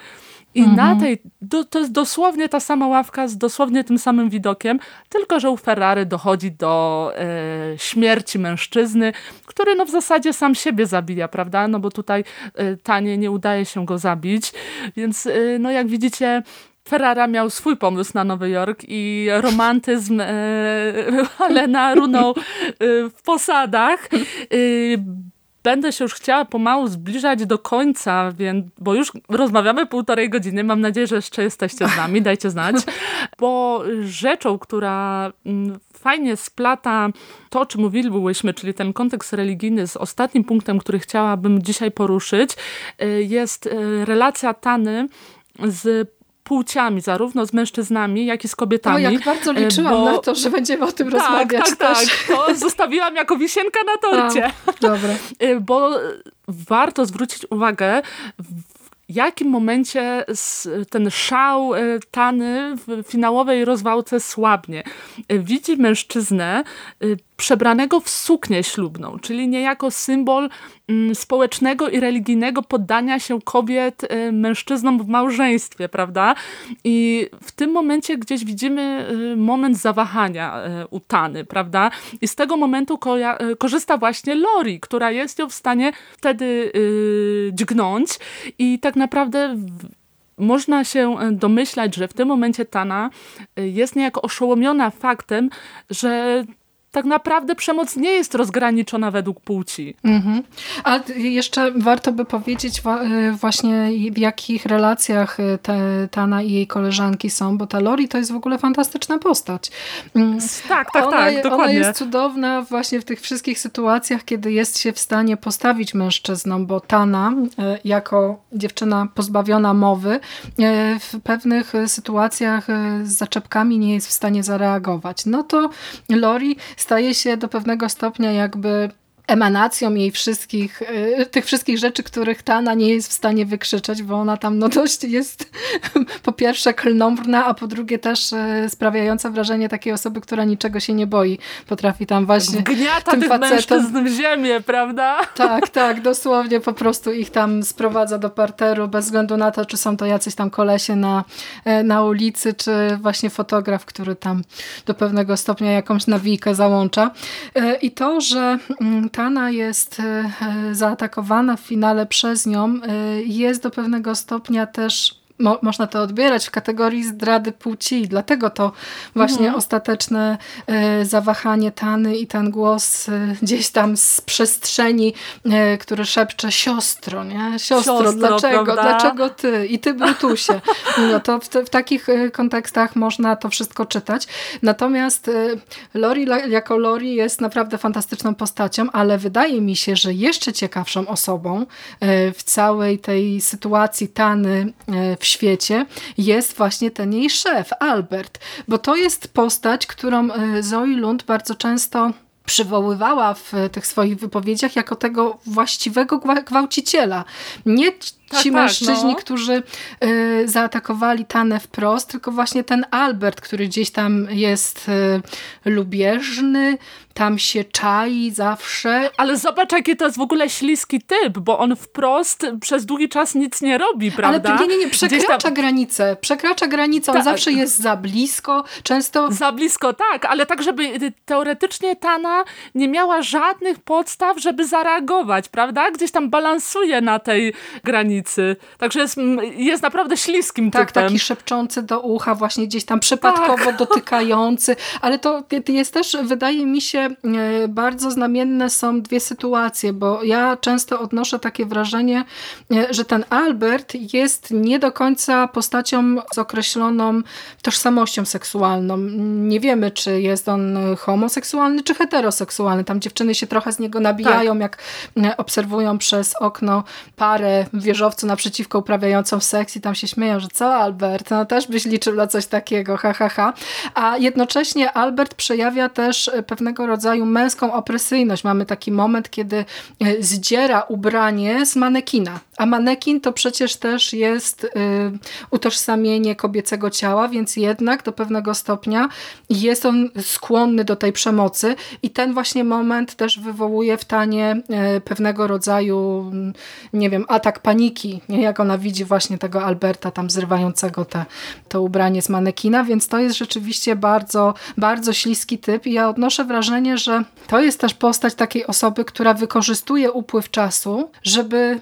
I mhm. na tej, do, to jest dosłownie ta sama ławka z dosłownie tym samym widokiem, tylko że u Ferrari dochodzi do e, śmierci mężczyzny, który no w zasadzie sam siebie zabija, prawda? No bo tutaj e, tanie nie udaje się go zabić, więc e, no jak widzicie Ferrara miał swój pomysł na Nowy Jork i romantyzm e, Alena runął e, w posadach. E, będę się już chciała pomału zbliżać do końca, więc, bo już rozmawiamy półtorej godziny. Mam nadzieję, że jeszcze jesteście z nami, dajcie znać. Bo rzeczą, która mm, fajnie splata to, o czym mówiliśmy, czyli ten kontekst religijny z ostatnim punktem, który chciałabym dzisiaj poruszyć, y, jest y, relacja Tany z płciami, zarówno z mężczyznami, jak i z kobietami. O, jak bardzo liczyłam bo... na to, że będziemy o tym tak, rozmawiać. Tak, tak, to zostawiłam jako wisienka na torcie. Dobra. Bo warto zwrócić uwagę, w jakim momencie ten szał e, Tany w finałowej rozwałce słabnie. E, widzi mężczyznę e, przebranego w suknię ślubną, czyli niejako symbol mm, społecznego i religijnego poddania się kobiet y, mężczyznom w małżeństwie, prawda? I w tym momencie gdzieś widzimy y, moment zawahania y, u Tany, prawda? I z tego momentu korzysta właśnie Lori, która jest ją w stanie wtedy dźgnąć i tak naprawdę można się domyślać, że w tym momencie Tana jest niejako oszołomiona faktem, że tak naprawdę przemoc nie jest rozgraniczona według płci. Mhm. A jeszcze warto by powiedzieć y, właśnie w jakich relacjach y, te, Tana i jej koleżanki są, bo ta Lori to jest w ogóle fantastyczna postać. Mm, tak, tak, ona, tak, dokładnie. Ona jest cudowna właśnie w tych wszystkich sytuacjach, kiedy jest się w stanie postawić mężczyznom, bo Tana y, jako dziewczyna pozbawiona mowy w pewnych sytuacjach z zaczepkami nie jest w stanie zareagować. No to Lori staje się do pewnego stopnia jakby emanacją jej wszystkich, y, tych wszystkich rzeczy, których Tana nie jest w stanie wykrzyczeć, bo ona tam no dość jest po pierwsze klnombrna, a po drugie też y, sprawiająca wrażenie takiej osoby, która niczego się nie boi. Potrafi tam właśnie Gniata tym facetom... w ziemię, prawda? Tak, tak, dosłownie po prostu ich tam sprowadza do parteru, bez względu na to, czy są to jacyś tam kolesie na, e, na ulicy, czy właśnie fotograf, który tam do pewnego stopnia jakąś nawijkę załącza. E, I to, że mm, Tana jest e, zaatakowana w finale przez nią, e, jest do pewnego stopnia też mo można to odbierać w kategorii zdrady płci. Dlatego to właśnie mhm. ostateczne e, zawahanie Tany i ten głos e, gdzieś tam z przestrzeni, e, który szepcze siostro, nie? Siostro, siostro dlaczego? Prawda? Dlaczego ty? I ty Brutusie. No to w, te, w takich e, kontekstach można to wszystko czytać. Natomiast e, Lori jako Lori jest naprawdę fantastyczną postacią, ale wydaje mi się, że jeszcze ciekawszą osobą e, w całej tej sytuacji Tany w świecie jest właśnie ten jej szef, Albert. Bo to jest postać, którą e, Zoe Lund bardzo często przywoływała w tych swoich wypowiedziach jako tego właściwego gwałciciela. Nie tak, ci tak, mężczyźni, no. którzy y, zaatakowali Tanę wprost, tylko właśnie ten Albert, który gdzieś tam jest y, lubieżny, tam się czai zawsze. Ale zobacz, jaki to jest w ogóle śliski typ, bo on wprost przez długi czas nic nie robi, prawda? Ale nie, nie, nie, przekracza tam... granicę. Przekracza granicę, on Ta... zawsze jest za blisko, często... Za blisko, tak, ale tak, żeby y, teoretycznie Tana nie miała żadnych podstaw, żeby zareagować, prawda? Gdzieś tam balansuje na tej granicy. Także jest, jest naprawdę śliskim tak, typem. Tak, taki szepczący do ucha, właśnie gdzieś tam przypadkowo tak. dotykający, ale to jest też, wydaje mi się, E, bardzo znamienne są dwie sytuacje, bo ja często odnoszę takie wrażenie, e, że ten Albert jest nie do końca postacią z określoną tożsamością seksualną. Nie wiemy, czy jest on homoseksualny, czy heteroseksualny. Tam dziewczyny się trochę z niego nabijają, tak. jak e, obserwują przez okno parę w wieżowcu naprzeciwko uprawiającą seks i tam się śmieją, że co Albert, no też byś liczył na coś takiego, ha, ha, ha. A jednocześnie Albert przejawia też pewnego rodzaju rodzaju męską opresyjność. Mamy taki moment, kiedy e, zdziera ubranie z manekina. A manekin to przecież też jest y, utożsamienie kobiecego ciała, więc jednak do pewnego stopnia jest on skłonny do tej przemocy. I ten właśnie moment też wywołuje w Tanie y, pewnego rodzaju, mm, nie wiem, atak paniki, nie? jak ona widzi właśnie tego Alberta tam zrywającego te, to ubranie z manekina, więc to jest rzeczywiście bardzo, bardzo śliski typ. I ja odnoszę wrażenie, że to jest też postać takiej osoby, która wykorzystuje upływ czasu, żeby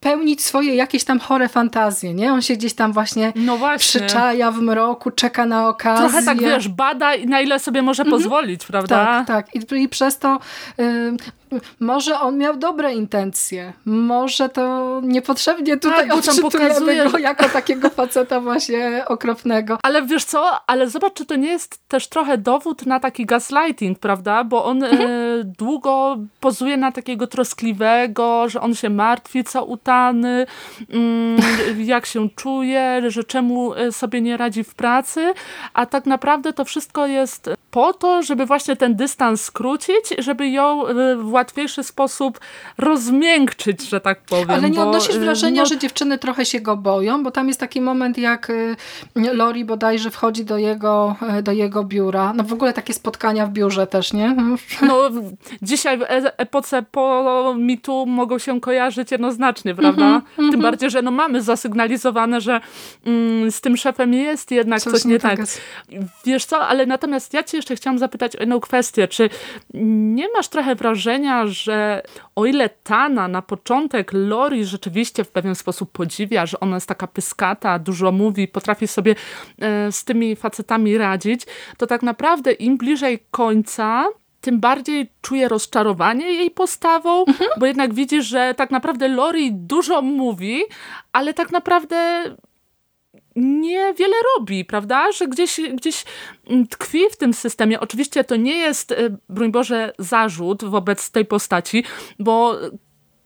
pełnić swoje jakieś tam chore fantazje, nie? On się gdzieś tam właśnie, no właśnie. przyczaja w mroku, czeka na okazję. Trochę tak, wiesz, bada na ile sobie może mhm. pozwolić, prawda? Tak, tak. I, i przez to y, może on miał dobre intencje. Może to niepotrzebnie tutaj tak, odczytujemy go jako takiego faceta właśnie okropnego. Ale wiesz co, ale zobacz, czy to nie jest też trochę dowód na taki gaslighting, prawda? Bo on e, mhm. e, długo pozuje na takiego troskliwego, że on się martwi co utany, mm, jak się czuje, że czemu e, sobie nie radzi w pracy, a tak naprawdę to wszystko jest po to, żeby właśnie ten dystans skrócić, żeby ją e, w łatwiejszy sposób rozmiękczyć, że tak powiem. Ale nie odnosisz bo, wrażenia, no... że dziewczyny trochę się go boją, bo tam jest taki moment, jak y, Lori bodajże wchodzi do jego, do jego biura. No w ogóle takie spotkania w biurze też, nie? No dzisiaj w e, epoce po mitu mogą się kojarzyć jednoznacznie, prawda? Mm -hmm, Tym mm -hmm. bardziej, że no mamy zasygnalizowane, że mm, z tym szefem jest jednak coś, coś nie tak. Wiesz co, ale natomiast ja cię jeszcze chciałam zapytać o jedną kwestię. Czy nie masz trochę wrażenia, że o ile Tana na początek Lori rzeczywiście w pewien sposób podziwia, że ona jest taka pyskata, dużo mówi, potrafi sobie e, z tymi facetami radzić, to tak naprawdę im bliżej końca, tym bardziej czuje rozczarowanie jej postawą, mhm. bo jednak widzisz, że tak naprawdę Lori dużo mówi, ale tak naprawdę niewiele robi, prawda? Że gdzieś, gdzieś tkwi w tym systemie. Oczywiście to nie jest, e, broń Boże, zarzut wobec tej postaci, bo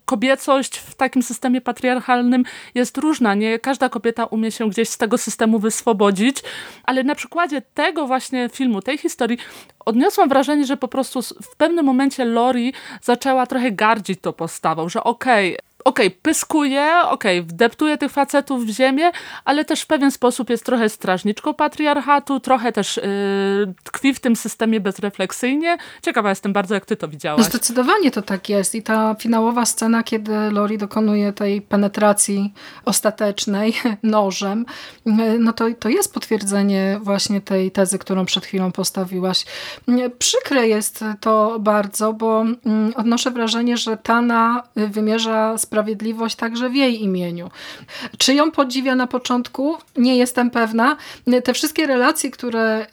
kobiecość w takim systemie patriarchalnym jest różna. Nie każda kobieta umie się gdzieś z tego systemu wyswobodzić, ale na przykładzie tego właśnie filmu, tej historii odniosłam wrażenie, że po prostu w pewnym momencie Lori zaczęła trochę gardzić tą postawą, że okej, okay, okej, okay, pyskuje, okej, okay, wdeptuje tych facetów w ziemię, ale też w pewien sposób jest trochę strażniczką patriarchatu, trochę też yy, tkwi w tym systemie bezrefleksyjnie. Ciekawa jestem bardzo, jak ty to widziałaś. No zdecydowanie to tak jest i ta finałowa scena, kiedy Lori dokonuje tej penetracji ostatecznej nożem, no to, to jest potwierdzenie właśnie tej tezy, którą przed chwilą postawiłaś. Przykre jest to bardzo, bo mm, odnoszę wrażenie, że Tana wymierza sprawiedliwość także w jej imieniu. Czy ją podziwia na początku? Nie jestem pewna. Te wszystkie relacje, które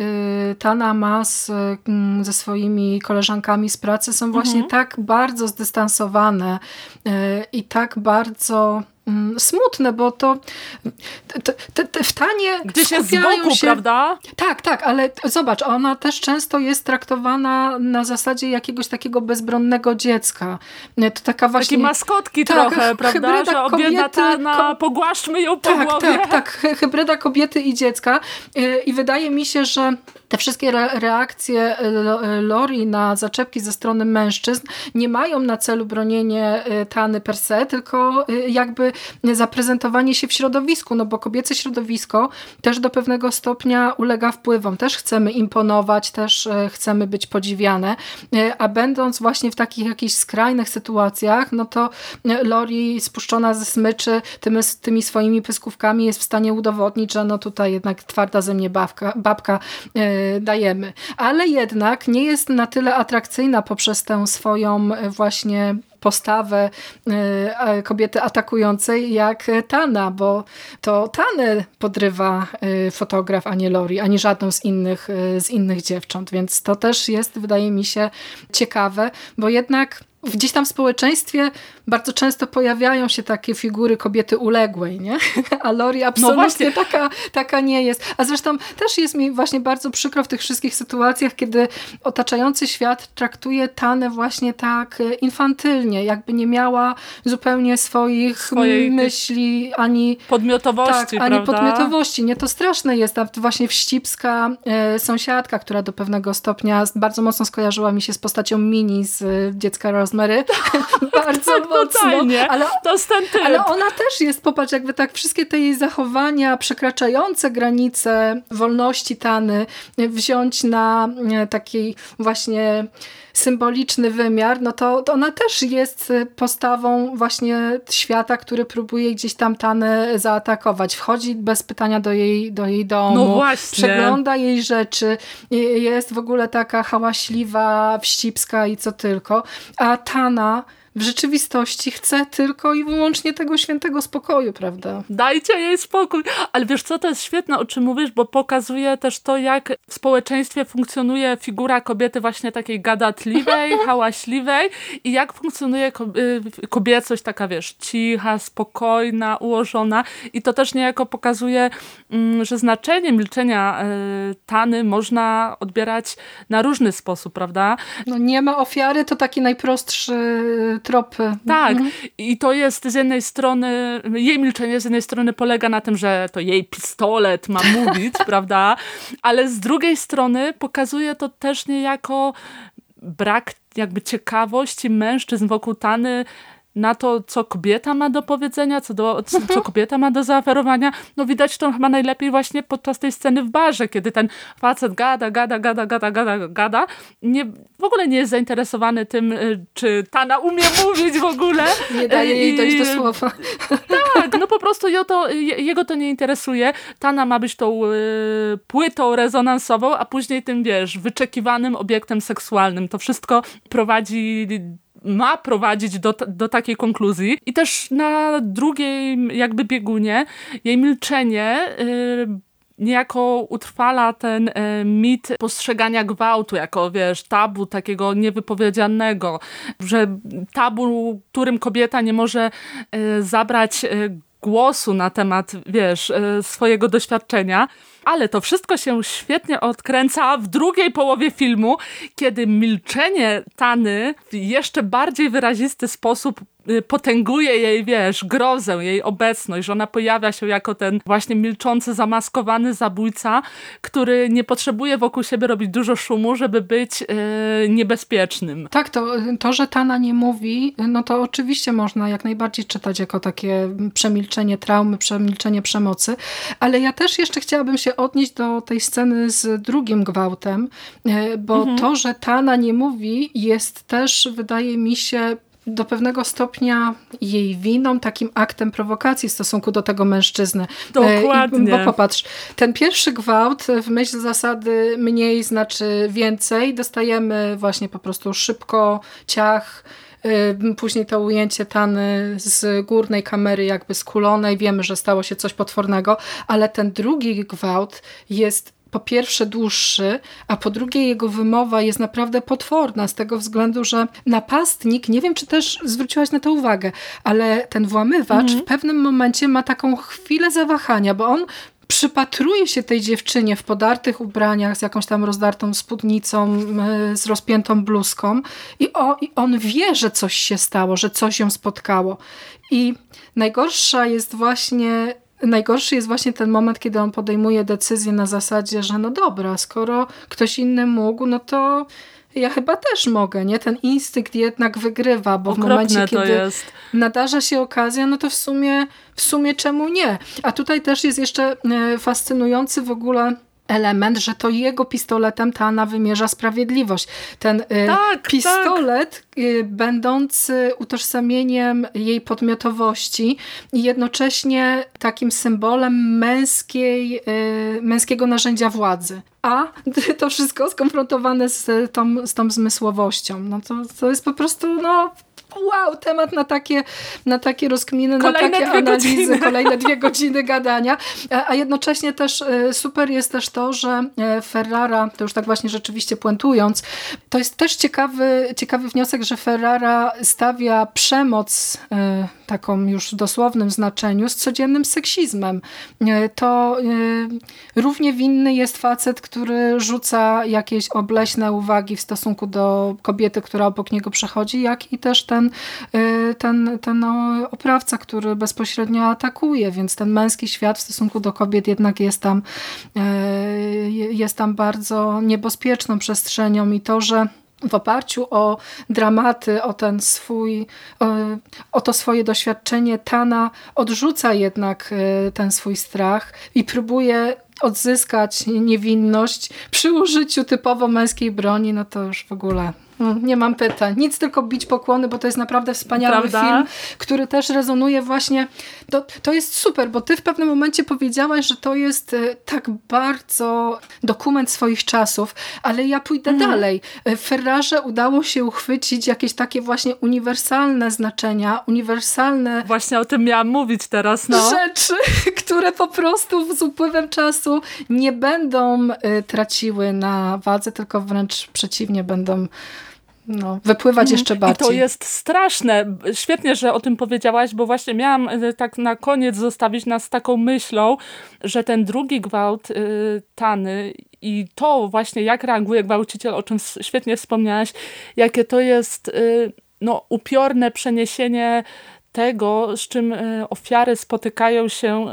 y, Tana ma z, mm, ze swoimi koleżankami z pracy są właśnie mhm. tak bardzo zdystansowane y, i tak bardzo smutne, bo to te, te, te w Tanie Gdzieś jest z boku, się... prawda? Tak, tak, ale zobacz, ona też często jest traktowana na zasadzie jakiegoś takiego bezbronnego dziecka. To taka właśnie... Takie maskotki tak, trochę, prawda? Że kobiety, Tana, pogłaszczmy ją po tak, głowie. Tak, tak, hybryda kobiety i dziecka y, i wydaje mi się, że te wszystkie reakcje e, e, Lori na zaczepki ze strony mężczyzn nie mają na celu bronienie e, Tany per se, tylko jakby zaprezentowanie się w środowisku, no bo kobiece środowisko też do pewnego stopnia ulega wpływom. Też chcemy imponować, też chcemy być podziwiane, a będąc właśnie w takich jakichś skrajnych sytuacjach, no to Lori spuszczona ze smyczy tymi, tymi swoimi pyskówkami jest w stanie udowodnić, że no tutaj jednak twarda ze mnie babka, babka dajemy. Ale jednak nie jest na tyle atrakcyjna poprzez tę swoją e, właśnie postawę e, kobiety atakującej jak Tana, bo to Tanę podrywa e, fotograf, a nie Lori, ani żadną z innych, z innych dziewcząt, więc to też jest, wydaje mi się, ciekawe, bo jednak gdzieś tam w społeczeństwie bardzo często pojawiają się takie figury kobiety uległej, nie? A Lori absolutnie no taka, taka nie jest. A zresztą też jest mi właśnie bardzo przykro w tych wszystkich sytuacjach, kiedy otaczający świat traktuje Tanę właśnie tak e, infantylnie, jakby nie miała zupełnie swoich Swojej myśli, ani podmiotowości, tak, ani podmiotowości. Nie, to straszne jest ta właśnie wścibska e, sąsiadka, która do pewnego stopnia bardzo mocno skojarzyła mi się z postacią Mini z e, Dziecka Rosemary. bardzo tak, mocno. Ale, to jest ten typ. ale ona też jest, popatrz, jakby tak wszystkie te jej zachowania przekraczające granice wolności Tany wziąć na e, taki właśnie symboliczny wymiar, no to, to ona też jest postawą właśnie świata, który próbuje gdzieś tam Tanę zaatakować. Wchodzi bez pytania do jej, do jej domu, no właśnie. przegląda jej rzeczy, jest w ogóle taka hałaśliwa, wścibska i co tylko. A Tana w rzeczywistości chce tylko i wyłącznie tego świętego spokoju, prawda? Dajcie jej spokój. Ale wiesz co, to jest świetne, o czym mówisz, bo pokazuje też to, jak w społeczeństwie funkcjonuje figura kobiety właśnie takiej gadatliwej, hałaśliwej i jak funkcjonuje y, kobiecość taka, wiesz, cicha, spokojna, ułożona i to też niejako pokazuje, mm, że znaczenie milczenia y, Tany można odbierać na różny sposób, prawda? No nie ma ofiary, to taki najprostszy tropy. Tak. Mhm. I to jest z jednej strony, jej milczenie z jednej strony polega na tym, że to jej pistolet ma mówić, prawda? Ale z drugiej strony pokazuje to też niejako brak jakby ciekawości mężczyzn wokół Tany na to, co kobieta ma do powiedzenia, co, do, co, co, kobieta ma do zaoferowania, no widać to chyba najlepiej właśnie podczas tej sceny w barze, kiedy ten facet gada, gada, gada, gada, gada, gada, nie, w ogóle nie jest zainteresowany tym, y, czy Tana umie mówić w ogóle. Nie daje jej dojść do słowa. Tak, no po prostu to, jego to nie interesuje. Tana ma być tą y, płytą rezonansową, a później tym, wiesz, wyczekiwanym obiektem seksualnym. To wszystko prowadzi ma prowadzić do, do takiej konkluzji. I też na drugiej jakby biegunie jej milczenie yy, niejako utrwala ten y, mit postrzegania gwałtu jako, wiesz, tabu takiego niewypowiedzianego, że tabu, którym kobieta nie może y, zabrać y, głosu na temat, wiesz, swojego doświadczenia ale to wszystko się świetnie odkręca w drugiej połowie filmu, kiedy milczenie Tany w jeszcze bardziej wyrazisty sposób Y, potęguje jej, wiesz, grozę, jej obecność, że ona pojawia się jako ten właśnie milczący, zamaskowany zabójca, który nie potrzebuje wokół siebie robić dużo szumu, żeby być yy, niebezpiecznym. Tak, to, to, że Tana nie mówi, no to oczywiście można jak najbardziej czytać jako takie przemilczenie traumy, przemilczenie przemocy, ale ja też jeszcze chciałabym się odnieść do tej sceny z drugim gwałtem, y, bo mhm. to, że Tana nie mówi jest też, wydaje mi się, do pewnego stopnia jej winą, takim aktem prowokacji w stosunku do tego mężczyzny. Dokładnie. Bo popatrz, ten pierwszy gwałt w myśl zasady mniej znaczy więcej, dostajemy właśnie po prostu szybko, ciach, Później to ujęcie Tany z górnej kamery jakby skulonej. Wiemy, że stało się coś potwornego, ale ten drugi gwałt jest po pierwsze dłuższy, a po drugie jego wymowa jest naprawdę potworna z tego względu, że napastnik, nie wiem czy też zwróciłaś na to uwagę, ale ten włamywacz mhm. w pewnym momencie ma taką chwilę zawahania, bo on przypatruje się tej dziewczynie w podartych ubraniach z jakąś tam rozdartą spódnicą, z rozpiętą bluzką i, o, i on wie, że coś się stało, że coś ją spotkało. I najgorsza jest właśnie Najgorszy jest właśnie ten moment, kiedy on podejmuje decyzję na zasadzie, że no dobra, skoro ktoś inny mógł, no to ja chyba też mogę, nie? Ten instynkt jednak wygrywa, bo Okropne w momencie, kiedy jest. nadarza się okazja, no to w sumie, w sumie czemu nie? A tutaj też jest jeszcze e, fascynujący w ogóle element, że to jego pistoletem Tana wymierza sprawiedliwość. Ten y, tak, pistolet tak. będący utożsamieniem jej podmiotowości i jednocześnie takim symbolem męskiej, y, męskiego narzędzia władzy. A to wszystko skonfrontowane z tą, z tą zmysłowością. No to, to jest po prostu no, wow, temat na takie, na takie rozkminy, kolejne na takie analizy, godziny. kolejne dwie godziny gadania, a jednocześnie też e, super jest też to, że e, Ferrara, to już tak właśnie rzeczywiście puentując, to jest też ciekawy, ciekawy wniosek, że Ferrara stawia przemoc e, taką już w dosłownym znaczeniu z codziennym seksizmem. To równie winny jest facet, który rzuca jakieś obleśne uwagi w stosunku do kobiety, która obok niego przechodzi, jak i też ten y, ten, ten oprawca, który bezpośrednio atakuje, więc ten męski świat w stosunku do kobiet jednak jest tam, jest tam bardzo niebezpieczną przestrzenią i to, że w oparciu o dramaty, o ten swój, o to swoje doświadczenie, Tana odrzuca jednak y, ten swój strach i próbuje odzyskać niewinność przy użyciu typowo męskiej broni, no to już w ogóle nie mam pytań. Nic, tylko bić pokłony, bo to jest naprawdę wspaniały Prawda? film, który też rezonuje właśnie. To, to jest super, bo ty w pewnym momencie powiedziałaś, że to jest e, tak bardzo dokument swoich czasów, ale ja pójdę mhm. dalej. E, w Ferrarze udało się uchwycić jakieś takie właśnie uniwersalne znaczenia, uniwersalne... Właśnie o tym miałam mówić teraz, no. Rzeczy, które po prostu z upływem czasu nie będą e, traciły na wadze, tylko wręcz przeciwnie, będą no, wypływać mhm. jeszcze bardziej. I to jest straszne. Świetnie, że o tym powiedziałaś, bo właśnie miałam e, tak na koniec zostawić nas taką myślą, że ten drugi gwałt y, Tany i to właśnie jak reaguje gwałciciel, o czym świetnie wspomniałaś, jakie to jest y, no, upiorne przeniesienie tego, z czym y, ofiary spotykają się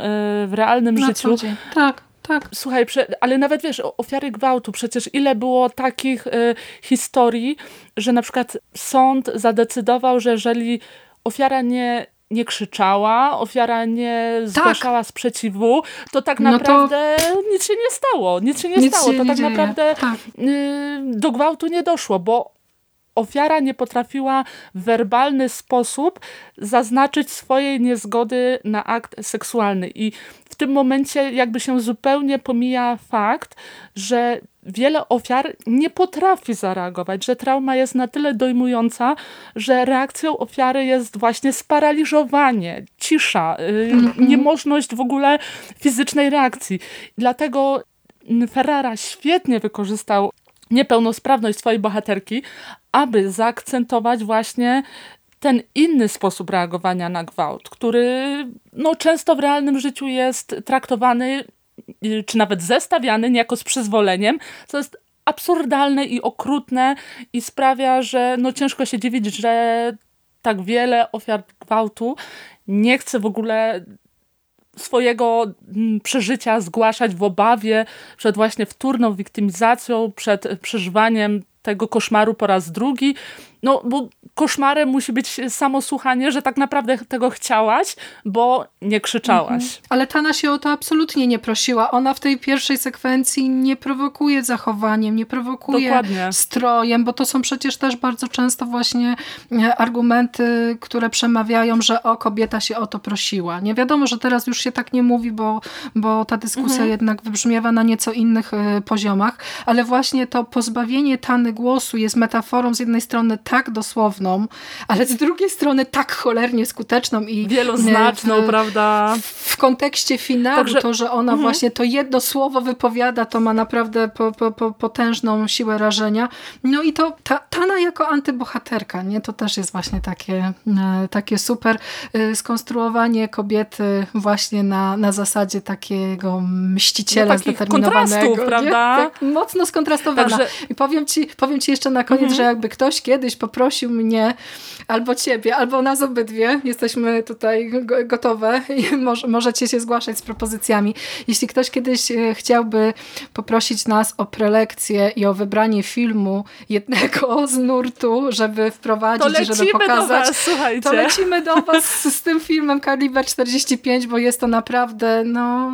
w realnym na życiu. Tak. Tak. Słuchaj, ale nawet wiesz, ofiary gwałtu, przecież ile było takich y, historii, że na przykład sąd zadecydował, że jeżeli ofiara nie nie krzyczała, ofiara nie tak. zgłaszała tak. sprzeciwu, to tak naprawdę no to... nic się nie stało. Nic się nie nic stało. Się to tak naprawdę tak. Y, do gwałtu nie doszło, bo ofiara nie potrafiła w werbalny sposób zaznaczyć swojej niezgody na akt seksualny. I w tym momencie jakby się zupełnie pomija fakt, że wiele ofiar nie potrafi zareagować, że trauma jest na tyle dojmująca, że reakcją ofiary jest właśnie sparaliżowanie, cisza, mm -hmm. niemożność w ogóle fizycznej reakcji. Dlatego Ferrara świetnie wykorzystał niepełnosprawność swojej bohaterki, aby zaakcentować właśnie ten inny sposób reagowania na gwałt, który no, często w realnym życiu jest traktowany y, czy nawet zestawiany niejako z przyzwoleniem, co jest absurdalne i okrutne i sprawia, że no, ciężko się dziwić, że tak wiele ofiar gwałtu nie chce w ogóle swojego mm, przeżycia zgłaszać w obawie przed właśnie wtórną wiktymizacją, przed przeżywaniem tego koszmaru po raz drugi, no bo koszmarem musi być samo słuchanie, że tak naprawdę tego chciałaś, bo nie krzyczałaś. Mhm. Ale Tana się o to absolutnie nie prosiła. Ona w tej pierwszej sekwencji nie prowokuje zachowaniem, nie prowokuje Dokładnie. strojem, bo to są przecież też bardzo często właśnie e, argumenty, które przemawiają, że o, kobieta się o to prosiła. Nie wiadomo, że teraz już się tak nie mówi, bo, bo ta dyskusja mhm. jednak wybrzmiewa na nieco innych y, poziomach, ale właśnie to pozbawienie Tany głosu jest metaforą z jednej strony tak dosłowną, ale z drugiej strony tak cholernie skuteczną i wieloznaczną, w, prawda? W, kontekście finału Także, to, że ona mhm. właśnie to jedno słowo wypowiada, to ma naprawdę po, po, po, potężną siłę rażenia. No i to ta, Tana jako antybohaterka, nie? To też jest właśnie takie, e, takie super e, skonstruowanie kobiety właśnie na, na zasadzie takiego mściciela no, zdeterminowanego. prawda? Tak mocno skontrastowana. Także... I powiem ci, powiem ci jeszcze na koniec, mhm. że jakby ktoś kiedyś poprosił mnie, albo ciebie, albo nas obydwie, jesteśmy tutaj gotowe i może, możecie się zgłaszać z propozycjami. Jeśli ktoś kiedyś e, chciałby poprosić nas o prelekcję i o wybranie filmu jednego z nurtu, żeby wprowadzić żeby pokazać, was, to lecimy do was z tym filmem Kaliber 45, bo jest to naprawdę no,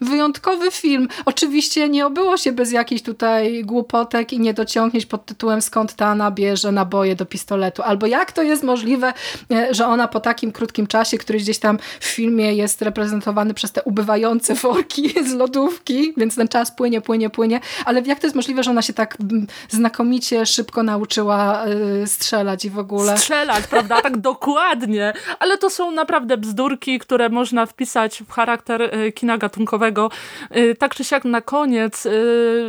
wyjątkowy film. Oczywiście nie obyło się bez jakichś tutaj głupotek i niedociągnięć pod tytułem skąd Tana bierze naboje do pistoletu, albo jak to jest możliwe, e, że ona po takim krótkim czasie, który gdzieś tam w filmie jest reprezentowany przez te ubywające worki z lodówki, więc ten czas płynie, płynie, płynie, ale jak to jest możliwe, że ona się tak mm, znakomicie szybko nauczyła e, strzelać i w ogóle... Strzelać, prawda? Tak dokładnie, ale to są naprawdę bzdurki, które można wpisać w charakter e, kina gatunkowego. Tak czy siak na koniec,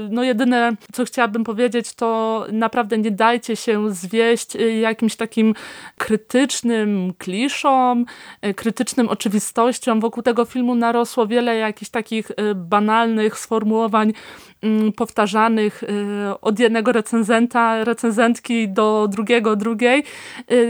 no jedyne, co chciałabym powiedzieć, to naprawdę nie dajcie się zwieść y, jakimś takim krytycznym kliszom, y, krytycznym oczywistościom. Wokół tego filmu narosło wiele jakichś takich y, banalnych sformułowań Mm, powtarzanych od jednego recenzenta, recenzentki do drugiego, drugiej.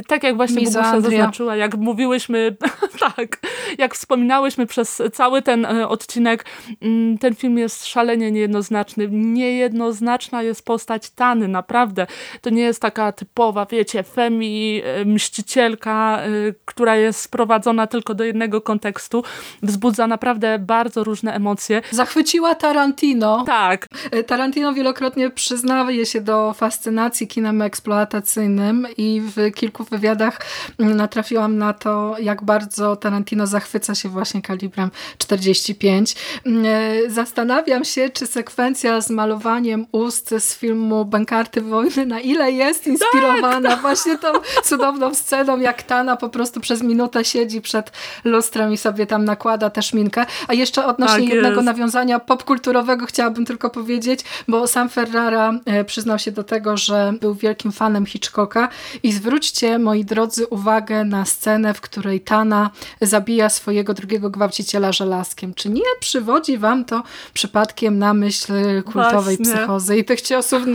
Tak jak właśnie Bogusia zaznaczyła, jak mówiłyśmy, tak, jak wspominałyśmy przez cały ten odcinek, mm, ten film jest szalenie niejednoznaczny. Niejednoznaczna jest postać Naprawdę. To nie jest taka typowa, wiecie, femi, mścicielka, która jest sprowadzona tylko do jednego kontekstu. Wzbudza naprawdę bardzo różne emocje. Zachwyciła Tarantino. Tak. E, Tarantino wielokrotnie przyznaje się do fascynacji kinem eksploatacyjnym i w kilku wywiadach mm, natrafiłam na to, jak bardzo Tarantino zachwyca się właśnie kalibrem 45. Mm, e, zastanawiam się, czy sekwencja z malowaniem ust z filmu Bankarty Wojny, na ile jest inspirowana tak. właśnie tą cudowną sceną, jak Tana po prostu przez minutę siedzi przed lustrem i sobie tam nakłada tę szminkę. A jeszcze odnośnie tak jednego nawiązania popkulturowego chciałabym tylko powiedzieć, bo sam Ferrara e, przyznał się do tego, że był wielkim fanem Hitchcocka i zwróćcie, moi drodzy, uwagę na scenę, w której Tana zabija swojego drugiego gwałciciela żelazkiem. Czy nie przywodzi wam to przypadkiem na myśl kultowej Właśnie. psychozy i tych ciosów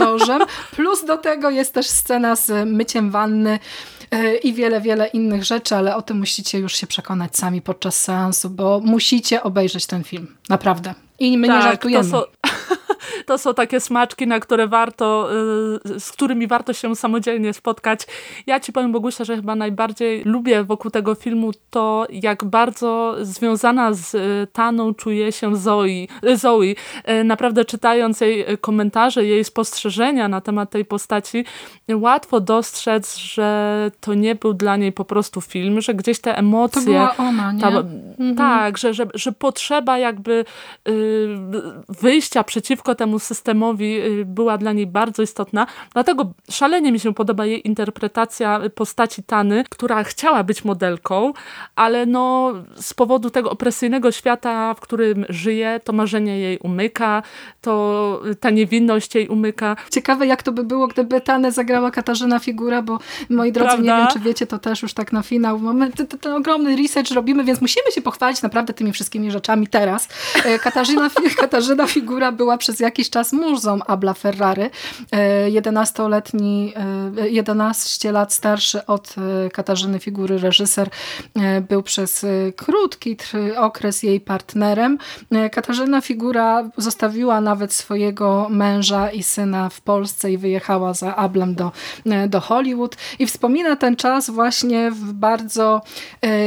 Plus do tego jest też scena z myciem wanny e, i wiele, wiele innych rzeczy, ale o tym musicie już się przekonać sami podczas seansu, bo musicie obejrzeć ten film. Naprawdę. I my tak, nie żartujemy. To są, to są takie smaczki, na które warto, y, z którymi warto się samodzielnie spotkać. Ja ci powiem, Bogusia, że chyba najbardziej lubię wokół tego filmu to, jak bardzo związana z y, Taną czuje się Zoe. Zoe. Naprawdę czytając jej komentarze, jej spostrzeżenia na temat tej postaci, łatwo dostrzec, że to nie był dla niej po prostu film, że gdzieś te emocje... To była ona, nie? Ta, mhm. Tak, że, że, że potrzeba jakby y, wyjścia przeciwko temu systemowi y, była dla niej bardzo istotna. Dlatego szalenie mi się podoba jej interpretacja postaci Tany, która chciała być modelką, ale no z powodu tego opresyjnego świata, w którym żyje, to marzenie jej umyka, to ta niewinność jej umyka. Ciekawe jak to by było, gdyby Tanę zagrała Katarzyna Figura, bo moi drodzy, Prawda? nie wiem czy wiecie, to też już tak na finał. Mamy ten ogromny research robimy, więc musimy się pochwalić naprawdę tymi wszystkimi rzeczami teraz. E, Katarzyna, Katarzyna Figura była przez jakiś czas murzą Abla Ferrary. 11-letni, e, 11 e, lat starszy od Katarzyny Figury reżyser był przez krótki okres jej partnerem. Katarzyna Figura zostawiła nawet swojego męża i syna w Polsce i wyjechała za Ablem do, do Hollywood i wspomina ten czas właśnie w bardzo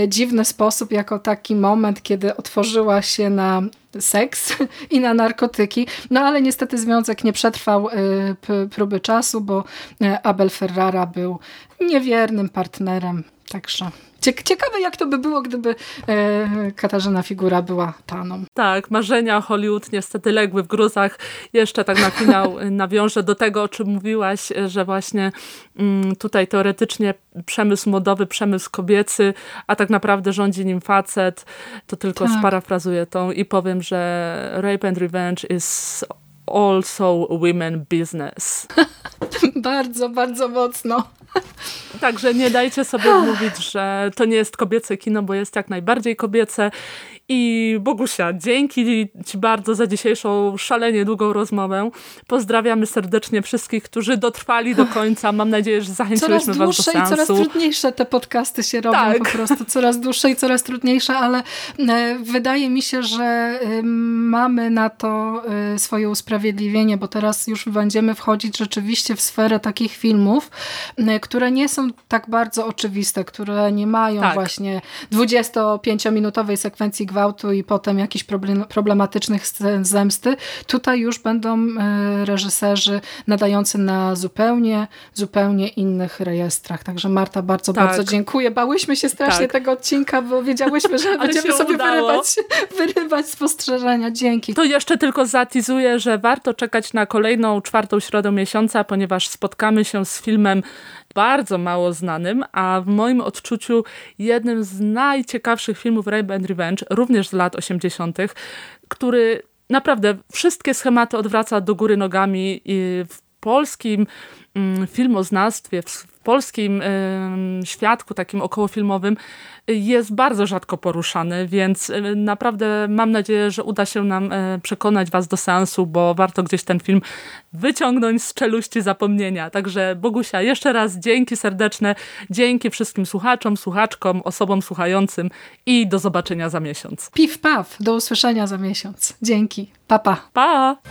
dziwny sposób, jako taki moment, kiedy otworzyła się na seks i na narkotyki. No ale niestety związek nie przetrwał y, próby czasu, bo y, Abel Ferrara był niewiernym partnerem. Także Ciekawe jak to by było, gdyby e, Katarzyna Figura była Taną. Tak, marzenia Hollywood niestety legły w gruzach. Jeszcze tak na finał nawiążę do tego, o czym mówiłaś, że właśnie mm, tutaj teoretycznie przemysł modowy, przemysł kobiecy, a tak naprawdę rządzi nim facet. To tylko tak. sparafrazuję tą i powiem, że Rape and Revenge is also women business. bardzo, bardzo mocno. Także nie dajcie sobie mówić, że to nie jest kobiece kino, bo jest jak najbardziej kobiece i Bogusia, dzięki Ci bardzo za dzisiejszą szalenie długą rozmowę. Pozdrawiamy serdecznie wszystkich, którzy dotrwali do końca. Mam nadzieję, że zachęciliśmy Was do seansu. Coraz dłuższe i coraz trudniejsze te podcasty się robią tak. po prostu. Coraz dłuższe i coraz trudniejsze, ale e, wydaje mi się, że mamy na to e, swoje usprawiedliwienie, bo teraz już będziemy wchodzić rzeczywiście w sferę takich filmów, które nie są tak bardzo oczywiste, które nie mają tak. właśnie 25-minutowej sekwencji gwałtu i potem jakichś problematycznych scen zemsty. Tutaj już będą e, reżyserzy nadający na zupełnie, zupełnie innych rejestrach. Także Marta, bardzo, tak. bardzo dziękuję. Bałyśmy się strasznie tak. tego odcinka, bo wiedziałyśmy, że będziemy sobie wyrywać, wyrywać spostrzeżenia. Dzięki. To jeszcze tylko zatizuję, że warto czekać na kolejną czwartą środę miesiąca, ponieważ spotkamy się z filmem bardzo mało znanym, a w moim odczuciu jednym z najciekawszych filmów Rape and Revenge, również z lat 80., który naprawdę wszystkie schematy odwraca do góry nogami i w polskim mm, filmoznawstwie, w polskim świadku takim okołofilmowym jest bardzo rzadko poruszany, więc naprawdę mam nadzieję, że uda się nam przekonać Was do seansu, bo warto gdzieś ten film wyciągnąć z czeluści zapomnienia. Także Bogusia, jeszcze raz dzięki serdeczne, dzięki wszystkim słuchaczom, słuchaczkom, osobom słuchającym i do zobaczenia za miesiąc. Piw, paw, do usłyszenia za miesiąc. Dzięki. Papa. Pa. pa.